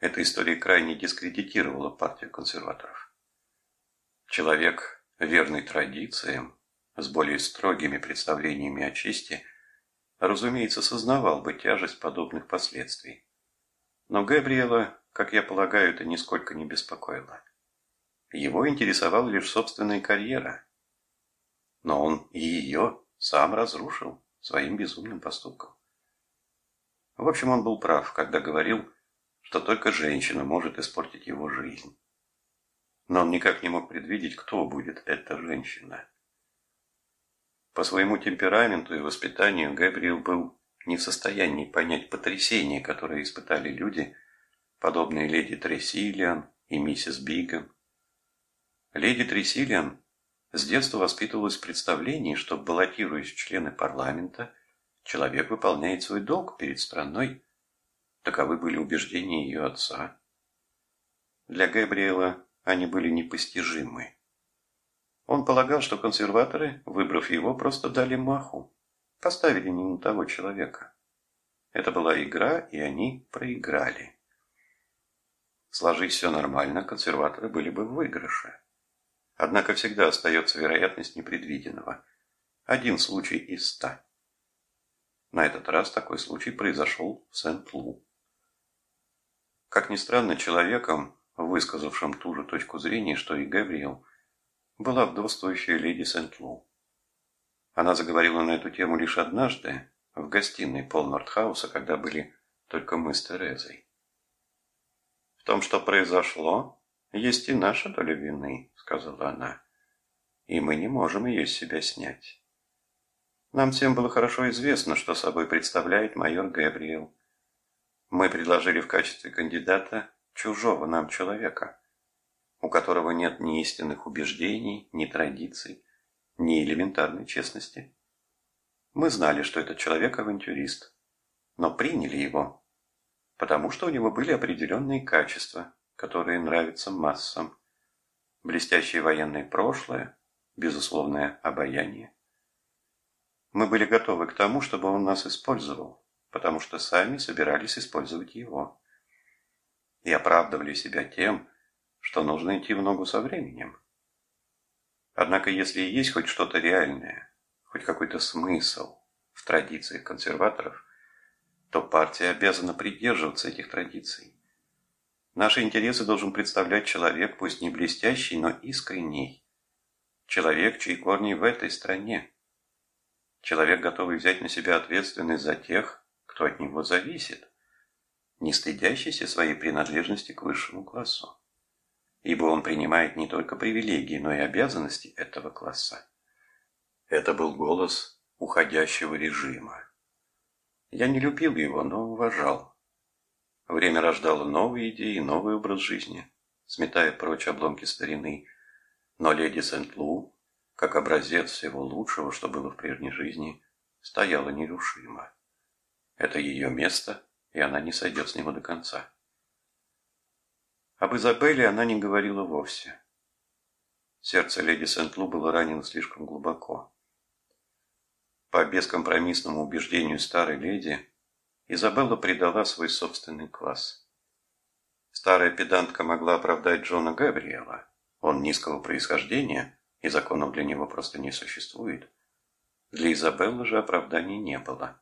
Эта история крайне дискредитировала партию консерваторов. Человек, верный традициям, с более строгими представлениями о чести, разумеется, сознавал бы тяжесть подобных последствий. Но Габриэла, как я полагаю, это нисколько не беспокоило. Его интересовала лишь собственная карьера. Но он и ее сам разрушил своим безумным поступком. В общем, он был прав, когда говорил, что только женщина может испортить его жизнь. Но он никак не мог предвидеть, кто будет эта женщина. По своему темпераменту и воспитанию Габриэл был не в состоянии понять потрясение, которое испытали люди, подобные леди Тресилиан и миссис Биган. Леди Тресилиан с детства воспитывалась в представлении, что, баллотируясь в члены парламента, человек выполняет свой долг перед страной. Таковы были убеждения ее отца. Для Габриэла они были непостижимы. Он полагал, что консерваторы, выбрав его, просто дали маху, поставили не на того человека. Это была игра, и они проиграли. Сложись все нормально, консерваторы были бы в выигрыше. Однако всегда остается вероятность непредвиденного. Один случай из ста. На этот раз такой случай произошел в Сент-Лу. Как ни странно, человеком, высказавшим ту же точку зрения, что и Габриэл, была вдовствующая леди Сент-Лу. Она заговорила на эту тему лишь однажды, в гостиной Пол Нортхауса, когда были только мы с Терезой. «В том, что произошло, есть и наша доля вины», — сказала она. «И мы не можем ее с себя снять. Нам всем было хорошо известно, что собой представляет майор Габриэл. Мы предложили в качестве кандидата чужого нам человека» у которого нет ни истинных убеждений, ни традиций, ни элементарной честности. Мы знали, что этот человек авантюрист, но приняли его, потому что у него были определенные качества, которые нравятся массам. Блестящее военное прошлое, безусловное обаяние. Мы были готовы к тому, чтобы он нас использовал, потому что сами собирались использовать его. И оправдывали себя тем, что нужно идти в ногу со временем. Однако, если есть хоть что-то реальное, хоть какой-то смысл в традициях консерваторов, то партия обязана придерживаться этих традиций. Наши интересы должен представлять человек, пусть не блестящий, но искренний. Человек, чьи корни в этой стране. Человек, готовый взять на себя ответственность за тех, кто от него зависит, не стыдящийся своей принадлежности к высшему классу ибо он принимает не только привилегии, но и обязанности этого класса. Это был голос уходящего режима. Я не любил его, но уважал. Время рождало новые идеи, новый образ жизни, сметая прочь обломки старины. Но леди Сент-Лу, как образец всего лучшего, что было в прежней жизни, стояла нерушимо. Это ее место, и она не сойдет с него до конца. Об Изабелле она не говорила вовсе. Сердце леди Сент-Лу было ранено слишком глубоко. По бескомпромиссному убеждению старой леди, Изабелла предала свой собственный класс. Старая педантка могла оправдать Джона Габриэла. Он низкого происхождения, и законов для него просто не существует. Для Изабеллы же оправданий не было.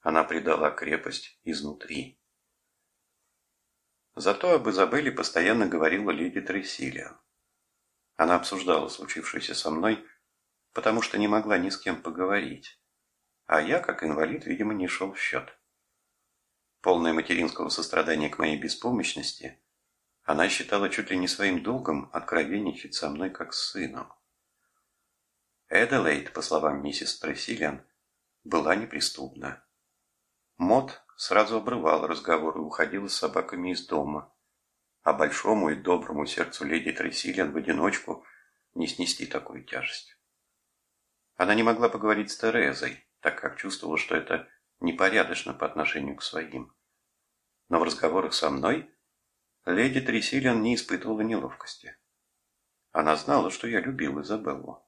Она предала крепость изнутри. Зато об Изабелле постоянно говорила леди Тресилия. Она обсуждала случившееся со мной, потому что не могла ни с кем поговорить. А я, как инвалид, видимо, не шел в счет. Полное материнского сострадания к моей беспомощности, она считала чуть ли не своим долгом откровенничать со мной как с сыном. Эделейд, по словам миссис Тресилиан, была неприступна. Мот сразу обрывал разговор и уходила с собаками из дома, а большому и доброму сердцу леди Тресилиан в одиночку не снести такую тяжесть. Она не могла поговорить с Терезой, так как чувствовала, что это непорядочно по отношению к своим. Но в разговорах со мной леди Тресилиан не испытывала неловкости. Она знала, что я любил Изабеллу.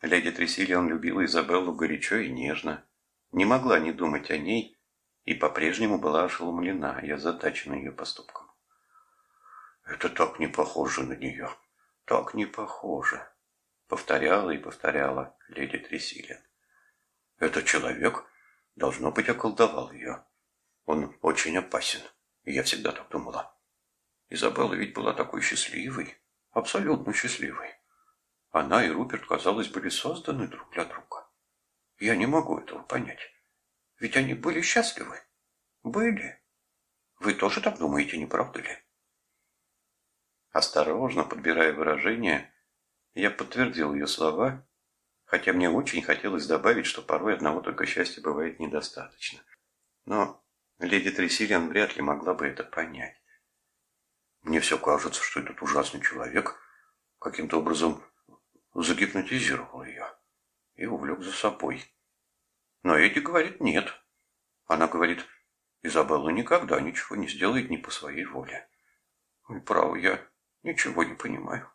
Леди Тресилиан любила Изабеллу горячо и нежно, не могла не думать о ней и по-прежнему была ошеломлена и озадачена ее поступком. «Это так не похоже на нее, так не похоже», — повторяла и повторяла леди Тресилиан. «Этот человек, должно быть, околдовал ее. Он очень опасен, я всегда так думала. Изабелла ведь была такой счастливой, абсолютно счастливой. Она и Руперт, казалось, были созданы друг для друга. Я не могу этого понять. Ведь они были счастливы. Были. Вы тоже так думаете, не правда ли? Осторожно подбирая выражения, я подтвердил ее слова, хотя мне очень хотелось добавить, что порой одного только счастья бывает недостаточно. Но леди Тресилиан вряд ли могла бы это понять. Мне все кажется, что этот ужасный человек каким-то образом загипнотизировал ее и увлек за собой. Но Эдди говорит нет. Она говорит, Изабелла никогда ничего не сделает не по своей воле. И право, я ничего не понимаю.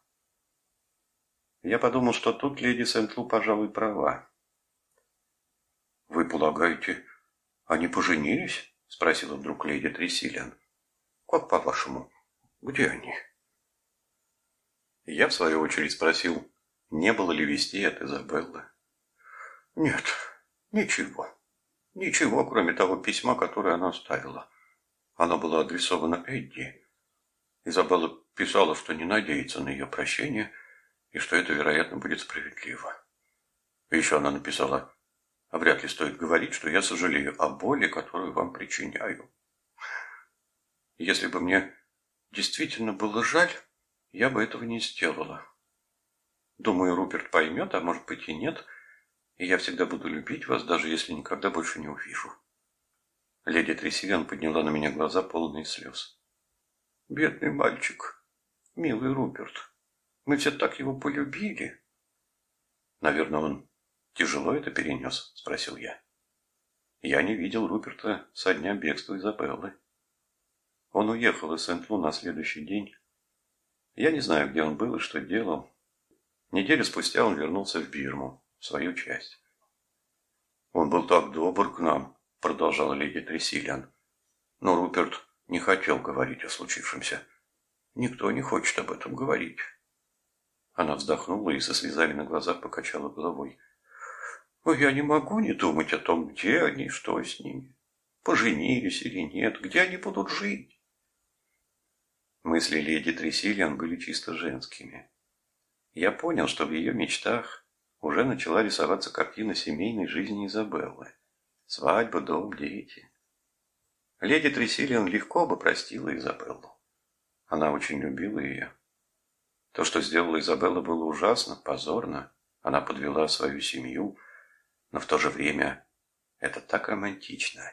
Я подумал, что тут леди Сент-Лу, пожалуй, права. «Вы полагаете, они поженились?» — спросила вдруг леди Тресилиан. «Как по-вашему, где они?» Я, в свою очередь, спросил, не было ли вести от Изабеллы? Нет, ничего. Ничего, кроме того письма, которое она оставила. Оно было адресовано Эдди. Изабелла писала, что не надеется на ее прощение и что это, вероятно, будет справедливо. Еще она написала, вряд ли стоит говорить, что я сожалею о боли, которую вам причиняю. Если бы мне действительно было жаль, я бы этого не сделала. Думаю, Руперт поймет, а может быть и нет, и я всегда буду любить вас, даже если никогда больше не увижу. Леди Тресилиан подняла на меня глаза, полные слез. Бедный мальчик, милый Руперт, мы все так его полюбили. Наверное, он тяжело это перенес, спросил я. Я не видел Руперта со дня бегства Изабеллы. Он уехал из Сент-Лу на следующий день. Я не знаю, где он был и что делал, Неделю спустя он вернулся в Бирму, в свою часть. «Он был так добр к нам», — продолжала леди Тресилиан. Но Руперт не хотел говорить о случившемся. Никто не хочет об этом говорить. Она вздохнула и со слезами на глазах покачала головой. «Ой, я не могу не думать о том, где они, что с ними. Поженились или нет, где они будут жить?» Мысли леди Тресилиан были чисто женскими. Я понял, что в ее мечтах уже начала рисоваться картина семейной жизни Изабеллы. Свадьба, дом, дети. Леди Тресилиан легко бы простила Изабеллу. Она очень любила ее. То, что сделала Изабелла, было ужасно, позорно. Она подвела свою семью, но в то же время это так романтично.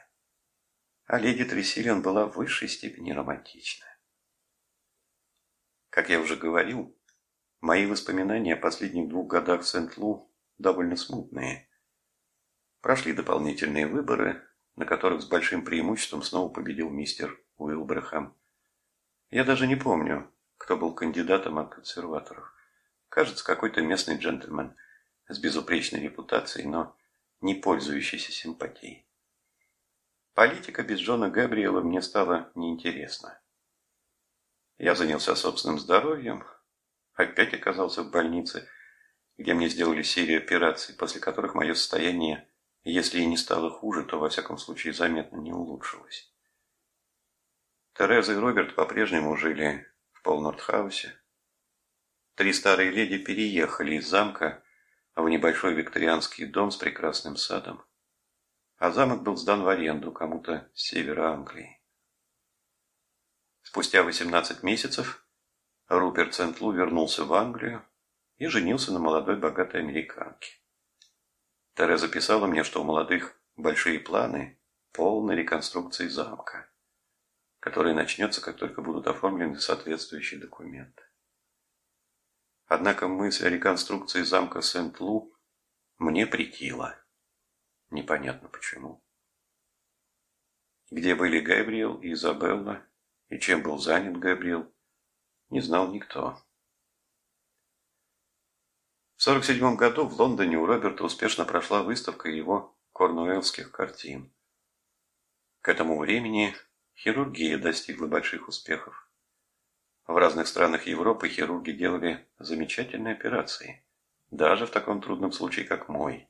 А леди Тресилиан была в высшей степени романтична. Как я уже говорил, Мои воспоминания о последних двух годах в Сент-Лу довольно смутные. Прошли дополнительные выборы, на которых с большим преимуществом снова победил мистер Уилбрахам. Я даже не помню, кто был кандидатом от консерваторов. Кажется, какой-то местный джентльмен с безупречной репутацией, но не пользующийся симпатией. Политика без Джона Габриэла мне стала неинтересна. Я занялся собственным здоровьем, опять оказался в больнице, где мне сделали серию операций, после которых мое состояние, если и не стало хуже, то во всяком случае заметно не улучшилось. Тереза и Роберт по-прежнему жили в Полнортхаусе. Три старые леди переехали из замка в небольшой викторианский дом с прекрасным садом, а замок был сдан в аренду кому-то с севера Англии. Спустя 18 месяцев Руперт Сент-Лу вернулся в Англию и женился на молодой богатой американке. Тереза писала мне, что у молодых большие планы полной реконструкции замка который начнется, как только будут оформлены соответствующие документы. Однако мысль о реконструкции замка Сент-Лу мне притила. Непонятно почему. Где были Габриэл и Изабелла, и чем был занят Габриэл, не знал никто. В 47 году в Лондоне у Роберта успешно прошла выставка его корнуэллских картин. К этому времени Хирургия достигла больших успехов. В разных странах Европы хирурги делали замечательные операции, даже в таком трудном случае, как мой.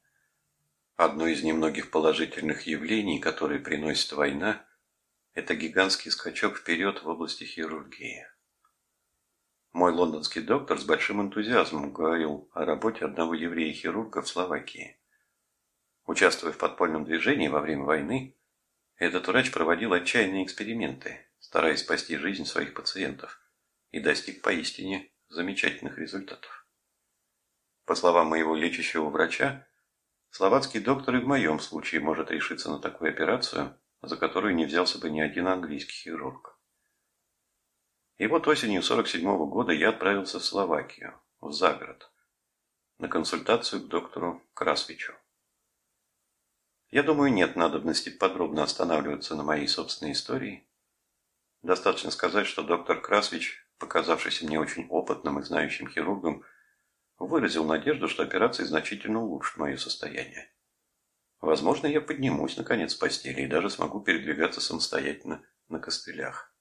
Одно из немногих положительных явлений, которые приносит война, это гигантский скачок вперед в области хирургии. Мой лондонский доктор с большим энтузиазмом говорил о работе одного еврея-хирурга в Словакии. Участвуя в подпольном движении во время войны, этот врач проводил отчаянные эксперименты, стараясь спасти жизнь своих пациентов, и достиг поистине замечательных результатов. По словам моего лечащего врача, словацкий доктор и в моем случае может решиться на такую операцию, за которую не взялся бы ни один английский хирург. И вот осенью 47 -го года я отправился в Словакию, в Загород, на консультацию к доктору Красвичу. Я думаю, нет надобности подробно останавливаться на моей собственной истории. Достаточно сказать, что доктор Красвич, показавшийся мне очень опытным и знающим хирургом, выразил надежду, что операция значительно улучшит мое состояние. Возможно, я поднимусь, наконец, с постели и даже смогу передвигаться самостоятельно на костылях.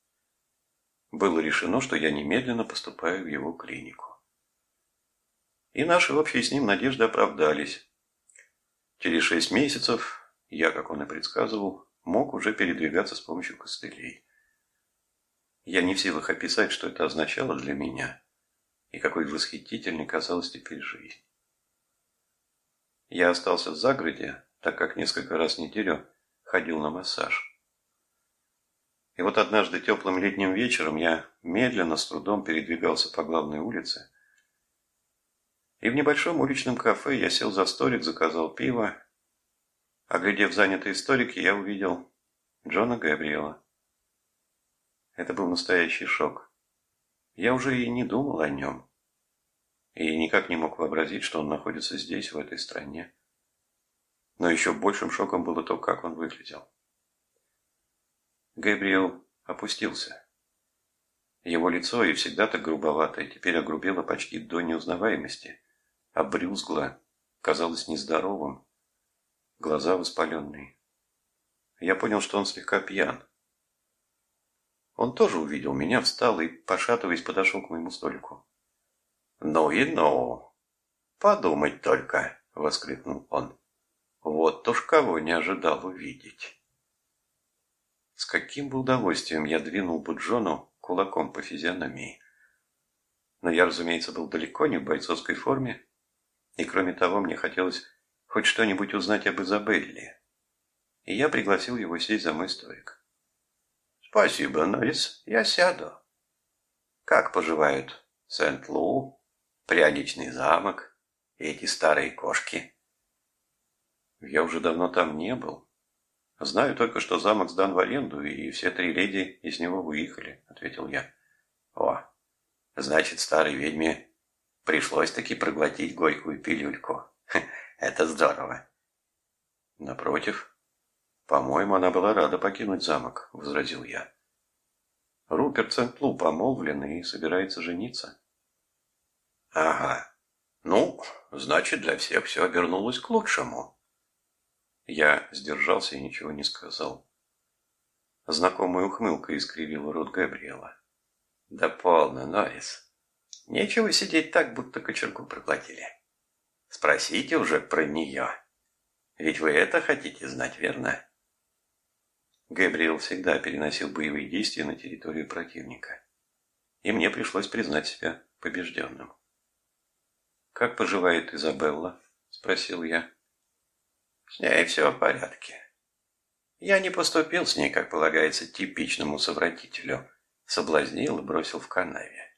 Было решено, что я немедленно поступаю в его клинику. И наши общие с ним надежды оправдались. Через шесть месяцев я, как он и предсказывал, мог уже передвигаться с помощью костылей. Я не в силах описать, что это означало для меня, и какой восхитительной казалась теперь жизнь. Я остался в загороде, так как несколько раз в неделю ходил на массаж. И вот однажды теплым летним вечером я медленно, с трудом передвигался по главной улице, и в небольшом уличном кафе я сел за столик, заказал пиво Оглядев занятые столики, я увидел Джона Габриэла. Это был настоящий шок. Я уже и не думал о нем. И никак не мог вообразить, что он находится здесь, в этой стране. Но еще большим шоком было то, как он выглядел. Габриэл опустился. Его лицо, и всегда так грубоватое, теперь огрубело почти до неузнаваемости, обрюзгло, казалось нездоровым глаза воспаленные. Я понял, что он слегка пьян. Он тоже увидел меня, встал и, пошатываясь, подошел к моему столику. «Ну и ну! Подумать только!» — воскликнул он. «Вот уж кого не ожидал увидеть!» С каким бы удовольствием я двинул бы Джону кулаком по физиономии. Но я, разумеется, был далеко не в бойцовской форме, и кроме того мне хотелось хоть что-нибудь узнать об Изабелле. И я пригласил его сесть за мой столик. «Спасибо, Норрис, я сяду. Как поживают Сент-Лу, Пряничный замок и эти старые кошки?» «Я уже давно там не был. Знаю только, что замок сдан в аренду, и все три леди из него выехали», — ответил я. «О, значит, старой ведьме пришлось таки проглотить горькую пилюльку. [laughs] Это здорово. Напротив, по-моему, она была рада покинуть замок, возразил я. Руперт Сент-Лу помолвлен и собирается жениться. Ага. Ну, значит, для всех все обернулось к лучшему. Я сдержался и ничего не сказал. Знакомая ухмылка искривила рот Габриэла. Да полно, Норрис. Нечего сидеть так, будто кочергу проглотили. Спросите уже про нее. Ведь вы это хотите знать, верно? Габриэл всегда переносил боевые действия на территорию противника. И мне пришлось признать себя побежденным. «Как поживает Изабелла?» – спросил я. «С ней все в порядке. Я не поступил с ней, как полагается, типичному совратителю. Соблазнил и бросил в канаве.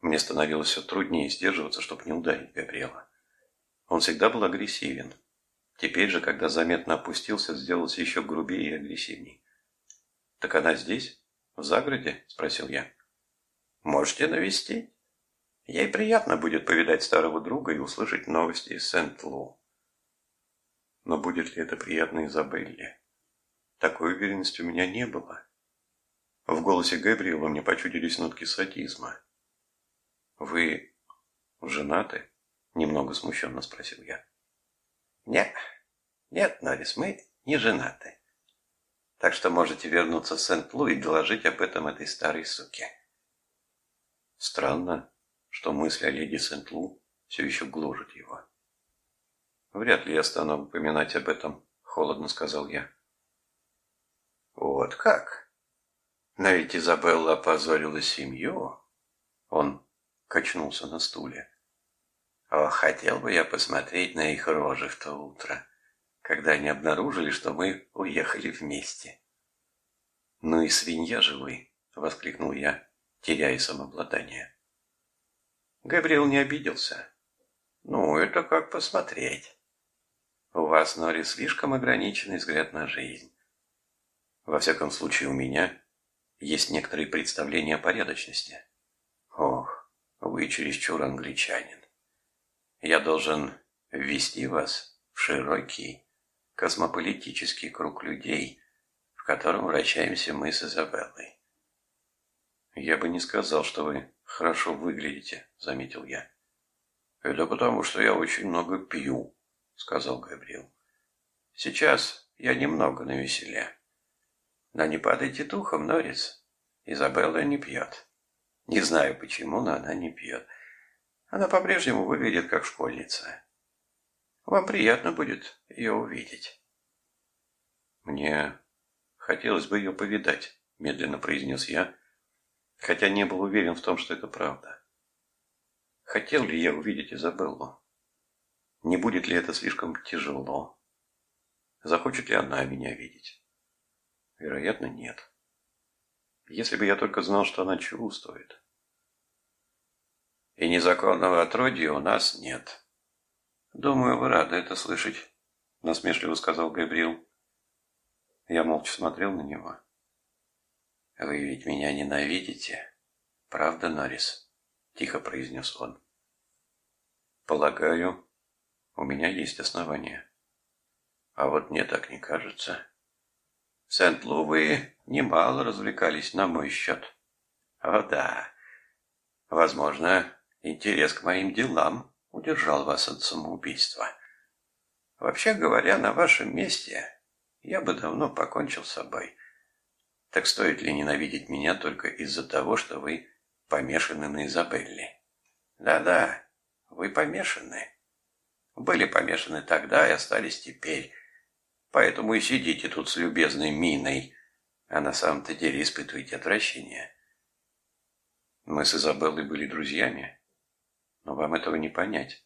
Мне становилось все труднее сдерживаться, чтобы не ударить Габриэла. Он всегда был агрессивен. Теперь же, когда заметно опустился, сделался еще грубее и агрессивней. «Так она здесь? В загороде?» – спросил я. «Можете навестить. Ей приятно будет повидать старого друга и услышать новости из Сент-Лу. Но будет ли это приятно Изабелле? Такой уверенности у меня не было. В голосе Габриэла мне почудились нотки садизма. «Вы женаты?» – немного смущенно спросил я. «Нет, нет, Норрис, мы не женаты. Так что можете вернуться в Сент-Лу и доложить об этом этой старой суке». Странно, что мысль о леди Сент-Лу все еще гложет его. Вряд ли я стану упоминать об этом, холодно сказал я. Вот как? Но ведь Изабелла опозорила семью. Он качнулся на стуле. О, хотел бы я посмотреть на их рожи в то утро, когда они обнаружили, что мы уехали вместе. Ну и свинья же вы, воскликнул я, теряя самообладание. Габриэл не обиделся. Ну, это как посмотреть. У вас, Нори, слишком ограниченный взгляд на жизнь. Во всяком случае, у меня есть некоторые представления о порядочности. Ох, вы чересчур англичанин. Я должен ввести вас в широкий космополитический круг людей, в котором вращаемся мы с Изабеллой. Я бы не сказал, что вы хорошо выглядите, заметил я. Это потому, что я очень много пью, сказал Габриэл. Сейчас я немного навеселе. Но не падайте духом, Норрис. Изабелла не пьет. Не знаю почему, но она не пьет. Она по-прежнему выглядит как школьница. Вам приятно будет ее увидеть. Мне хотелось бы ее повидать, медленно произнес я, хотя не был уверен в том, что это правда. Хотел ли я увидеть Изабеллу? Не будет ли это слишком тяжело? Захочет ли она меня видеть? Вероятно, нет. Если бы я только знал, что она чувствует. И незаконного отродья у нас нет. Думаю, вы рады это слышать, насмешливо сказал Габриэл. Я молча смотрел на него. Вы ведь меня ненавидите, правда, Норрис? Тихо произнес он. Полагаю, у меня есть основания. А вот мне так не кажется. Сент-Лу вы немало развлекались на мой счет. О да. Возможно, интерес к моим делам удержал вас от самоубийства. Вообще говоря, на вашем месте я бы давно покончил с собой. Так стоит ли ненавидеть меня только из-за того, что вы помешаны на Изабелле? Да-да, вы помешаны. Были помешаны тогда и остались теперь. Поэтому и сидите тут с любезной миной, а на самом-то деле испытываете отвращение. Мы с Изабеллой были друзьями, но вам этого не понять.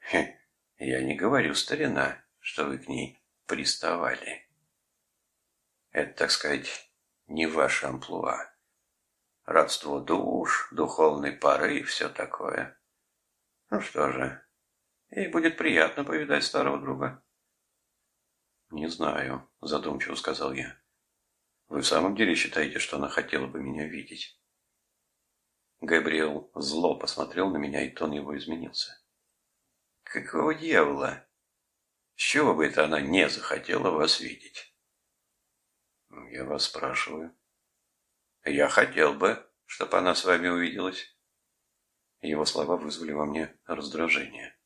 Хе, я не говорю, старина, что вы к ней приставали. Это, так сказать, не ваше амплуа. Родство душ, духовный порыв, все такое. Ну что же, Ей будет приятно повидать старого друга. Не знаю, задумчиво сказал я. Вы в самом деле считаете, что она хотела бы меня видеть? Габриэл зло посмотрел на меня, и тон его изменился. Какого дьявола? С чего бы это она не захотела вас видеть? Я вас спрашиваю. Я хотел бы, чтобы она с вами увиделась. Его слова вызвали во мне раздражение.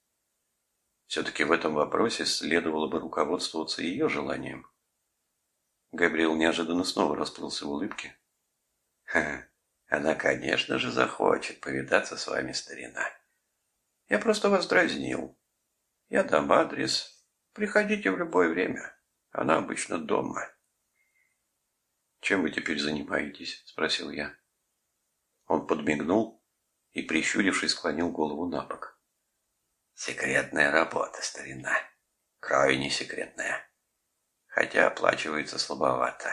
Все-таки в этом вопросе следовало бы руководствоваться ее желанием. Габриэл неожиданно снова расплылся в улыбке. «Ха, Она, конечно же, захочет повидаться с вами, старина. Я просто вас дразнил. Я дам адрес. Приходите в любое время. Она обычно дома. «Чем вы теперь занимаетесь?» – спросил я. Он подмигнул и, прищурившись, склонил голову на бок. «Секретная работа, старина. Крайне секретная. Хотя оплачивается слабовато.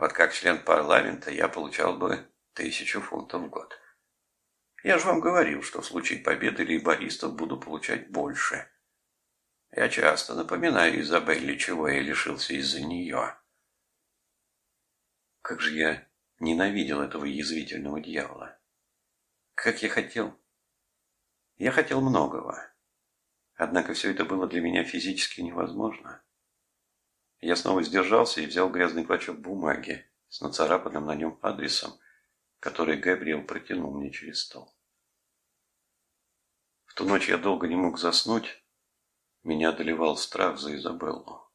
Вот как член парламента я получал бы тысячу фунтов в год. Я же вам говорил, что в случае победы лейбористов буду получать больше. Я часто напоминаю Изабелле, чего я лишился из-за нее. Как же я ненавидел этого язвительного дьявола. Как я хотел... Я хотел многого. Однако все это было для меня физически невозможно. Я снова сдержался и взял грязный клочок бумаги с нацарапанным на нем адресом, который Габриэл протянул мне через стол. В ту ночь я долго не мог заснуть, меня одолевал страх за Изабеллу.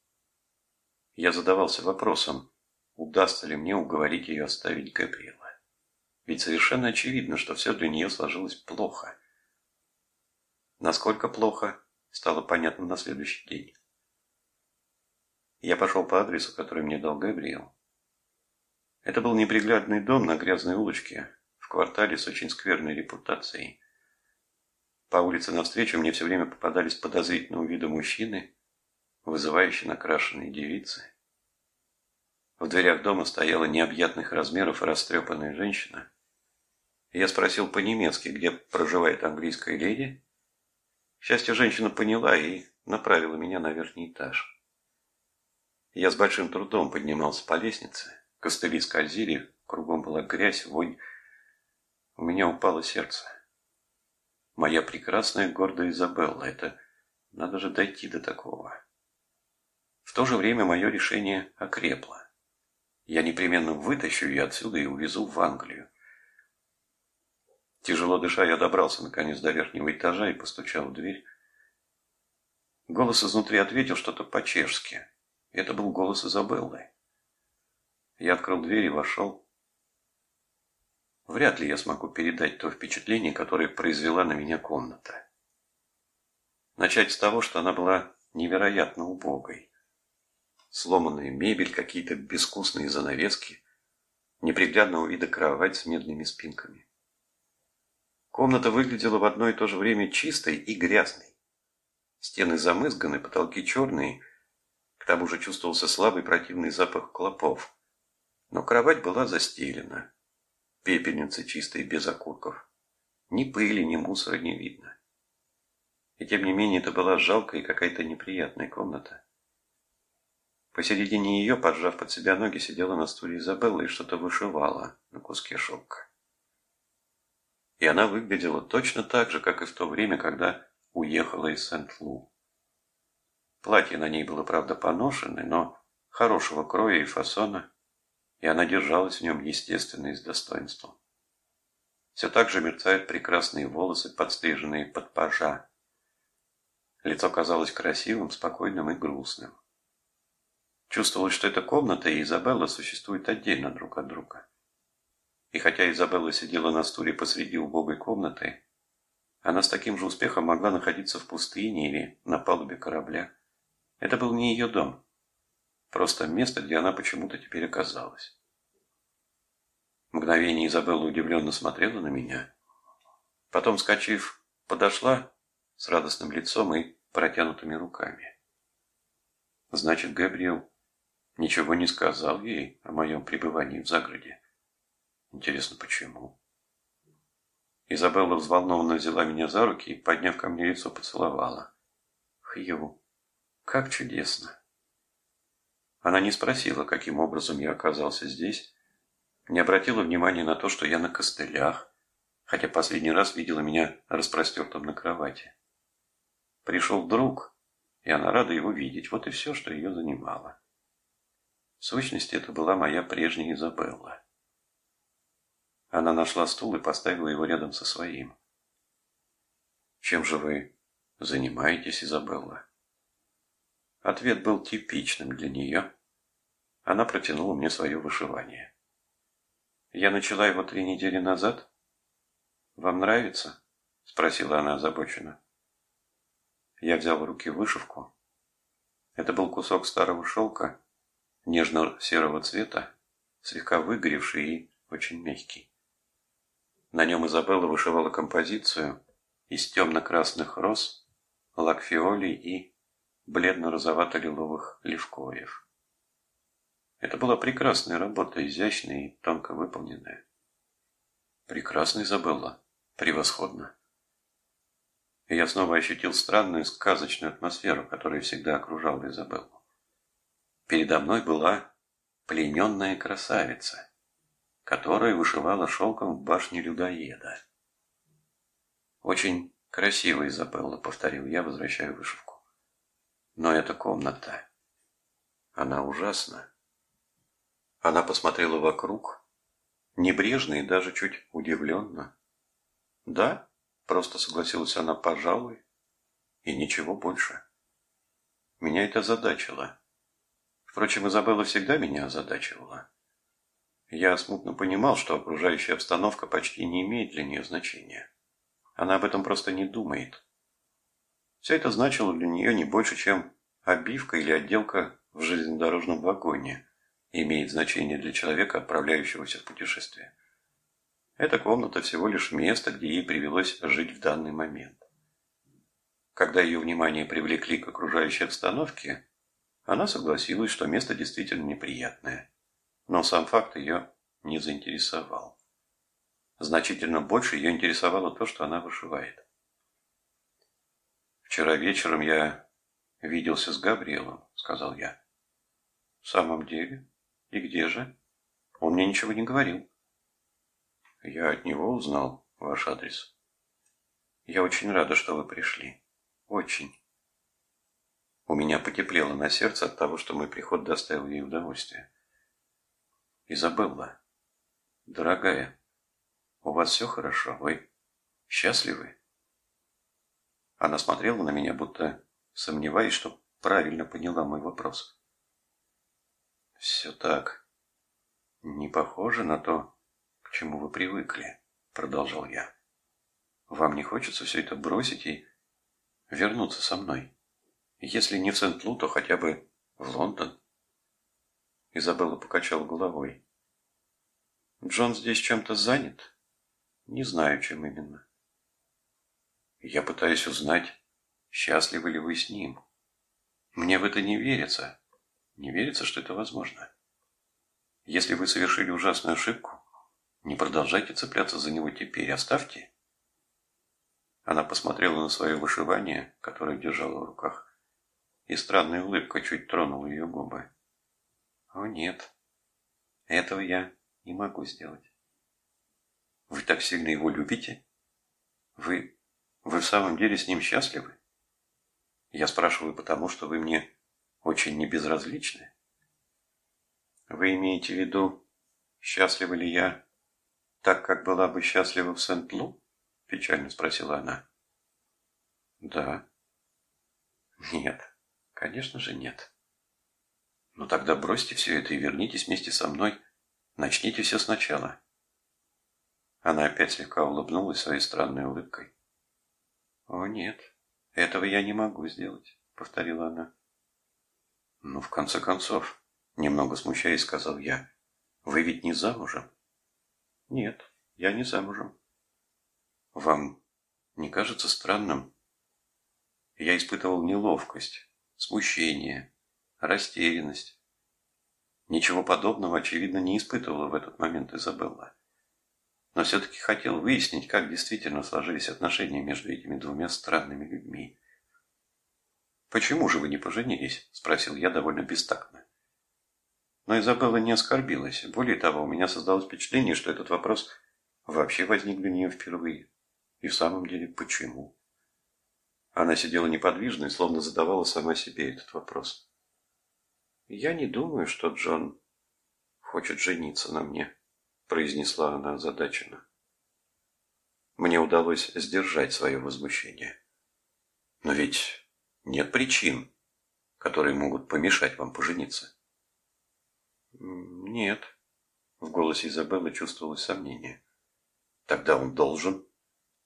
Я задавался вопросом, удастся ли мне уговорить ее оставить Габриэла. Ведь совершенно очевидно, что все для нее сложилось плохо. Насколько плохо, стало понятно на следующий день. Я пошел по адресу, который мне дал Габриэл. Это был неприглядный дом на грязной улочке, в квартале с очень скверной репутацией. По улице навстречу мне все время попадались подозрительного вида мужчины, вызывающие накрашенные девицы. В дверях дома стояла необъятных размеров растрепанная женщина. Я спросил по-немецки, где проживает английская леди. К счастью, женщина поняла и направила меня на верхний этаж. Я с большим трудом поднимался по лестнице. Костыли скользили, кругом была грязь, вонь. У меня упало сердце. Моя прекрасная гордая Изабелла, это надо же дойти до такого. В то же время мое решение окрепло. Я непременно вытащу ее отсюда и увезу в Англию. Тяжело дыша, я добрался наконец до верхнего этажа и постучал в дверь. Голос изнутри ответил что-то по-чешски. Это был голос Изабеллы. Я открыл дверь и вошел. Вряд ли я смогу передать то впечатление, которое произвела на меня комната. Начать с того, что она была невероятно убогой сломанная мебель, какие-то безвкусные занавески, неприглядного вида кровать с медными спинками. Комната выглядела в одно и то же время чистой и грязной. Стены замызганы, потолки черные, к тому же чувствовался слабый противный запах клопов. Но кровать была застелена, пепельница чистая, без окурков. Ни пыли, ни мусора не видно. И тем не менее это была жалкая и какая-то неприятная комната. Посередине ее, поджав под себя ноги, сидела на стуле Изабелла и что-то вышивала на куске шелка. И она выглядела точно так же, как и в то время, когда уехала из Сент-Лу. Платье на ней было, правда, поношенное, но хорошего кроя и фасона, и она держалась в нем естественно и с достоинством. Все так же мерцают прекрасные волосы, подстриженные под пажа. Лицо казалось красивым, спокойным и грустным. Чувствовалось, что эта комната и Изабелла существуют отдельно друг от друга. И хотя Изабелла сидела на стуле посреди убогой комнаты, она с таким же успехом могла находиться в пустыне или на палубе корабля. Это был не ее дом, просто место, где она почему-то теперь оказалась. Мгновение Изабелла удивленно смотрела на меня. Потом, вскочив, подошла с радостным лицом и протянутыми руками. Значит, Габриэл Ничего не сказал ей о моем пребывании в загороде. Интересно, почему? Изабелла взволнованно взяла меня за руки и, подняв ко мне лицо, поцеловала. Хью, как чудесно! Она не спросила, каким образом я оказался здесь, не обратила внимания на то, что я на костылях, хотя последний раз видела меня распростертым на кровати. Пришел друг, и она рада его видеть, вот и все, что ее занимало. В сущности, это была моя прежняя Изабелла. Она нашла стул и поставила его рядом со своим. «Чем же вы занимаетесь, Изабелла?» Ответ был типичным для нее. Она протянула мне свое вышивание. Я начала его три недели назад. Вам нравится? Спросила она озабоченно. Я взял в руки вышивку. Это был кусок старого шелка, нежно-серого цвета, слегка выгоревший и очень мягкий. На нем Изабелла вышивала композицию из темно-красных роз, лакфиолей и бледно-розовато-лиловых левкоев. Это была прекрасная работа, изящная и тонко выполненная. Прекрасно, Изабелла. Превосходно. И я снова ощутил странную сказочную атмосферу, которая всегда окружала Изабеллу. Передо мной была плененная красавица, которая вышивала шелком в башне людоеда. Очень красиво, Изабелла, повторил я, возвращая вышивку. Но эта комната, она ужасна. Она посмотрела вокруг, небрежно и даже чуть удивленно. «Да?» – просто согласилась она, пожалуй, и ничего больше. Меня это озадачило. Впрочем, Изабелла всегда меня озадачивала. Я смутно понимал, что окружающая обстановка почти не имеет для нее значения. Она об этом просто не думает. Все это значило для нее не больше, чем обивка или отделка в железнодорожном вагоне – имеет значение для человека, отправляющегося в путешествие. Эта комната всего лишь место, где ей привелось жить в данный момент. Когда ее внимание привлекли к окружающей обстановке, она согласилась, что место действительно неприятное. Но сам факт ее не заинтересовал. Значительно больше ее интересовало то, что она вышивает. «Вчера вечером я виделся с Габриэлом», — сказал я. «В самом деле?» И где же? Он мне ничего не говорил. Я от него узнал ваш адрес. Я очень рада, что вы пришли. Очень. У меня потеплело на сердце от того, что мой приход доставил ей удовольствие. Изабелла, дорогая, у вас все хорошо? Вы счастливы? Она смотрела на меня, будто сомневаясь, что правильно поняла мой вопрос. «Все так. Не похоже на то, к чему вы привыкли», — продолжал я. «Вам не хочется все это бросить и вернуться со мной? Если не в Сент-Лу, то хотя бы в Лондон?» Изабелла покачала головой. «Джон здесь чем-то занят? Не знаю, чем именно. Я пытаюсь узнать, счастливы ли вы с ним. Мне в это не верится». Не верится, что это возможно. Если вы совершили ужасную ошибку, не продолжайте цепляться за него теперь, оставьте. Она посмотрела на свое вышивание, которое держала в руках, и странная улыбка чуть тронула ее губы. О нет, этого я не могу сделать. Вы так сильно его любите? Вы, вы в самом деле с ним счастливы? Я спрашиваю потому, что вы мне очень небезразличны. Вы имеете в виду, счастлива ли я так, как была бы счастлива в Сент-Лу? Печально спросила она. Да. Нет, конечно же нет. Ну тогда бросьте все это и вернитесь вместе со мной. Начните все сначала. Она опять слегка улыбнулась своей странной улыбкой. «О, нет, этого я не могу сделать», — повторила она. «Ну, в конце концов», — немного смущаясь, сказал я, — «вы ведь не замужем?» «Нет, я не замужем». «Вам не кажется странным?» Я испытывал неловкость, смущение, растерянность. Ничего подобного, очевидно, не испытывала в этот момент Изабелла. Но все-таки хотел выяснить, как действительно сложились отношения между этими двумя странными людьми. «Почему же вы не поженились?» – спросил я довольно бестактно. Но Изабелла не оскорбилась. Более того, у меня создалось впечатление, что этот вопрос вообще возник для нее впервые. И в самом деле, почему? Она сидела неподвижно и словно задавала сама себе этот вопрос. «Я не думаю, что Джон хочет жениться на мне», – произнесла она озадаченно. Мне удалось сдержать свое возмущение. «Но ведь нет причин, которые могут помешать вам пожениться. Нет. В голосе Изабеллы чувствовалось сомнение. Тогда он должен.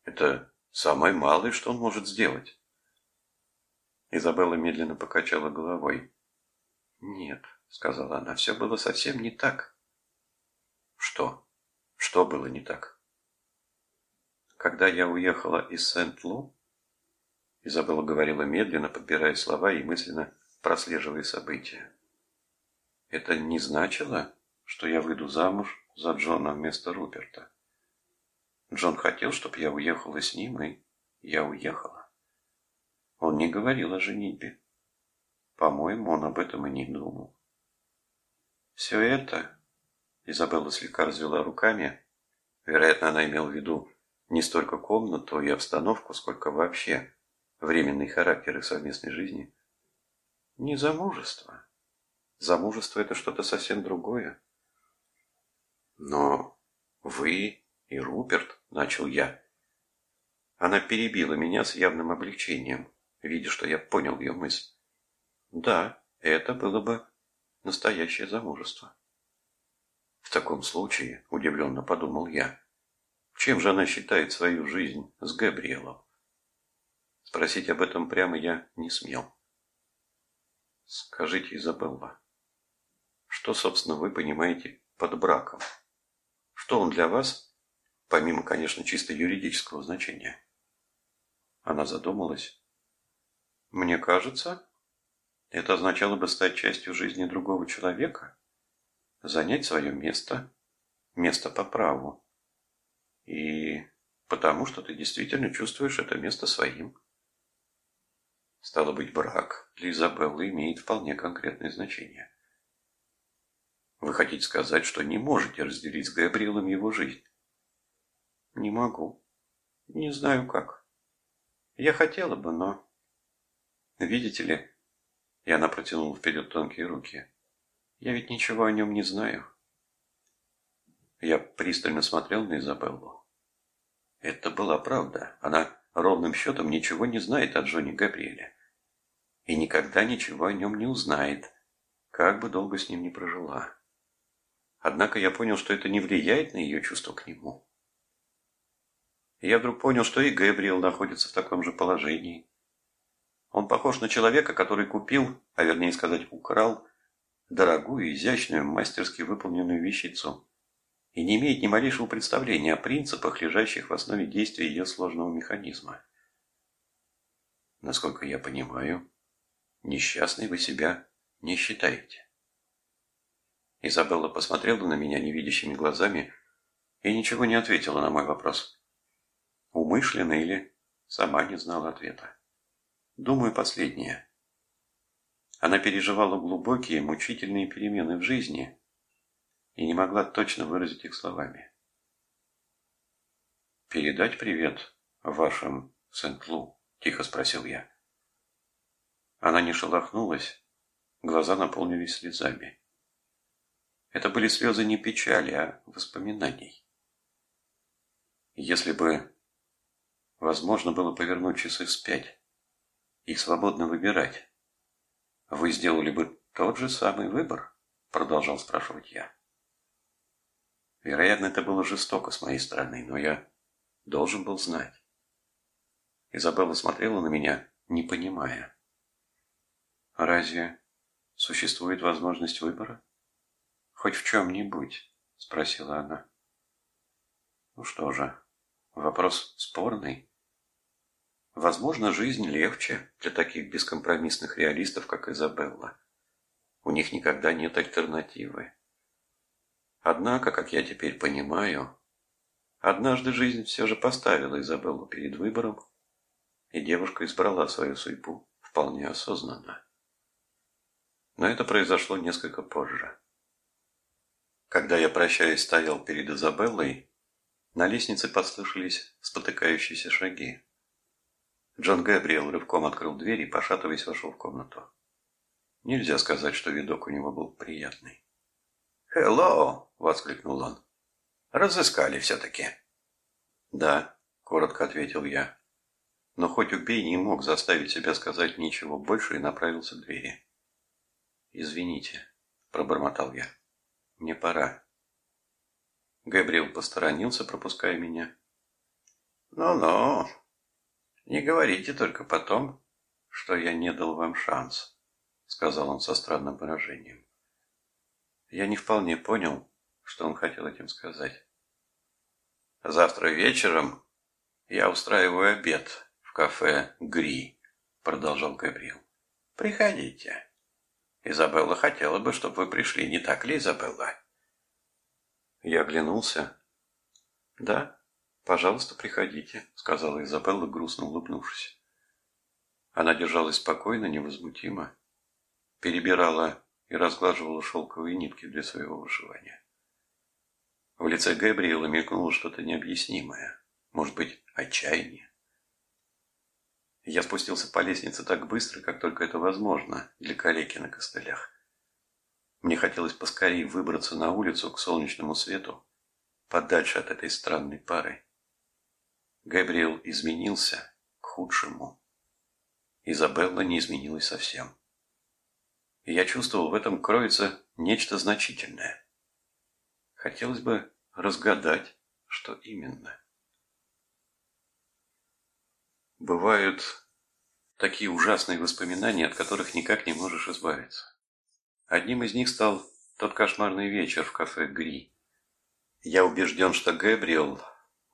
Это самое малое, что он может сделать. Изабелла медленно покачала головой. «Нет», — сказала она, — «все было совсем не так». «Что? Что было не так?» «Когда я уехала из Сент-Лу, Изабелла говорила медленно, подбирая слова и мысленно прослеживая события. Это не значило, что я выйду замуж за Джона вместо Руперта. Джон хотел, чтобы я уехала с ним, и я уехала. Он не говорил о женитьбе. По-моему, он об этом и не думал. Все это, Изабелла слегка развела руками, вероятно, она имела в виду не столько комнату и обстановку, сколько вообще временный характер их совместной жизни. Не замужество. Замужество – это что-то совсем другое. Но вы и Руперт, начал я. Она перебила меня с явным облегчением, видя, что я понял ее мысль. Да, это было бы настоящее замужество. В таком случае, удивленно подумал я, чем же она считает свою жизнь с Габриэлом? Спросить об этом прямо я не смел. Скажите, Изабелла, что, собственно, вы понимаете под браком? Что он для вас, помимо, конечно, чисто юридического значения? Она задумалась. Мне кажется, это означало бы стать частью жизни другого человека, занять свое место, место по праву. И потому что ты действительно чувствуешь это место своим. Стало быть, брак для Изабеллы имеет вполне конкретное значение. Вы хотите сказать, что не можете разделить с Габриэлом его жизнь? Не могу. Не знаю как. Я хотела бы, но... Видите ли, и она протянула вперед тонкие руки. Я ведь ничего о нем не знаю. Я пристально смотрел на Изабеллу. Это была правда. Она ровным счетом ничего не знает о Джонни Габриэле. И никогда ничего о нем не узнает, как бы долго с ним не прожила. Однако я понял, что это не влияет на ее чувство к нему. Я вдруг понял, что и Габриэл находится в таком же положении. Он похож на человека, который купил, а вернее сказать украл, дорогую, изящную, мастерски выполненную вещицу и не имеет ни малейшего представления о принципах, лежащих в основе действия ее сложного механизма. Насколько я понимаю, несчастной вы себя не считаете. Изабелла посмотрела на меня невидящими глазами и ничего не ответила на мой вопрос. Умышленно или сама не знала ответа. Думаю, последнее. Она переживала глубокие, мучительные перемены в жизни и не могла точно выразить их словами. «Передать привет вашим Сент-Лу?» – тихо спросил я. Она не шелохнулась, глаза наполнились слезами. Это были слезы не печали, а воспоминаний. Если бы возможно было повернуть часы вспять и свободно выбирать, вы сделали бы тот же самый выбор? Продолжал спрашивать я. Вероятно, это было жестоко с моей стороны, но я должен был знать. Изабелла смотрела на меня, не понимая. «Разве существует возможность выбора? Хоть в чем-нибудь?» – спросила она. «Ну что же, вопрос спорный. Возможно, жизнь легче для таких бескомпромиссных реалистов, как Изабелла. У них никогда нет альтернативы. Однако, как я теперь понимаю, однажды жизнь все же поставила Изабеллу перед выбором, и девушка избрала свою судьбу вполне осознанно. Но это произошло несколько позже. Когда я, прощаясь, стоял перед Изабеллой, на лестнице послышались спотыкающиеся шаги. Джон Габриэл рывком открыл дверь и, пошатываясь, вошел в комнату. Нельзя сказать, что видок у него был приятный. «Хелло!» — воскликнул он. «Разыскали все-таки». «Да», — коротко ответил я. Но хоть убей не мог заставить себя сказать ничего больше и направился к двери. «Извините», — пробормотал я. «Мне пора». Габриэл посторонился, пропуская меня. «Ну-ну, не говорите только потом, что я не дал вам шанс», — сказал он со странным выражением. Я не вполне понял, что он хотел этим сказать. «Завтра вечером я устраиваю обед в кафе «Гри», — продолжал Габриэл. «Приходите. Изабелла хотела бы, чтобы вы пришли, не так ли, Изабелла?» Я оглянулся. «Да, пожалуйста, приходите», — сказала Изабелла, грустно улыбнувшись. Она держалась спокойно, невозмутимо, перебирала и разглаживала шелковые нитки для своего вышивания. В лице Габриэла мелькнуло что-то необъяснимое, может быть, отчаяние. Я спустился по лестнице так быстро, как только это возможно для калеки на костылях. Мне хотелось поскорее выбраться на улицу к солнечному свету, подальше от этой странной пары. Габриэл изменился к худшему. Изабелла не изменилась совсем. И я чувствовал, в этом кроется нечто значительное. Хотелось бы разгадать, что именно. Бывают такие ужасные воспоминания, от которых никак не можешь избавиться. Одним из них стал тот кошмарный вечер в кафе «Гри». Я убежден, что Гэбриэл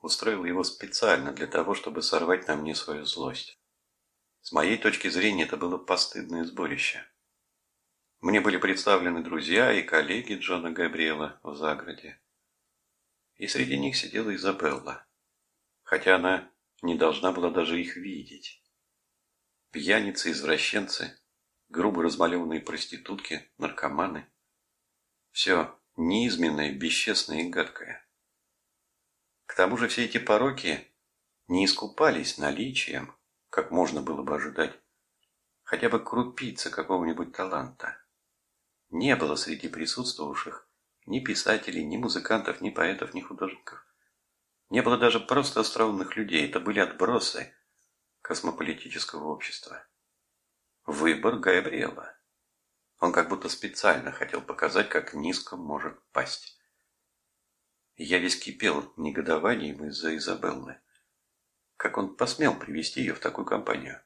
устроил его специально для того, чтобы сорвать на мне свою злость. С моей точки зрения, это было постыдное сборище. Мне были представлены друзья и коллеги Джона Габриэла в загороде. И среди них сидела Изабелла, хотя она не должна была даже их видеть. Пьяницы-извращенцы грубо размалеванные проститутки, наркоманы. Все неизменное, бесчестное и гадкое. К тому же все эти пороки не искупались наличием, как можно было бы ожидать, хотя бы крупицы какого-нибудь таланта. Не было среди присутствовавших ни писателей, ни музыкантов, ни поэтов, ни художников. Не было даже просто остроумных людей, это были отбросы космополитического общества. Выбор Габриэла. Он как будто специально хотел показать, как низко может пасть. Я весь кипел негодованием из-за Изабеллы. Как он посмел привести ее в такую компанию?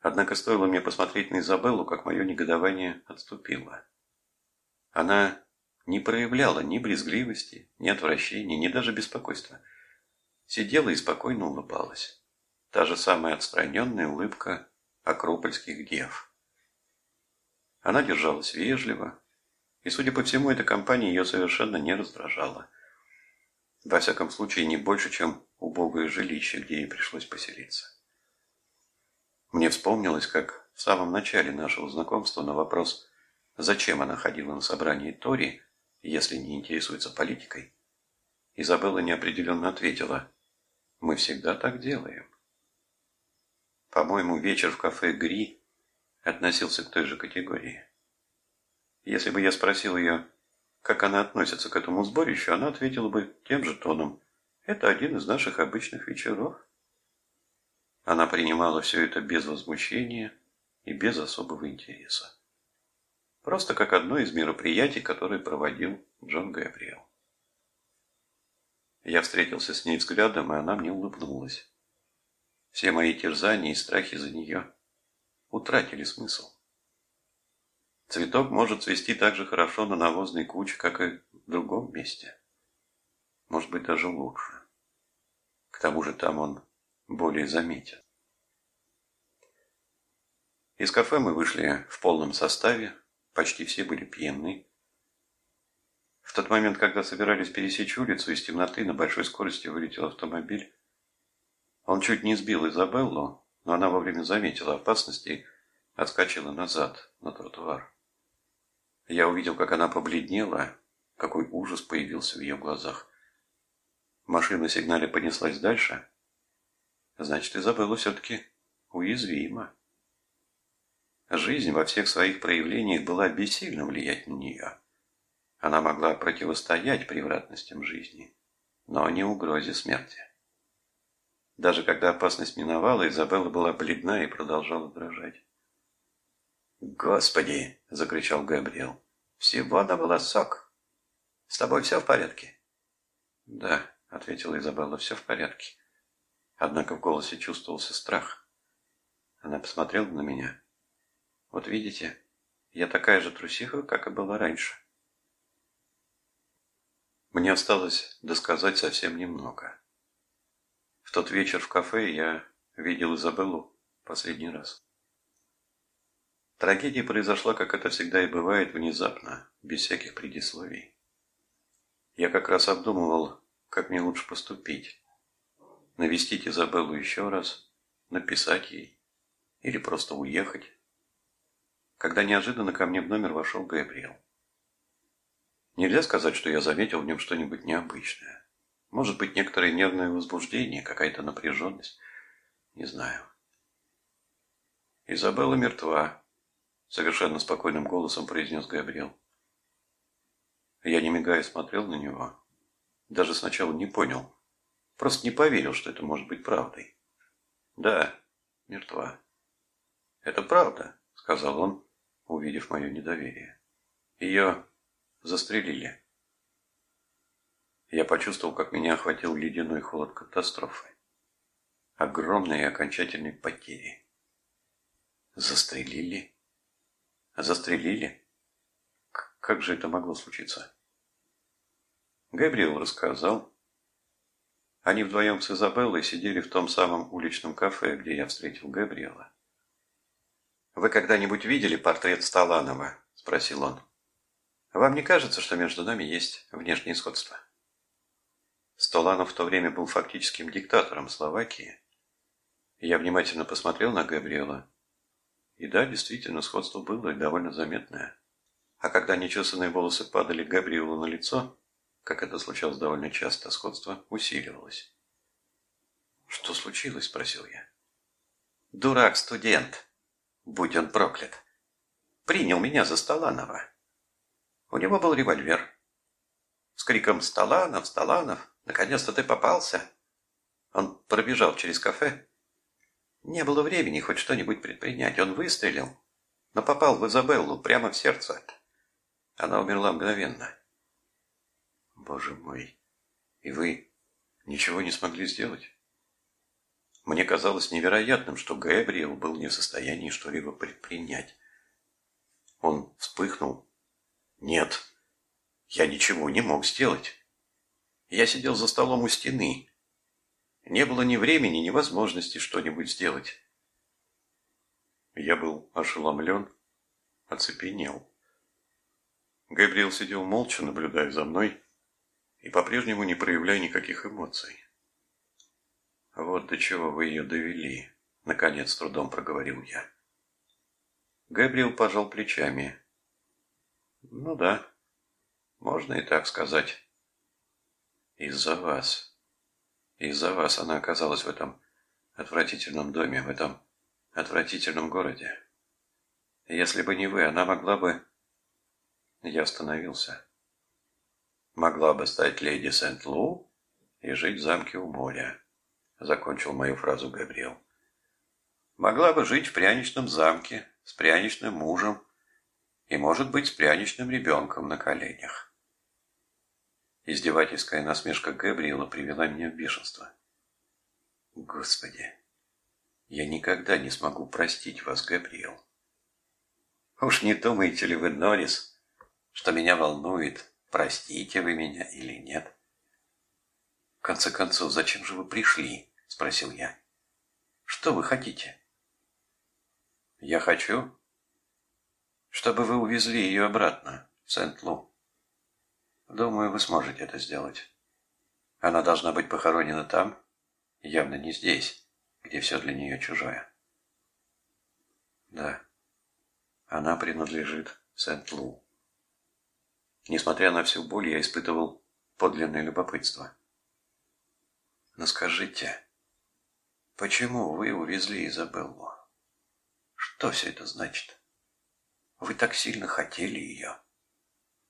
Однако стоило мне посмотреть на Изабеллу, как мое негодование отступило. Она не проявляла ни брезгливости, ни отвращения, ни даже беспокойства. Сидела и спокойно улыбалась. Та же самая отстраненная улыбка акропольских дев. Она держалась вежливо, и, судя по всему, эта компания ее совершенно не раздражала. Во всяком случае, не больше, чем убогое жилище, где ей пришлось поселиться. Мне вспомнилось, как в самом начале нашего знакомства на вопрос, зачем она ходила на собрание Тори, если не интересуется политикой, Изабелла неопределенно ответила, «Мы всегда так делаем». По-моему, вечер в кафе «Гри» относился к той же категории. Если бы я спросил ее, как она относится к этому сборищу, она ответила бы тем же тоном. Это один из наших обычных вечеров. Она принимала все это без возмущения и без особого интереса. Просто как одно из мероприятий, которые проводил Джон Габриэл. Я встретился с ней взглядом, и она мне улыбнулась. Все мои терзания и страхи за нее утратили смысл. Цветок может цвести так же хорошо на навозной куче, как и в другом месте. Может быть, даже лучше. К тому же там он более заметен. Из кафе мы вышли в полном составе, почти все были пьяны. В тот момент, когда собирались пересечь улицу, из темноты на большой скорости вылетел автомобиль. Он чуть не сбил Изабеллу, но она во время заметила опасность и отскочила назад, на тротуар. Я увидел, как она побледнела, какой ужас появился в ее глазах. Машина сигнале понеслась дальше. Значит, Изабелла все-таки уязвима. Жизнь во всех своих проявлениях была бессильна влиять на нее. Она могла противостоять превратностям жизни, но не угрозе смерти. Даже когда опасность миновала, Изабелла была бледна и продолжала дрожать. «Господи!» – закричал Габриэл. «Всего на волосок! С тобой все в порядке?» «Да», — ответила Изабелла, — «все в порядке». Однако в голосе чувствовался страх. Она посмотрела на меня. «Вот видите, я такая же трусиха, как и была раньше». Мне осталось досказать совсем немного. В тот вечер в кафе я видел Изабеллу последний раз. Трагедия произошла, как это всегда и бывает, внезапно, без всяких предисловий. Я как раз обдумывал, как мне лучше поступить. Навестить Изабеллу еще раз, написать ей или просто уехать. Когда неожиданно ко мне в номер вошел Габриэл. Нельзя сказать, что я заметил в нем что-нибудь необычное. Может быть, некоторое нервное возбуждение, какая-то напряженность. Не знаю. Изабелла мертва, совершенно спокойным голосом произнес Габриэл. Я, не мигая, смотрел на него. Даже сначала не понял. Просто не поверил, что это может быть правдой. Да, мертва. Это правда, сказал он, увидев мое недоверие. Ее застрелили. Я почувствовал, как меня охватил ледяной холод катастрофы. Огромной и окончательной потери. Застрелили? Застрелили? Как же это могло случиться? Габриэл рассказал. Они вдвоем с Изабеллой сидели в том самом уличном кафе, где я встретил Габриэла. «Вы когда-нибудь видели портрет Сталанова?» – спросил он. «Вам не кажется, что между нами есть внешнее сходство?» Столанов в то время был фактическим диктатором Словакии. Я внимательно посмотрел на Габриэла. И да, действительно, сходство было и довольно заметное. А когда нечесанные волосы падали Габриэлу на лицо, как это случалось довольно часто, сходство усиливалось. «Что случилось?» – спросил я. «Дурак студент, будь он проклят, принял меня за Столанова. У него был револьвер. С криком «Столанов! Столанов! Наконец-то ты попался!» Он пробежал через кафе. Не было времени хоть что-нибудь предпринять. Он выстрелил, но попал в Изабеллу прямо в сердце. Она умерла мгновенно. Боже мой, и вы ничего не смогли сделать? Мне казалось невероятным, что Габриэл был не в состоянии что-либо предпринять. Он вспыхнул. Нет, я ничего не мог сделать. Я сидел за столом у стены. Не было ни времени, ни возможности что-нибудь сделать. Я был ошеломлен, оцепенел. Габриэл сидел молча, наблюдая за мной, и по-прежнему не проявляя никаких эмоций. «Вот до чего вы ее довели», — наконец трудом проговорил я. Габриэл пожал плечами. «Ну да, можно и так сказать. Из-за вас. Из-за вас она оказалась в этом отвратительном доме, в этом отвратительном городе. Если бы не вы, она могла бы я остановился. Могла бы стать леди Сент-Лу и жить в замке у моря, закончил мою фразу Габриэл. Могла бы жить в пряничном замке с пряничным мужем и, может быть, с пряничным ребенком на коленях. Издевательская насмешка Габриэла привела меня в бешенство. Господи, я никогда не смогу простить вас, Габриэл. Уж не думаете ли вы, Норрис, что меня волнует, простите вы меня или нет. В конце концов, зачем же вы пришли? Спросил я. Что вы хотите? Я хочу, чтобы вы увезли ее обратно в Сент-Лу. Думаю, вы сможете это сделать. Она должна быть похоронена там, явно не здесь, где все для нее чужое. Да, она принадлежит Сент-Лу. Несмотря на всю боль, я испытывал подлинное любопытство. Но скажите, почему вы увезли Изабеллу? Что все это значит? Вы так сильно хотели ее.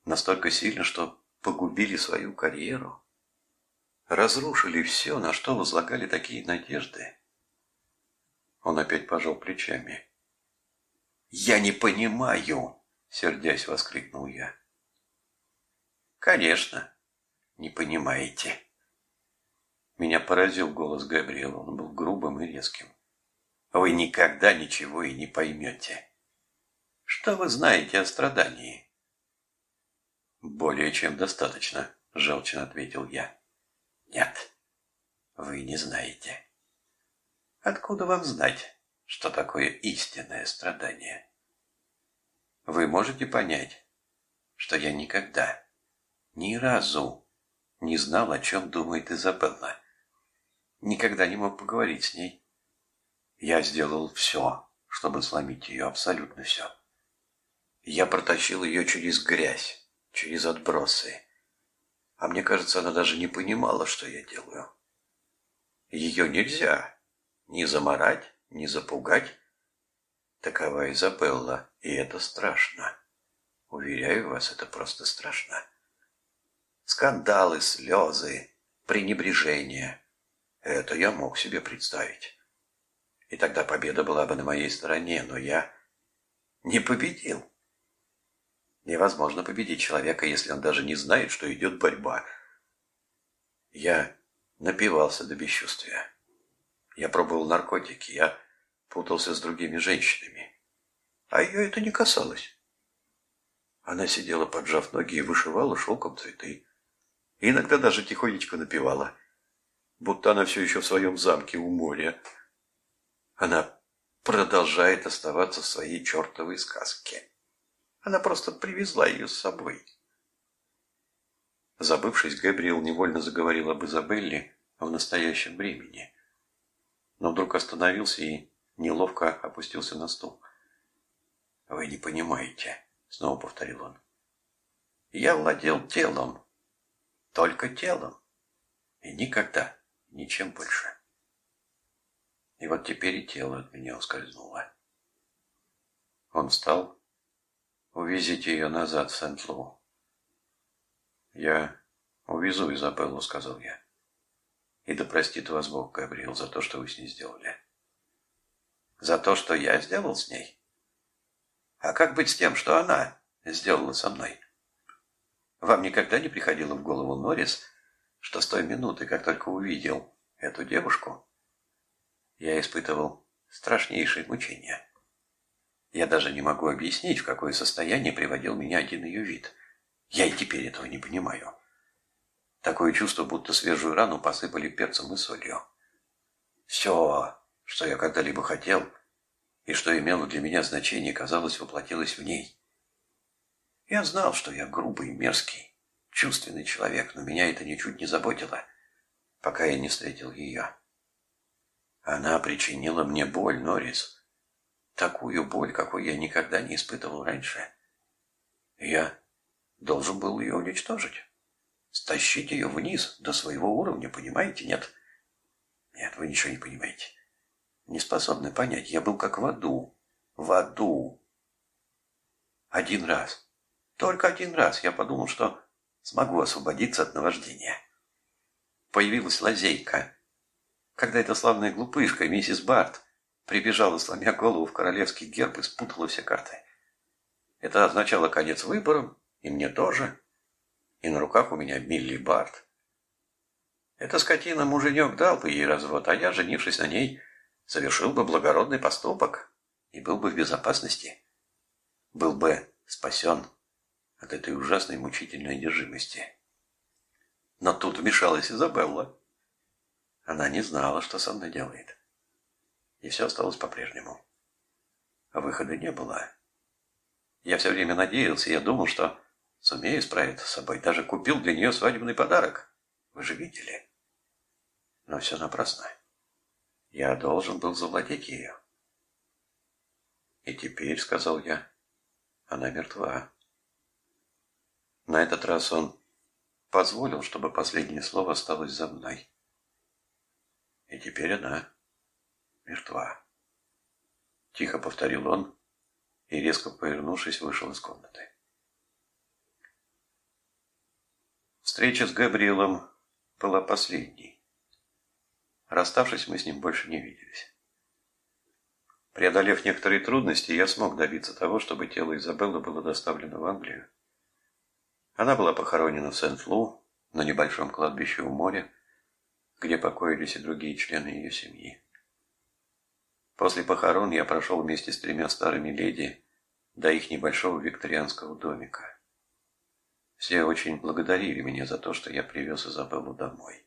Настолько сильно, что погубили свою карьеру. Разрушили все, на что возлагали такие надежды. Он опять пожал плечами. «Я не понимаю!» — сердясь воскликнул я. Конечно, не понимаете. Меня поразил голос Габриэла, он был грубым и резким. Вы никогда ничего и не поймете. Что вы знаете о страдании? Более чем достаточно, желчно ответил я. Нет, вы не знаете. Откуда вам знать, что такое истинное страдание? Вы можете понять, что я никогда, ни разу не знал, о чем думает Изабелла. Никогда не мог поговорить с ней. Я сделал все, чтобы сломить ее, абсолютно все. Я протащил ее через грязь, через отбросы. А мне кажется, она даже не понимала, что я делаю. Ее нельзя ни заморать, ни запугать. Такова Изабелла, и это страшно. Уверяю вас, это просто страшно. Скандалы, слезы, пренебрежение. Это я мог себе представить. И тогда победа была бы на моей стороне, но я не победил. Невозможно победить человека, если он даже не знает, что идет борьба. Я напивался до бесчувствия. Я пробовал наркотики, я путался с другими женщинами. А ее это не касалось. Она сидела, поджав ноги, и вышивала шелком цветы. И иногда даже тихонечко напевала, будто она все еще в своем замке у моря. Она продолжает оставаться в своей чертовой сказке. Она просто привезла ее с собой. Забывшись, Габриэл невольно заговорил об Изабелле в настоящем времени. Но вдруг остановился и неловко опустился на стул. «Вы не понимаете», — снова повторил он. «Я владел телом, только телом, и никогда ничем больше». И вот теперь и тело от меня ускользнуло. Он встал Увезите ее назад в Сент-Лу. Я увезу Изабеллу, сказал я. И да простит вас Бог, Габриэл, за то, что вы с ней сделали. За то, что я сделал с ней? А как быть с тем, что она сделала со мной? Вам никогда не приходило в голову, Норрис, что с той минуты, как только увидел эту девушку, я испытывал страшнейшие мучения? Я даже не могу объяснить, в какое состояние приводил меня один ее вид. Я и теперь этого не понимаю. Такое чувство, будто свежую рану посыпали перцем и солью. Все, что я когда-либо хотел, и что имело для меня значение, казалось, воплотилось в ней. Я знал, что я грубый, мерзкий, чувственный человек, но меня это ничуть не заботило, пока я не встретил ее. Она причинила мне боль, Норрис такую боль, какой я никогда не испытывал раньше. Я должен был ее уничтожить. Стащить ее вниз до своего уровня, понимаете? Нет. Нет, вы ничего не понимаете. Не способны понять. Я был как в аду. В аду. Один раз. Только один раз я подумал, что смогу освободиться от наваждения. Появилась лазейка. Когда эта славная глупышка, миссис Барт, прибежала, сломя голову в королевский герб и спутала все карты. Это означало конец выборам, и мне тоже. И на руках у меня Милли Барт. Эта скотина муженек дал бы ей развод, а я, женившись на ней, совершил бы благородный поступок и был бы в безопасности. Был бы спасен от этой ужасной мучительной одержимости. Но тут вмешалась Изабелла. Она не знала, что со мной делает и все осталось по-прежнему. Выхода не было. Я все время надеялся, я думал, что сумею справиться с собой. Даже купил для нее свадебный подарок. Вы же видели. Но все напрасно. Я должен был завладеть ею. И теперь, сказал я, она мертва. На этот раз он позволил, чтобы последнее слово осталось за мной. И теперь она мертва. Тихо повторил он и, резко повернувшись, вышел из комнаты. Встреча с Габриэлом была последней. Расставшись, мы с ним больше не виделись. Преодолев некоторые трудности, я смог добиться того, чтобы тело Изабеллы было доставлено в Англию. Она была похоронена в Сент-Лу, на небольшом кладбище у моря, где покоились и другие члены ее семьи. После похорон я прошел вместе с тремя старыми леди до их небольшого викторианского домика. Все очень благодарили меня за то, что я привез Изабеллу домой.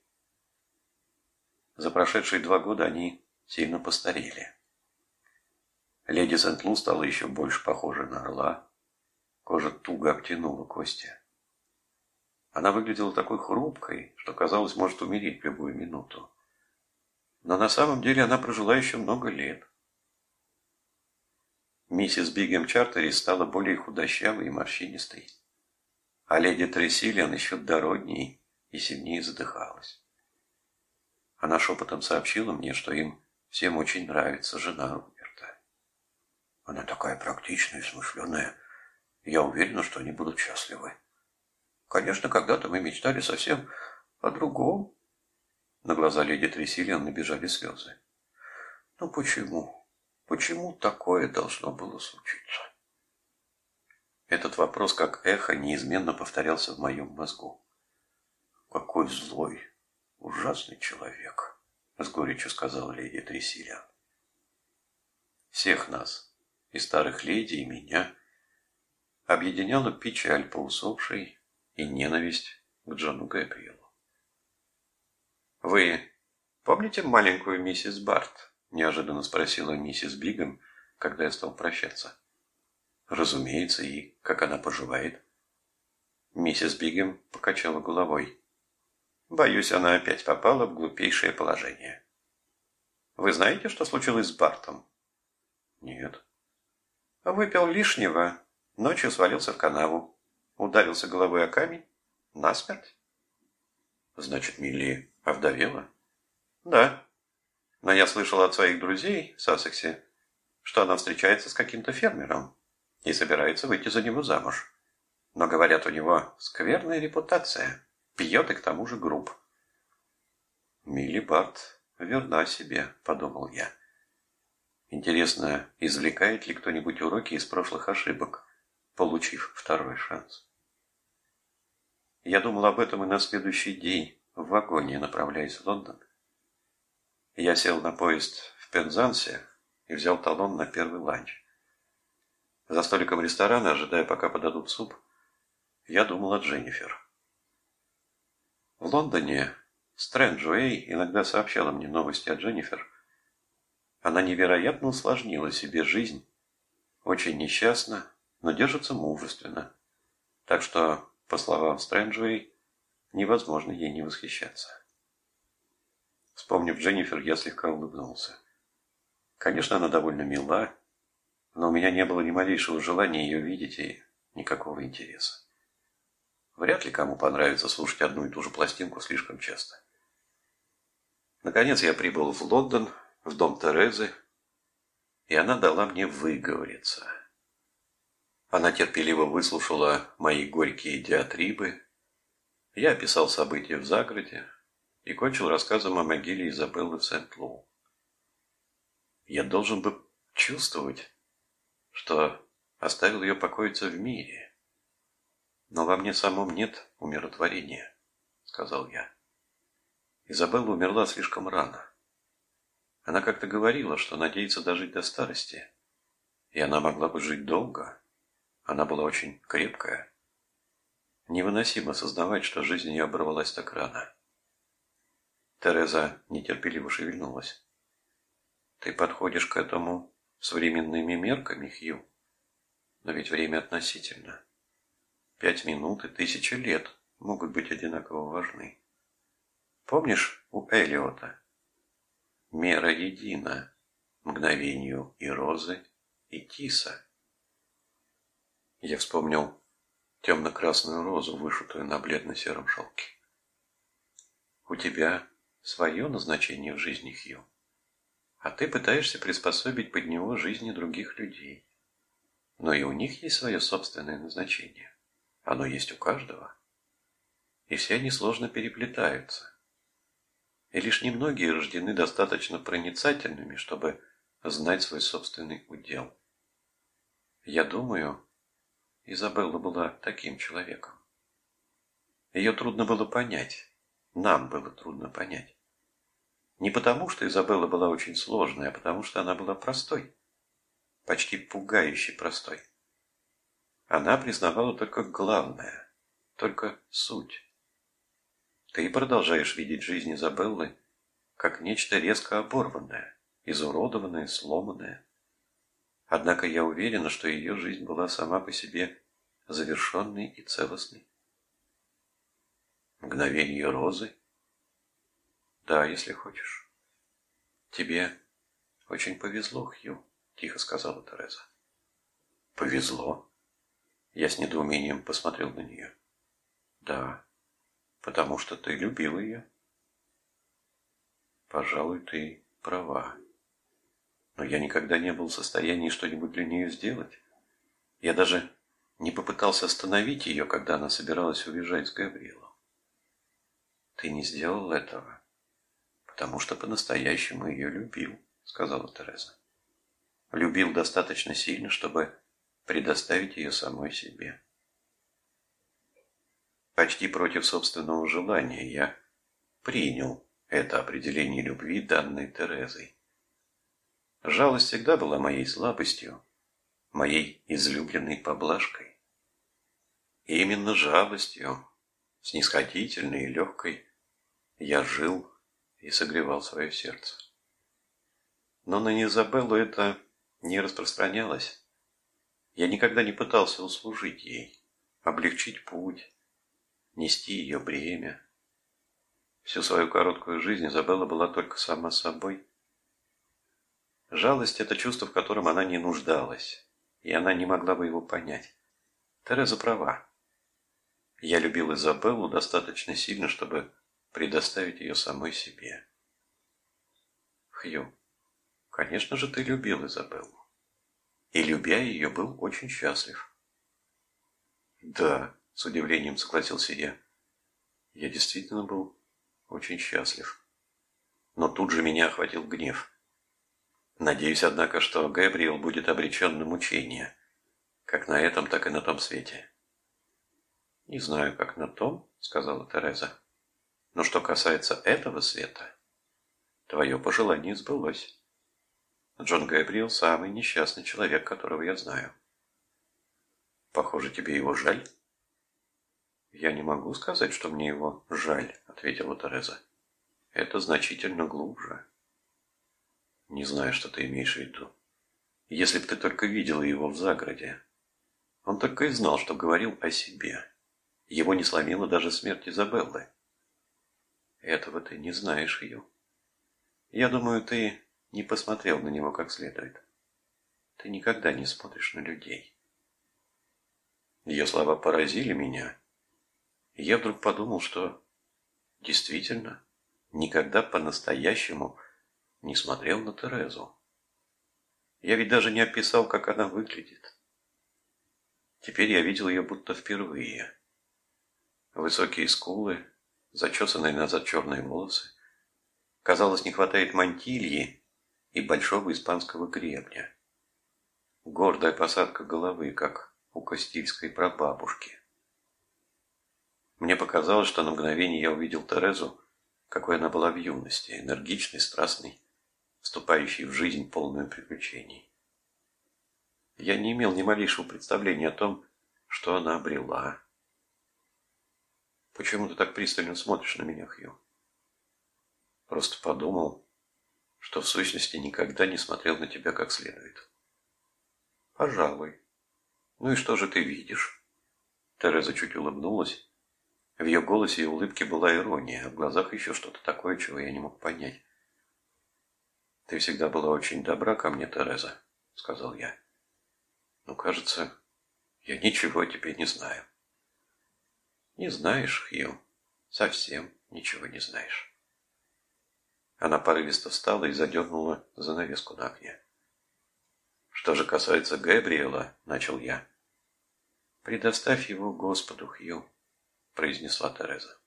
За прошедшие два года они сильно постарели. Леди Сент-Лу стала еще больше похожа на орла. Кожа туго обтянула кости. Она выглядела такой хрупкой, что казалось, может умереть в любую минуту. Но на самом деле она прожила еще много лет. Миссис Бигем Чартерис стала более худощавой и морщинистой, а леди Тресилиан еще дородней и сильнее задыхалась. Она шепотом сообщила мне, что им всем очень нравится жена Роберта. Она такая практичная и смышленая. Я уверена, что они будут счастливы. Конечно, когда-то мы мечтали совсем о другом. На глаза леди Тресилиан набежали слезы. Ну почему? Почему такое должно было случиться? Этот вопрос, как эхо, неизменно повторялся в моем мозгу. Какой злой, ужасный человек, с горечью сказала леди Тресилиан. Всех нас, и старых леди, и меня, объединяла печаль по усопшей, и ненависть к Джону Гэбриэлу. «Вы помните маленькую миссис Барт?» – неожиданно спросила миссис Бигом, когда я стал прощаться. «Разумеется, и как она поживает?» Миссис Бигем покачала головой. «Боюсь, она опять попала в глупейшее положение». «Вы знаете, что случилось с Бартом?» «Нет». «Выпил лишнего, ночью свалился в канаву ударился головой о камень, насмерть. Значит, Милли овдовела? Да. Но я слышал от своих друзей в Сассексе, что она встречается с каким-то фермером и собирается выйти за него замуж. Но, говорят, у него скверная репутация, пьет и к тому же груб. Милли Барт верна себе, подумал я. Интересно, извлекает ли кто-нибудь уроки из прошлых ошибок? получив второй шанс. Я думал об этом и на следующий день в вагоне, направляясь в Лондон. Я сел на поезд в Пензансе и взял талон на первый ланч. За столиком ресторана, ожидая, пока подадут суп, я думал о Дженнифер. В Лондоне Стрэндж Уэй иногда сообщала мне новости о Дженнифер. Она невероятно усложнила себе жизнь, очень несчастна, но держится мужественно. Так что, по словам Стрэнджуэй, невозможно ей не восхищаться. Вспомнив Дженнифер, я слегка улыбнулся. Конечно, она довольно мила, но у меня не было ни малейшего желания ее видеть и никакого интереса. Вряд ли кому понравится слушать одну и ту же пластинку слишком часто. Наконец я прибыл в Лондон, в дом Терезы, и она дала мне выговориться – она терпеливо выслушала мои горькие диатрибы. Я описал события в загороде и кончил рассказом о могиле Изабеллы в Сент-Лоу. Я должен бы чувствовать, что оставил ее покоиться в мире. Но во мне самом нет умиротворения, сказал я. Изабелла умерла слишком рано. Она как-то говорила, что надеется дожить до старости, и она могла бы жить долго. Она была очень крепкая. Невыносимо сознавать, что жизнь ее оборвалась так рано. Тереза нетерпеливо шевельнулась. «Ты подходишь к этому с временными мерками, Хью. Но ведь время относительно. Пять минут и тысяча лет могут быть одинаково важны. Помнишь у Элиота? Мера едина, мгновению и розы, и тиса. Я вспомнил темно-красную розу, вышитую на бледно-сером шелке. У тебя свое назначение в жизни, Хью, а ты пытаешься приспособить под него жизни других людей. Но и у них есть свое собственное назначение. Оно есть у каждого. И все они сложно переплетаются. И лишь немногие рождены достаточно проницательными, чтобы знать свой собственный удел. Я думаю, Изабелла была таким человеком. Ее трудно было понять. Нам было трудно понять. Не потому, что Изабелла была очень сложной, а потому, что она была простой. Почти пугающе простой. Она признавала только главное, только суть. Ты продолжаешь видеть жизнь Изабеллы как нечто резко оборванное, изуродованное, сломанное. Однако я уверена, что ее жизнь была сама по себе завершенной и целостной. Мгновение розы? Да, если хочешь. Тебе очень повезло, Хью, тихо сказала Тереза. Повезло? Я с недоумением посмотрел на нее. Да, потому что ты любил ее. Пожалуй, ты права. Но я никогда не был в состоянии что-нибудь для нее сделать. Я даже не попытался остановить ее, когда она собиралась уезжать с Габриэлом. Ты не сделал этого, потому что по-настоящему ее любил, сказала Тереза. Любил достаточно сильно, чтобы предоставить ее самой себе. Почти против собственного желания я принял это определение любви, данной Терезой. Жалость всегда была моей слабостью, моей излюбленной поблажкой. И именно жалостью, снисходительной и легкой, я жил и согревал свое сердце. Но на Изабеллу это не распространялось. Я никогда не пытался услужить ей, облегчить путь, нести ее бремя. Всю свою короткую жизнь Изабелла была только сама собой. Жалость – это чувство, в котором она не нуждалась, и она не могла бы его понять. Тереза права. Я любил Изабеллу достаточно сильно, чтобы предоставить ее самой себе. Хью, конечно же, ты любил Изабеллу. И, любя ее, был очень счастлив. Да, с удивлением согласился я. Я действительно был очень счастлив. Но тут же меня охватил гнев. Надеюсь, однако, что Габриэл будет обречен на мучения, как на этом, так и на том свете. «Не знаю, как на том», — сказала Тереза. «Но что касается этого света, твое пожелание сбылось. Джон Габриэл – самый несчастный человек, которого я знаю». «Похоже, тебе его жаль?» «Я не могу сказать, что мне его жаль», — ответила Тереза. «Это значительно глубже». «Не знаю, что ты имеешь в виду. Если б ты только видела его в загороде. Он только и знал, что говорил о себе». Его не сломила даже смерть Изабеллы. Этого ты не знаешь, Ю. Я думаю, ты не посмотрел на него как следует. Ты никогда не смотришь на людей. Ее слова поразили меня. И я вдруг подумал, что действительно никогда по-настоящему не смотрел на Терезу. Я ведь даже не описал, как она выглядит. Теперь я видел ее будто впервые. Высокие скулы, зачесанные назад черные волосы. Казалось, не хватает мантильи и большого испанского гребня. Гордая посадка головы, как у Кастильской прабабушки. Мне показалось, что на мгновение я увидел Терезу, какой она была в юности, энергичной, страстной, вступающей в жизнь полную приключений. Я не имел ни малейшего представления о том, что она обрела, Почему ты так пристально смотришь на меня, Хью? Просто подумал, что в сущности никогда не смотрел на тебя как следует. Пожалуй. Ну и что же ты видишь? Тереза чуть улыбнулась. В ее голосе и улыбке была ирония, а в глазах еще что-то такое, чего я не мог понять. «Ты всегда была очень добра ко мне, Тереза», — сказал я. «Ну, кажется, я ничего о тебе не знаю». Не знаешь, Хью, совсем ничего не знаешь. Она порывисто встала и задернула занавеску на окне. Что же касается Габриэла, начал я. Предоставь его Господу, Хью, произнесла Тереза.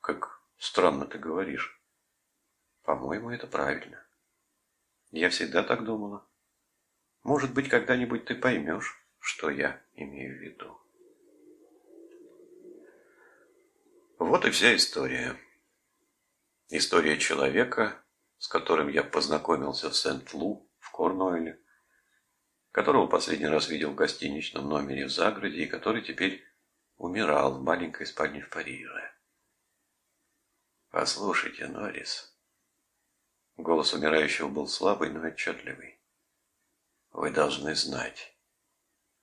Как странно ты говоришь. По-моему, это правильно. Я всегда так думала. Может быть, когда-нибудь ты поймешь, что я имею в виду. Вот и вся история. История человека, с которым я познакомился в Сент-Лу в Корнуэлле, которого последний раз видел в гостиничном номере в загороде и который теперь умирал в маленькой спальне в Париже. «Послушайте, Норрис». Голос умирающего был слабый, но отчетливый. «Вы должны знать,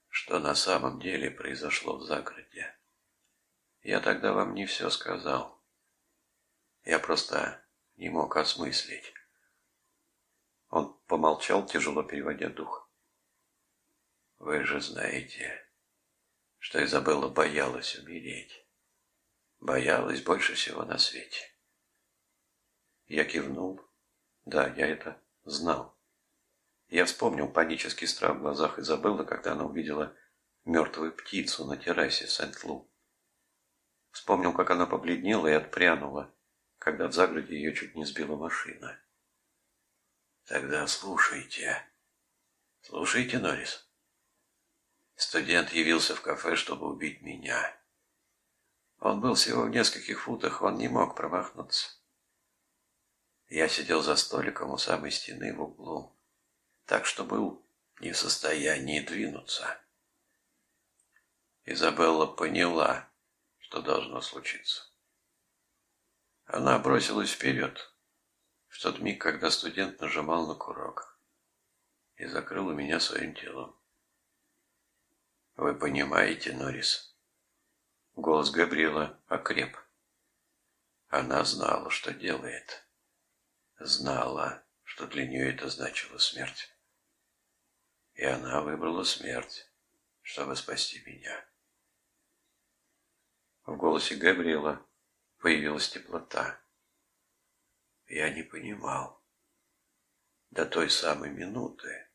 что на самом деле произошло в загороде. Я тогда вам не все сказал. Я просто не мог осмыслить». Он помолчал, тяжело переводя дух. «Вы же знаете, что Изабелла боялась умереть. Боялась больше всего на свете. Я кивнул. Да, я это знал. Я вспомнил панический страх в глазах Изабеллы, когда она увидела мертвую птицу на террасе Сент-Лу. Вспомнил, как она побледнела и отпрянула, когда в загороде ее чуть не сбила машина. Тогда слушайте. Слушайте, Норрис. Студент явился в кафе, чтобы убить меня. Он был всего в нескольких футах, он не мог промахнуться. Я сидел за столиком у самой стены в углу, так что был не в состоянии двинуться. Изабелла поняла, что должно случиться. Она бросилась вперед, в тот миг, когда студент нажимал на курок, и закрыла меня своим телом. Вы понимаете, Норрис? Голос Габриэла окреп. Она знала, что делает. Знала, что для нее это значило смерть. И она выбрала смерть, чтобы спасти меня. В голосе Габриэла появилась теплота. Я не понимал. До той самой минуты,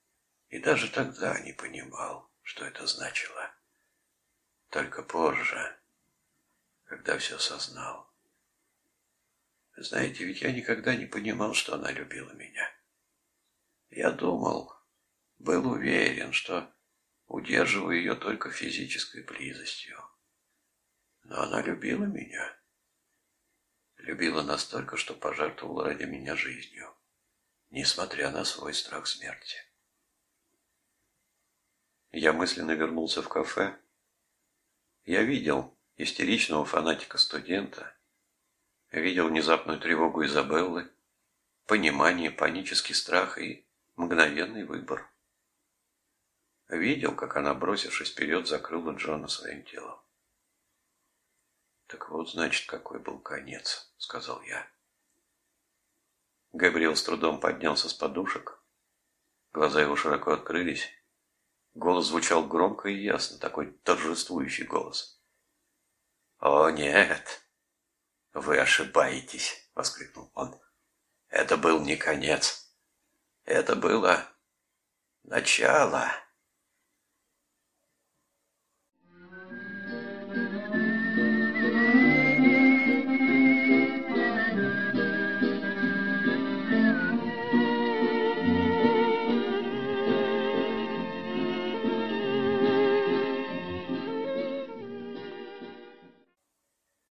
и даже тогда не понимал что это значило. Только позже, когда все сознал. Знаете, ведь я никогда не понимал, что она любила меня. Я думал, был уверен, что удерживаю ее только физической близостью. Но она любила меня. Любила настолько, что пожертвовала ради меня жизнью, несмотря на свой страх смерти. Я мысленно вернулся в кафе. Я видел истеричного фанатика-студента, видел внезапную тревогу Изабеллы, понимание, панический страх и мгновенный выбор. Видел, как она, бросившись вперед, закрыла Джона своим телом. «Так вот, значит, какой был конец», — сказал я. Габриэл с трудом поднялся с подушек. Глаза его широко открылись. Голос звучал громко и ясно, такой торжествующий голос. «О, нет! Вы ошибаетесь!» — воскликнул он. «Это был не конец. Это было начало!»